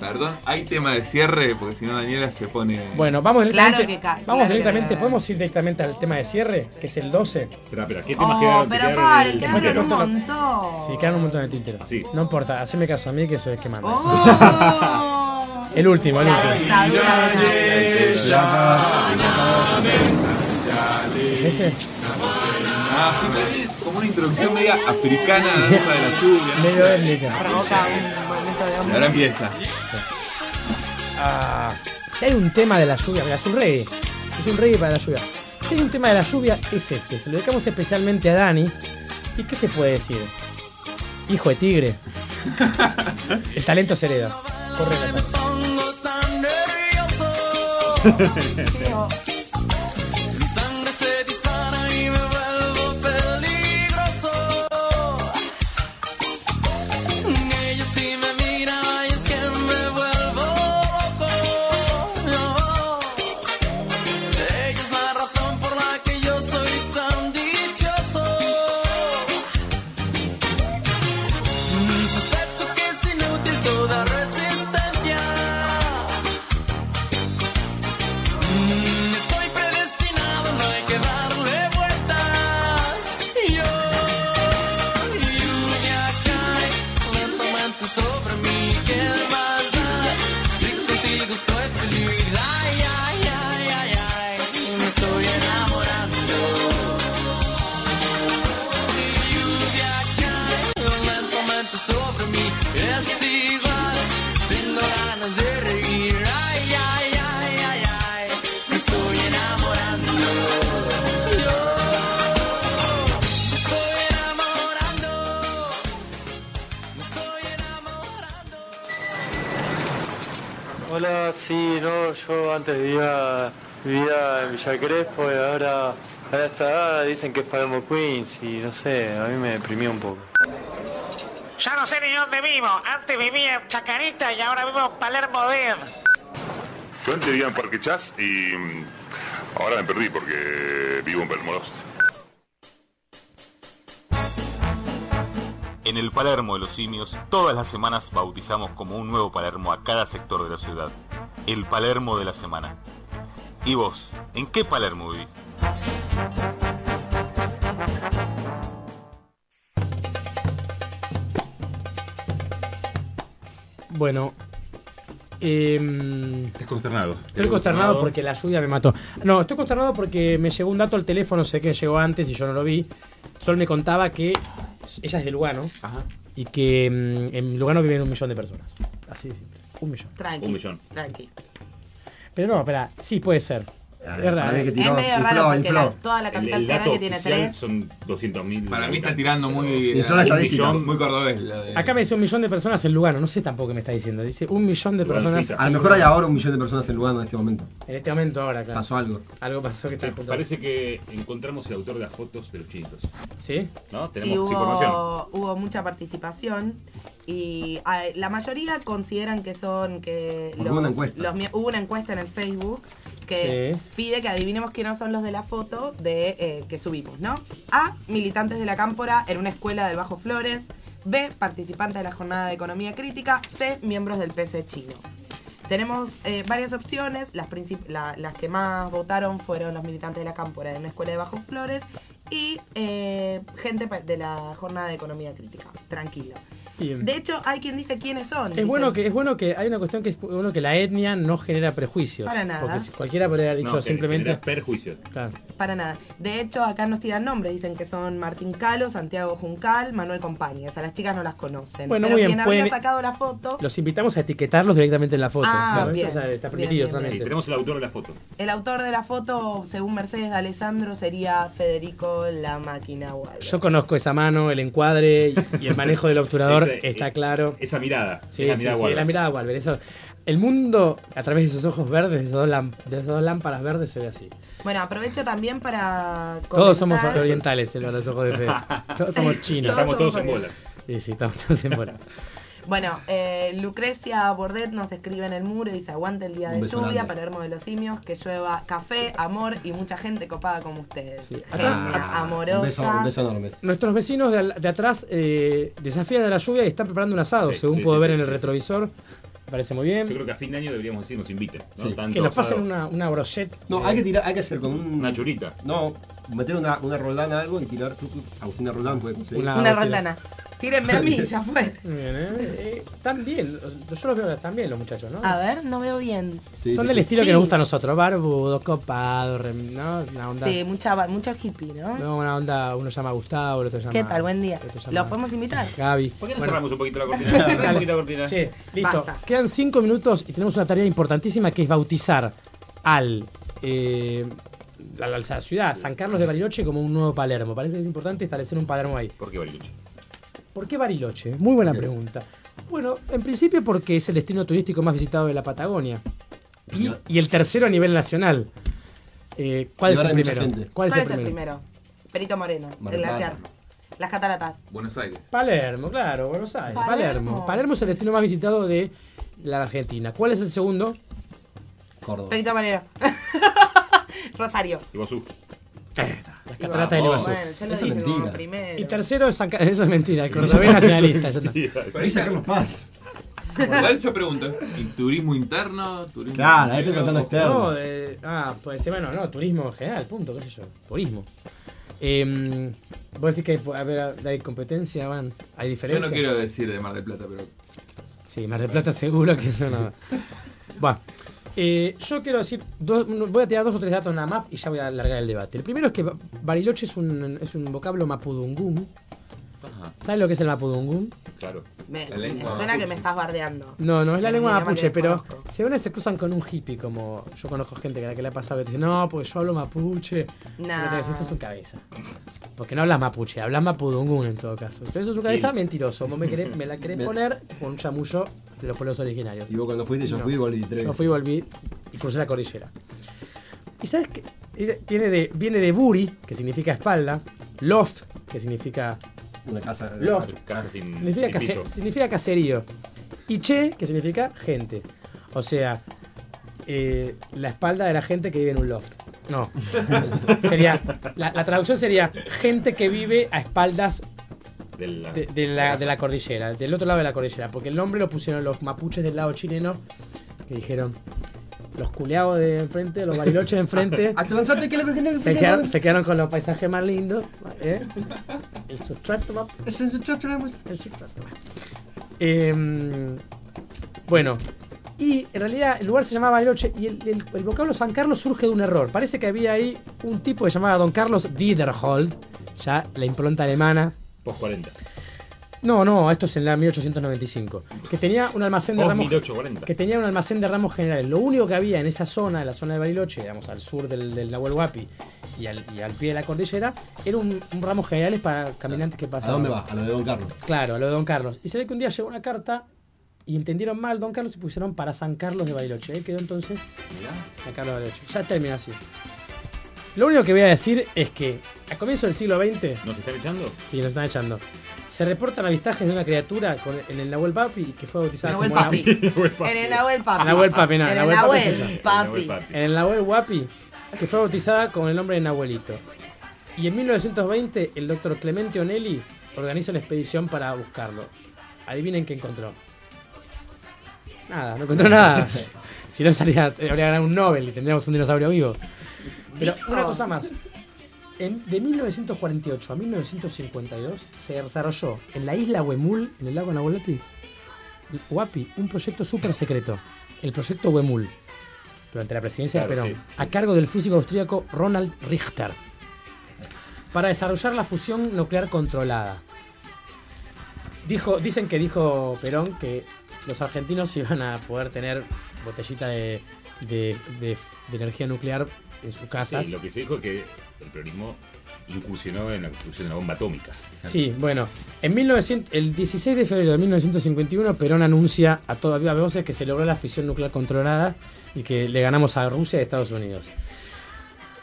Perdón, hay tema de cierre porque si no Daniela se pone. Bueno, vamos Claro directamente. que vamos claro que directamente, me- ¿podemos ir directamente al tema de cierre? Que es el 12. Espera, espera, ¿qué temas Oh, quedaron? pero quedaron en el quedaron tintero? un montón. Sí, quedan un montón de tinteros. Así. No importa, haceme caso a mí que soy el que manda. Oh. El último, el último. ¿Es este? Ah, sí, como una introducción media africana a la danza de la lluvia. Medio étnica. Y ahora empieza. Ah, si hay un tema de la lluvia, mira, es un reggae. Es un reggae para la lluvia. Si hay un tema de la lluvia, es este. Se lo dedicamos especialmente a Dani. ¿Y qué se puede decir? Hijo de tigre. El talento se hereda. Corre la dicen que es Palermo Queens y no sé, a mí me deprimió un poco. Ya no sé ni dónde vivo. Antes vivía en Chacarita y ahora vivo en Palermo Dead. Yo antes vivía en Parque Chas y mm, ahora me perdí porque vivo en Palermo Lost. En el Palermo de los Simios, todas las semanas bautizamos como un nuevo Palermo a cada sector de la ciudad. El Palermo de la semana. ¿Y vos? ¿En qué Palermo vivís? Bueno. Eh, Estás consternado. Estoy consternado porque la lluvia me mató. No, estoy consternado porque me llegó un dato al teléfono, sé que llegó antes y yo no lo vi. Sol me contaba que ella es de Lugano y que mm, en Lugano viven un millón de personas. Así de simple. Un millón. Tranqui. Un millón. Tranqui. Pero no, espera, sí puede ser. Es que Es medio infló, raro porque infló. la- toda la capital el que tiene tres. son 200.000. Para mí está tirando muy. Infló la estadística. millón, muy cordobés. la de- Acá me dice un millón de personas en Lugano, no sé tampoco qué me está diciendo. Dice un millón de Lugano, personas. Suiza. A lo mejor hay ahora un millón de personas en Lugano en este momento. En este momento ahora, claro. Pasó algo. Algo pasó que está junto. Parece que encontramos el autor de las fotos de los chinitos. ¿Sí? ¿No? Sí, Tenemos información. hubo, hubo mucha participación y ah, la mayoría consideran que son que Porque hubo una encuesta. los hubo una encuesta en el Facebook que Sí. pide que adivinemos quiénes son los de la foto de eh, que subimos, ¿no? A, militantes de la Cámpora en una escuela del Bajo Flores. B, participantes de la jornada de economía crítica. C, miembros del PC chino. Tenemos eh, varias opciones. Las, princip- la- las que más votaron fueron los militantes de la Cámpora en una escuela de Bajo Flores y eh, gente de la jornada de economía crítica. Tranquilo. Bien. De hecho, hay quien dice quiénes son. Es Dicen, bueno que es bueno que hay una cuestión que es bueno que la etnia no genera prejuicios. Para nada. Porque si cualquiera podría haber dicho No, simplemente. genera perjuicio. Claro. Para nada. De hecho, acá nos tiran nombres. Dicen que son Martín Calo, Santiago Juncal, Manuel Compañes. A las chicas no las conocen. Bueno, Pero muy bien, quien había pueden- sacado la foto, Los invitamos a etiquetarlos directamente en la foto. Ah, Claro, bien. Eso o sea, está Bien, permitido bien. Sí, tenemos el autor de la foto. el autor de la foto, según Mercedes de Alessandro, sería Federico La Máquina. Yo conozco esa mano, el encuadre y el manejo del obturador, Ese- está claro. Esa mirada. Sí, es la sí, mirada sí, la mirada. Eso, el mundo, a través de esos ojos verdes, de esos dos, de lámparas verdes, se ve así. Bueno, aprovecho también para. Todos somos orientales, en los ojos de Fede. Todos somos chinos. Estamos todos en bola. Sí, sí, estamos todos en bola. Bueno, eh, Lucrecia Bordet nos escribe en el muro y dice: Aguante el día de Un beso lluvia, grande. Palermo de los simios, que llueva café, amor y mucha gente copada como ustedes. Acá- Genia, amorosa. enorme. Nuestros vecinos de, al- de atrás eh, desafían de la lluvia y están preparando un asado, Sí, según sí, puedo sí, ver sí, en el sí, sí. retrovisor. Me parece muy bien. Yo creo que a fin de año deberíamos decir nos inviten. ¿no? Sí. Tanto que nos pasen una, una brochette. No, eh, hay que tirar, hay que hacer con un. Una churita. No, meter una, una roldana algo y tirar. Agustina Roldán puede conseguir. Una- Una Ah, roldana. Tírenme a mí, ya fue. Bien, eh, eh, están bien, yo los veo están bien los muchachos, ¿no? A ver, no veo bien. Son del estilo que nos gusta a nosotros, barbudo, copado, rem- ¿no? Una onda. Sí, mucha, mucho hippie, ¿no? No, una onda, uno llama Gustavo, el otro llama. ¿Qué tal? Buen día. llama ¿Los podemos invitar? Gaby. ¿Por qué no Bueno. cerramos un poquito la cortina? un poquito la cortina. Che, listo. Basta. Quedan cinco minutos y tenemos una tarea importantísima que es bautizar al. eh, la, la ciudad, San Carlos de Bariloche, como un nuevo Palermo. Parece que es importante establecer un Palermo ahí. ¿Por qué Bariloche? ¿Por qué Bariloche? Muy buena pregunta. Bueno, en principio porque es el destino turístico más visitado de la Patagonia. Y, y el tercero a nivel nacional. Eh, ¿Cuál Y es el primero? ¿Cuál es ¿Cuál el es el primero? primero? Perito Moreno, el glaciar. Las cataratas. Buenos Aires. Palermo, claro, Buenos Aires. Palermo. Palermo. Palermo es el destino más visitado de la Argentina. ¿Cuál es el segundo? Córdoba. Perito Moreno. Rosario. Iguazú. Las cataratas del Iguazú. Bueno, yo lo Eso es dije como mentira. primero. Y tercero es San Ca- Eso es mentira, el cordobés nacionalista. ya está. Pero ahí Paz. Igual yo pregunto, ¿y turismo interno? Turismo Claro, ahí estoy contando externo. No, eh, ah, puede ser, bueno, no, turismo en general, punto, qué sé yo, turismo. Eh, ¿Vos decís que a ver, hay competencia, van? ¿Hay Yo diferencia? no quiero decir de Mar del Plata, pero Sí, Mar del Plata seguro que eso no. Bueno, eh, yo quiero decir, dos- voy a tirar dos o tres datos nada más y ya voy a alargar el debate. El primero es que Ba- Bariloche es un, es un vocablo ¿Sabes lo que es el mapudungún? Claro. Me, suena que me estás bardeando. No, no es la lengua mapuche, pero según se cruzan con un hippie, como yo conozco gente que, a la que le ha pasado que te dice, no, pues yo hablo mapuche. No. Y te decís, eso es un cabeza. Porque no hablas mapuche, hablas mapudungún en todo caso. Entonces eso es un cabeza Sí. mentiroso. Vos me, querés- me la querés poner con un chamullo de los pueblos originarios. Y vos cuando fuiste, yo No. fui y volví tres Yo fui y volví y crucé la cordillera. ¿Y sabes qué? Viene de, viene de buri, que significa espalda, loft, que significa Una casa. Loft. Casa sin, significa, sin case- piso. significa caserío. Y che, que significa gente. O sea, eh, la espalda de la gente que vive en un loft. No. sería, la, la traducción sería gente que vive a espaldas De la, de, de la, de la cordillera, del otro lado de la cordillera. Porque el nombre lo pusieron los mapuches del lado chileno, que dijeron, los culeados de enfrente, los bariloches de enfrente, Avanzate que le se quedaron, se quedaron con los paisajes más lindos. ¿eh? El sustrato map- el sustrato map. Em, bueno, y en realidad el lugar se llamaba Bariloche y el, el- el vocablo San Carlos surge de un error. Parece que había ahí un tipo que se llamaba Don Carlos Diederhold, ya la impronta alemana. Post 40. No, no, esto es en la 1895. Que tenía un almacén de Post ramos. 1840. Que tenía un almacén de ramos generales. Lo único que había en esa zona, en la zona de Bariloche, digamos, al sur del, del Nahuel Huapi y al, y al pie de la cordillera, era un, un ramo generales para caminantes que ¿A pasaban. dónde vas? A lo de Don Carlos. Claro, a lo de Don Carlos. Y se ve que un día llegó una carta y entendieron mal Don Carlos y pusieron para San Carlos de Bariloche. Ahí quedó entonces San Carlos de Bariloche. Ya termina así. Lo único que voy a decir es que a comienzo del siglo XX. ¿Nos están echando? Sí, nos están echando. Se reportan avistajes de una criatura con- en el Nahuel Papi que fue bautizada Nahuel como Papi. En el Nahuel Papi. Nahuel Papi, no, En el Nahuel Papi. En el Nahuel Huapi, que fue bautizada con el nombre de Nahuelito. Y en 1920, el doctor Clemente Onelli organiza una expedición para buscarlo. Adivinen qué encontró. Nada, no encontró nada. si no salía, habría ganado un Nobel y tendríamos un dinosaurio vivo. Pero una cosa más. En- de 1948 a 1952 se desarrolló en la isla Huemul, en el lago Nahuelpi, Huapi, un proyecto súper secreto. El proyecto Huemul. Durante la presidencia de Perón. sí, sí. A cargo del físico austríaco Ronald Richter. Para desarrollar la fusión nuclear controlada. Dijo, dicen que dijo Perón que los argentinos iban a poder tener botellita de, de- de- de energía nuclear en sus casas. Sí, lo que se dijo es que el peronismo incursionó en la construcción de una bomba atómica. Sí, bueno, en 1900, el 16 de febrero de 1951 Perón anuncia a toda viva voces que se logró la fisión nuclear controlada y que le ganamos a Rusia y a Estados Unidos.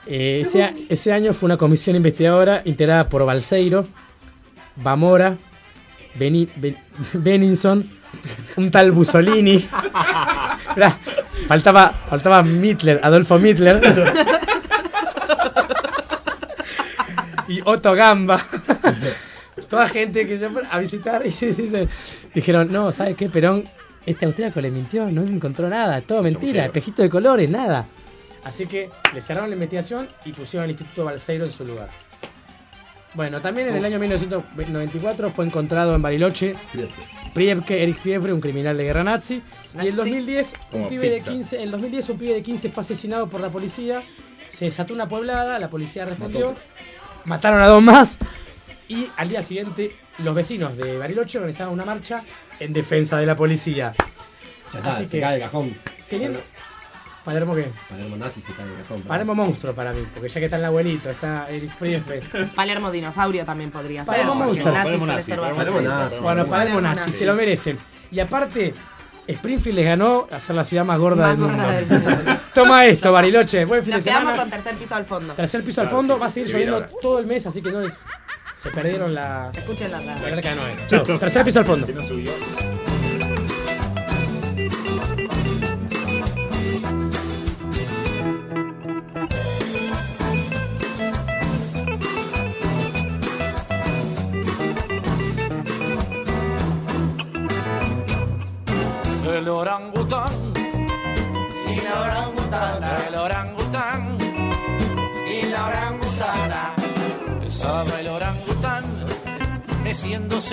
Eh, ese, año fue una comisión investigadora integrada por Balseiro, Bamora, Beni, Ben- Beninson, un tal Mussolini. Faltaba, faltaba Hitler, Adolfo Hitler. y Otto Gamba. Toda gente que se fue a visitar y dicen, dijeron, no, ¿sabes qué? Perón, este austríaco le mintió, no encontró nada, todo mentira, espejito de colores, nada. Así que le cerraron la investigación y pusieron al Instituto Balseiro en su lugar. Bueno, también en el año 1994 fue encontrado en Bariloche Priebke, Erich Priebke, un criminal de guerra nazi. Y en Nazi. 2010, un pibe de pizza. 15, en el 2010 un pibe de 15 fue asesinado por la policía. Se desató una poblada, la policía respondió. Mataron a dos más. Y al día siguiente, los vecinos de Bariloche organizaron una marcha en defensa de la policía. Ya está, Así se que- cae el cajón. Teniendo- ¿Palermo qué? Palermo nazi se cae el cajón. Palermo monstruo para mí, porque ya que está el abuelito, está Erich Priebke. Palermo dinosaurio también podría ser. Palermo el monstruo. nazi Palermo suele nazi, ser Palermo bastante- nazi. Bueno, Palermo nazi, nazi. se lo merecen. Y aparte, Springfield les ganó a ser la ciudad más gorda Más del mundo. gorda del mundo. Toma esto, Bariloche. Buen fin de Nos quedamos semana. con tercer piso al fondo. Tercer piso al fondo. sí, Va a seguir lloviendo ahora. todo el mes, así que no les... Se perdieron la... Escuchen la La que no es. Chao. Tercer piso al fondo. El orangután. Y la orangutana, el orangután. Y la orangutana. Estaba el orangután meciéndose